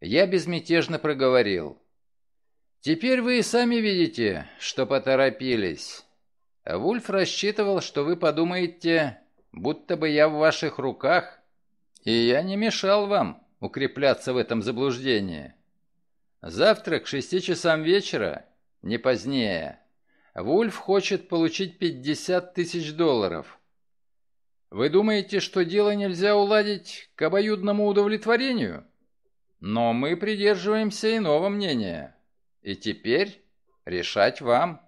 Я безмятежно проговорил. «Теперь вы и сами видите, что поторопились. Вульф рассчитывал, что вы подумаете, будто бы я в ваших руках, и я не мешал вам укрепляться в этом заблуждении. Завтра к шести часам вечера, не позднее, Вульф хочет получить 50 тысяч долларов. Вы думаете, что дело нельзя уладить к обоюдному удовлетворению? Но мы придерживаемся иного мнения. И теперь решать вам.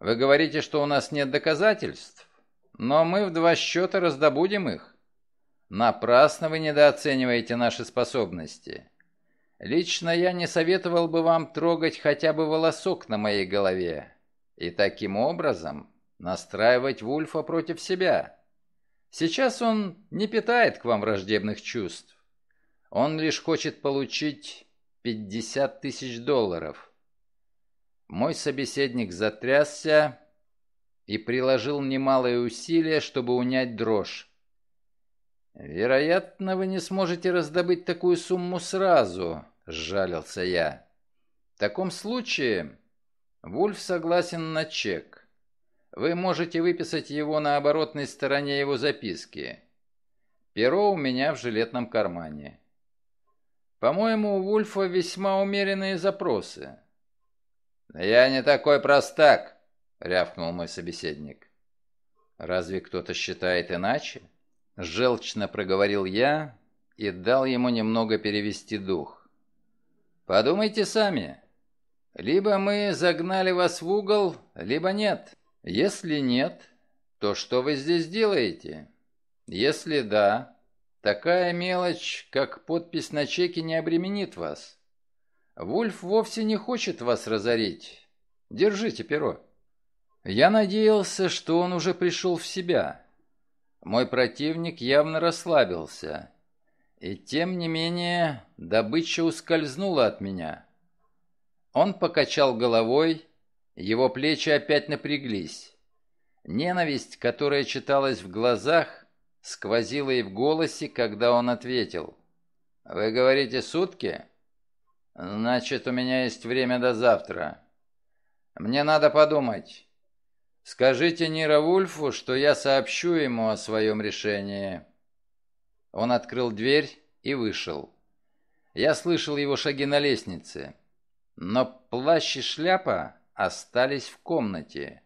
Вы говорите, что у нас нет доказательств, но мы в два счета раздобудем их. Напрасно вы недооцениваете наши способности. Лично я не советовал бы вам трогать хотя бы волосок на моей голове и таким образом настраивать Вульфа против себя. Сейчас он не питает к вам враждебных чувств. Он лишь хочет получить 50 тысяч долларов. Мой собеседник затрясся и приложил немалые усилия, чтобы унять дрожь. «Вероятно, вы не сможете раздобыть такую сумму сразу», — сжалился я. «В таком случае Вульф согласен на чек. Вы можете выписать его на оборотной стороне его записки. Перо у меня в жилетном кармане. По-моему, у Вульфа весьма умеренные запросы. «Я не такой простак», — рявкнул мой собеседник. «Разве кто-то считает иначе?» Желчно проговорил я и дал ему немного перевести дух. «Подумайте сами. Либо мы загнали вас в угол, либо нет. Если нет, то что вы здесь делаете? Если да, такая мелочь, как подпись на чеке, не обременит вас. Вульф вовсе не хочет вас разорить. Держите перо. Я надеялся, что он уже пришел в себя. Мой противник явно расслабился. И тем не менее добыча ускользнула от меня. Он покачал головой, его плечи опять напряглись. Ненависть, которая читалась в глазах, сквозила и в голосе, когда он ответил. «Вы говорите сутки? Значит, у меня есть время до завтра. Мне надо подумать. Скажите Нира Вульфу, что я сообщу ему о своем решении». Он открыл дверь и вышел. Я слышал его шаги на лестнице но плащ и шляпа остались в комнате.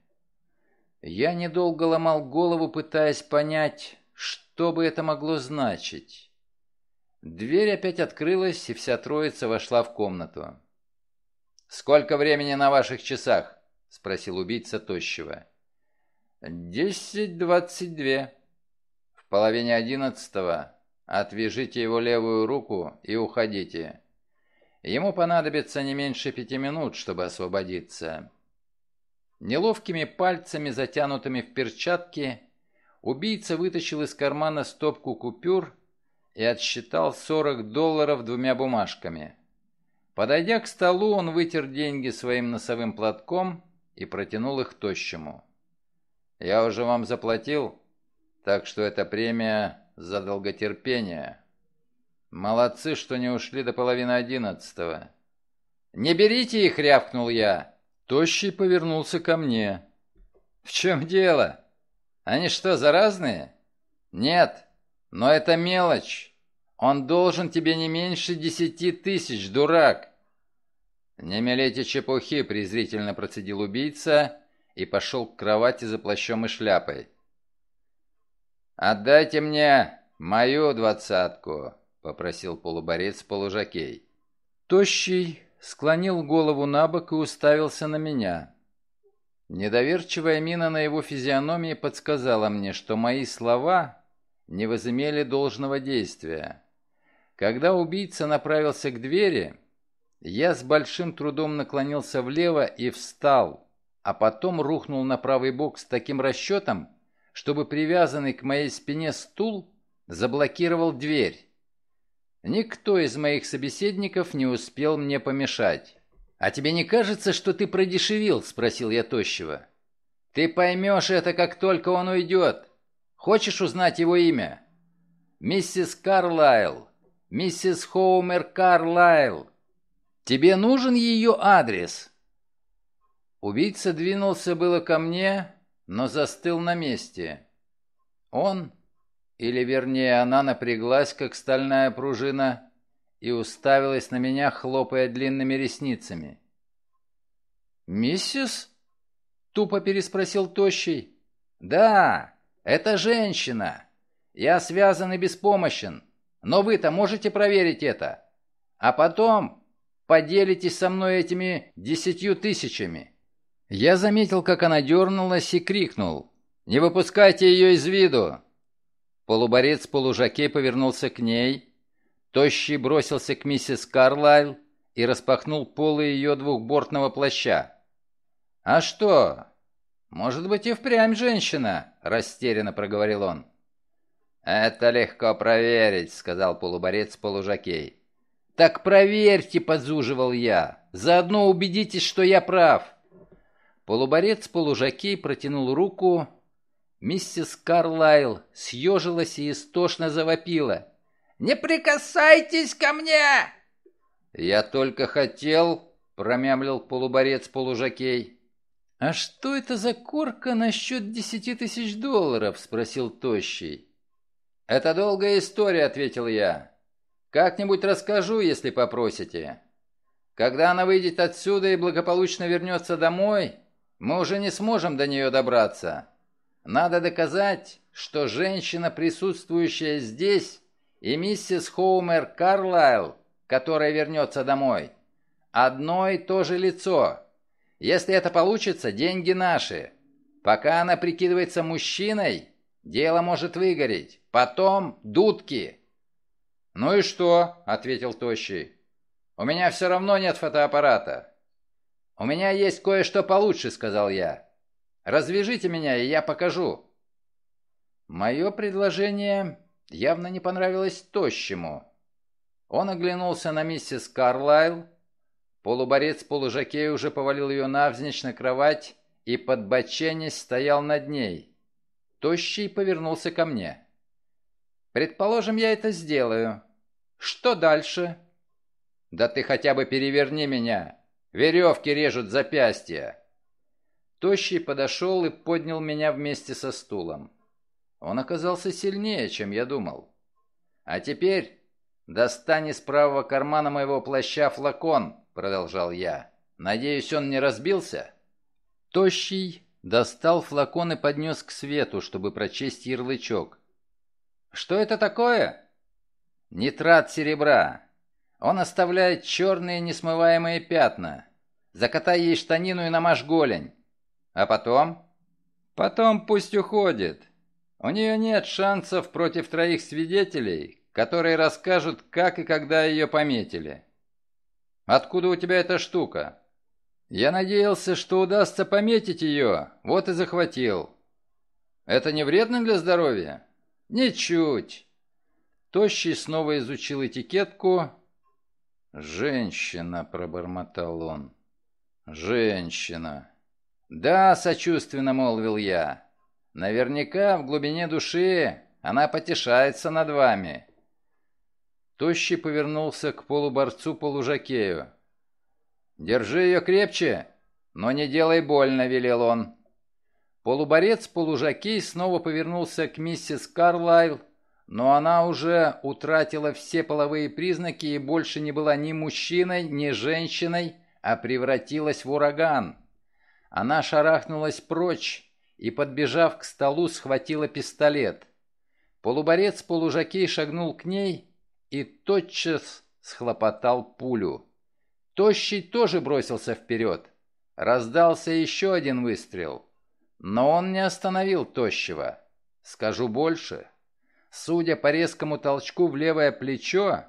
Я недолго ломал голову, пытаясь понять, что бы это могло значить. Дверь опять открылась, и вся троица вошла в комнату. «Сколько времени на ваших часах?» — спросил убийца тощего. «Десять двадцать две. В половине одиннадцатого отвяжите его левую руку и уходите. Ему понадобится не меньше пяти минут, чтобы освободиться. Неловкими пальцами, затянутыми в перчатки, убийца вытащил из кармана стопку купюр и отсчитал 40 долларов двумя бумажками. Подойдя к столу, он вытер деньги своим носовым платком и протянул их тощему. «Я уже вам заплатил, так что это премия за долготерпение». Молодцы, что не ушли до половины одиннадцатого. «Не берите их!» — рявкнул я. Тощий повернулся ко мне. «В чем дело? Они что, заразные?» «Нет, но это мелочь. Он должен тебе не меньше десяти тысяч, дурак!» «Не мелите чепухи!» — презрительно процедил убийца и пошел к кровати за плащом и шляпой. «Отдайте мне мою двадцатку!» попросил полуборец-полужакей. Тощий склонил голову на бок и уставился на меня. Недоверчивая мина на его физиономии подсказала мне, что мои слова не возымели должного действия. Когда убийца направился к двери, я с большим трудом наклонился влево и встал, а потом рухнул на правый бок с таким расчетом, чтобы привязанный к моей спине стул заблокировал дверь. Никто из моих собеседников не успел мне помешать. «А тебе не кажется, что ты продешевил?» – спросил я тощего. «Ты поймешь это, как только он уйдет. Хочешь узнать его имя?» «Миссис Карлайл. Миссис Хоумер Карлайл. Тебе нужен ее адрес?» Убийца двинулся было ко мне, но застыл на месте. Он или, вернее, она напряглась, как стальная пружина, и уставилась на меня, хлопая длинными ресницами. «Миссис?» — тупо переспросил Тощий. «Да, это женщина. Я связан и беспомощен, но вы-то можете проверить это. А потом поделитесь со мной этими десятью тысячами». Я заметил, как она дернулась и крикнул. «Не выпускайте ее из виду! Полуборец полужакей повернулся к ней. Тощий бросился к миссис Карлайл и распахнул полы ее двухбортного плаща. «А что? Может быть и впрямь женщина?» – растерянно проговорил он. «Это легко проверить», – сказал полуборец полужакей. «Так проверьте», – подзуживал я. «Заодно убедитесь, что я прав». Полуборец полужакей протянул руку Миссис Карлайл съежилась и истошно завопила. «Не прикасайтесь ко мне!» «Я только хотел...» — промямлил полуборец полужакей. «А что это за корка насчет десяти тысяч долларов?» — спросил Тощий. «Это долгая история», — ответил я. «Как-нибудь расскажу, если попросите. Когда она выйдет отсюда и благополучно вернется домой, мы уже не сможем до нее добраться. Надо доказать, что женщина, присутствующая здесь, и миссис Хоумер Карлайл, которая вернется домой, одно и то же лицо. Если это получится, деньги наши. Пока она прикидывается мужчиной, дело может выгореть. Потом дудки. «Ну и что?» — ответил Тощий. «У меня все равно нет фотоаппарата». «У меня есть кое-что получше», — сказал я. Развяжите меня, и я покажу». Мое предложение явно не понравилось тощему. Он оглянулся на миссис Карлайл. Полуборец полужакей уже повалил ее навзничь на кровать и, подбоченясь, стоял над ней. Тощий повернулся ко мне. «Предположим, я это сделаю. Что дальше?» «Да ты хотя бы переверни меня. Веревки режут запястья». Тощий подошел и поднял меня вместе со стулом. Он оказался сильнее, чем я думал. «А теперь достань из правого кармана моего плаща флакон», — продолжал я. «Надеюсь, он не разбился?» Тощий достал флакон и поднес к свету, чтобы прочесть ярлычок. «Что это такое?» «Нитрат серебра. Он оставляет черные несмываемые пятна. Закатай ей штанину и намажь голень. А потом? Потом пусть уходит. У нее нет шансов против троих свидетелей, которые расскажут, как и когда ее пометили. Откуда у тебя эта штука? Я надеялся, что удастся пометить ее, вот и захватил. Это не вредно для здоровья? Ничуть. Тощий снова изучил этикетку. «Женщина», — пробормотал он. «Женщина». «Да», — сочувственно молвил я. «Наверняка в глубине души она потешается над вами». Тощий повернулся к полуборцу полужакею. «Держи ее крепче, но не делай больно», — велел он. Полуборец полужакей снова повернулся к миссис Карлайл, но она уже утратила все половые признаки и больше не была ни мужчиной, ни женщиной, а превратилась в ураган. Она шарахнулась прочь и, подбежав к столу, схватила пистолет. Полуборец полужакей шагнул к ней и тотчас схлопотал пулю. Тощий тоже бросился вперед. Раздался еще один выстрел. Но он не остановил Тощего. Скажу больше. Судя по резкому толчку в левое плечо,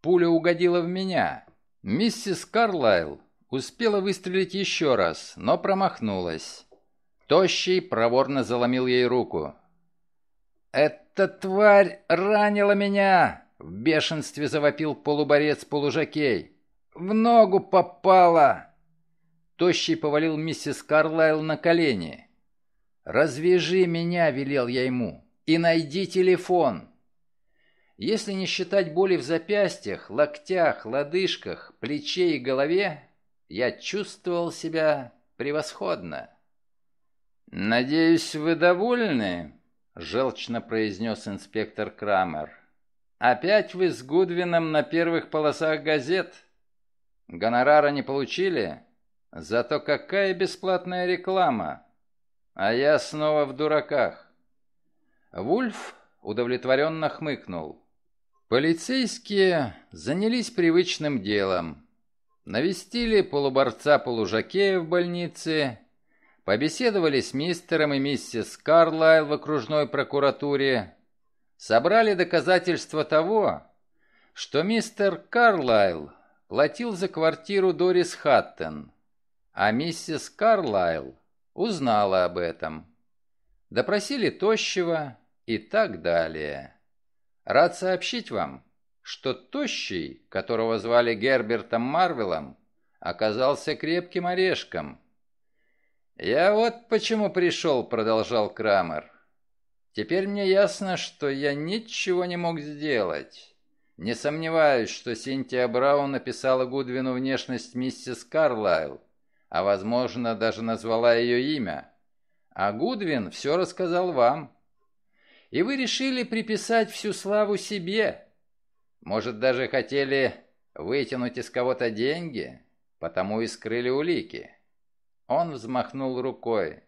пуля угодила в меня. Миссис Карлайл Успела выстрелить еще раз, но промахнулась. Тощий проворно заломил ей руку. «Эта тварь ранила меня!» В бешенстве завопил полуборец-полужакей. «В ногу попало!» Тощий повалил миссис Карлайл на колени. «Развяжи меня», — велел я ему, — «и найди телефон». Если не считать боли в запястьях, локтях, лодыжках, плече и голове, я чувствовал себя превосходно. «Надеюсь, вы довольны?» — желчно произнес инспектор Крамер. «Опять вы с Гудвином на первых полосах газет? Гонорара не получили? Зато какая бесплатная реклама! А я снова в дураках!» Вульф удовлетворенно хмыкнул. Полицейские занялись привычным делом. Навестили полуборца-полужакея в больнице, побеседовали с мистером и миссис Карлайл в окружной прокуратуре, собрали доказательства того, что мистер Карлайл платил за квартиру Дорис Хаттен, а миссис Карлайл узнала об этом. Допросили Тощего и так далее. Рад сообщить вам, что Тощий, которого звали Гербертом Марвелом, оказался крепким орешком. «Я вот почему пришел», — продолжал Крамер. «Теперь мне ясно, что я ничего не мог сделать. Не сомневаюсь, что Синтия Браун написала Гудвину внешность миссис Карлайл, а, возможно, даже назвала ее имя. А Гудвин все рассказал вам и вы решили приписать всю славу себе. Может, даже хотели вытянуть из кого-то деньги, потому и скрыли улики. Он взмахнул рукой.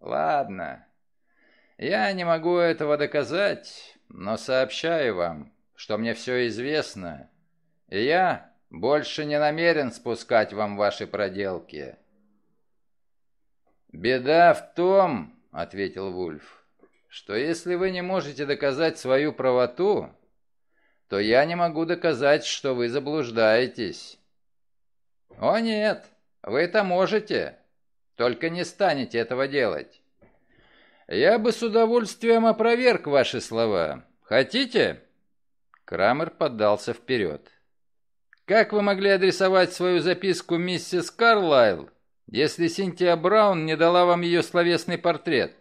«Ладно, я не могу этого доказать, но сообщаю вам, что мне все известно, и я больше не намерен спускать вам ваши проделки». «Беда в том, — ответил Вульф, что если вы не можете доказать свою правоту, то я не могу доказать, что вы заблуждаетесь. О нет, вы это можете, только не станете этого делать. Я бы с удовольствием опроверг ваши слова. Хотите? Крамер поддался вперед. Как вы могли адресовать свою записку миссис Карлайл, если Синтия Браун не дала вам ее словесный портрет?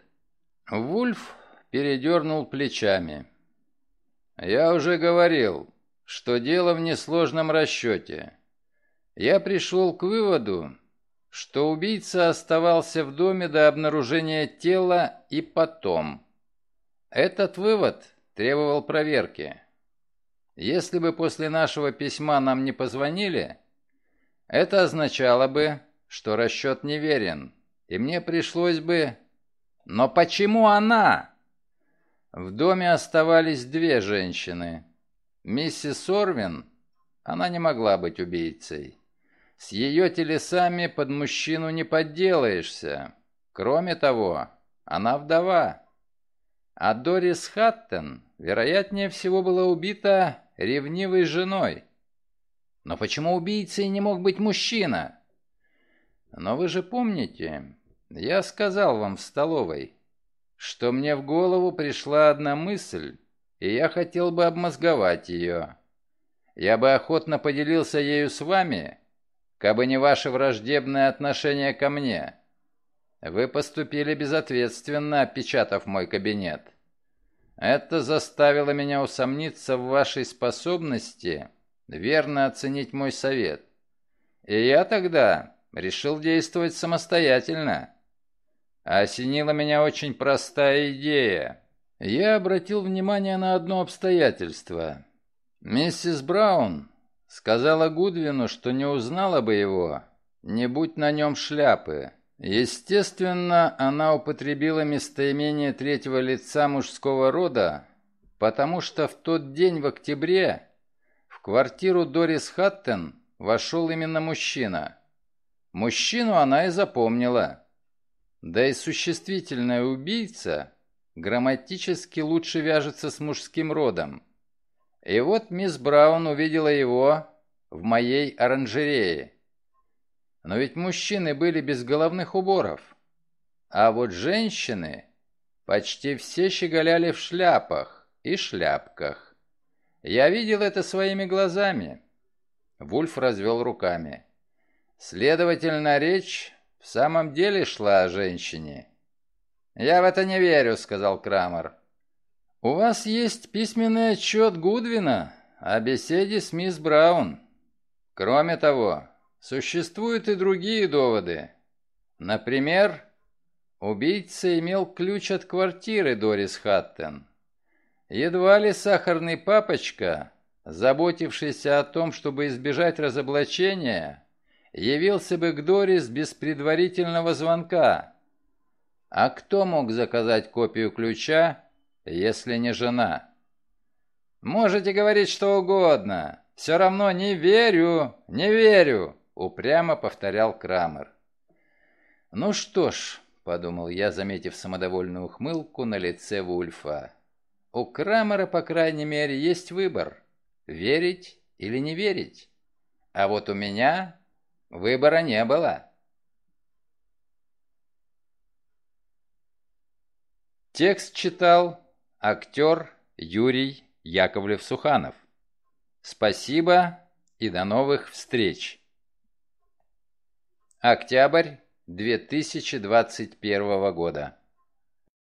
Вульф передернул плечами. «Я уже говорил, что дело в несложном расчете. Я пришел к выводу, что убийца оставался в доме до обнаружения тела и потом. Этот вывод требовал проверки. Если бы после нашего письма нам не позвонили, это означало бы, что расчет неверен, и мне пришлось бы... Но почему она? В доме оставались две женщины. Миссис Орвин, она не могла быть убийцей. С ее телесами под мужчину не подделаешься. Кроме того, она вдова. А Дорис Хаттен, вероятнее всего, была убита ревнивой женой. Но почему убийцей не мог быть мужчина? Но вы же помните, я сказал вам в столовой, что мне в голову пришла одна мысль, и я хотел бы обмозговать ее. Я бы охотно поделился ею с вами, кабы не ваше враждебное отношение ко мне. Вы поступили безответственно, опечатав мой кабинет. Это заставило меня усомниться в вашей способности верно оценить мой совет. И я тогда решил действовать самостоятельно. Осенила меня очень простая идея. Я обратил внимание на одно обстоятельство. Миссис Браун сказала Гудвину, что не узнала бы его, не будь на нем шляпы. Естественно, она употребила местоимение третьего лица мужского рода, потому что в тот день в октябре в квартиру Дорис Хаттен вошел именно мужчина. Мужчину она и запомнила. Да и существительное «убийца» грамматически лучше вяжется с мужским родом. И вот мисс Браун увидела его в моей оранжерее. Но ведь мужчины были без головных уборов. А вот женщины почти все щеголяли в шляпах и шляпках. Я видел это своими глазами. Вульф развел руками. Следовательно, речь в самом деле шла о женщине. «Я в это не верю», — сказал Крамер. «У вас есть письменный отчет Гудвина о беседе с мисс Браун. Кроме того, существуют и другие доводы. Например, убийца имел ключ от квартиры Дорис Хаттен. Едва ли сахарный папочка, заботившийся о том, чтобы избежать разоблачения, явился бы к Дорис без предварительного звонка. А кто мог заказать копию ключа, если не жена? Можете говорить что угодно. Все равно не верю, не верю, упрямо повторял Крамер. Ну что ж, подумал я, заметив самодовольную ухмылку на лице Вульфа. У Крамера, по крайней мере, есть выбор – верить или не верить. А вот у меня выбора не было. Текст читал актер Юрий Яковлев-Суханов. Спасибо и до новых встреч. Октябрь 2021 года.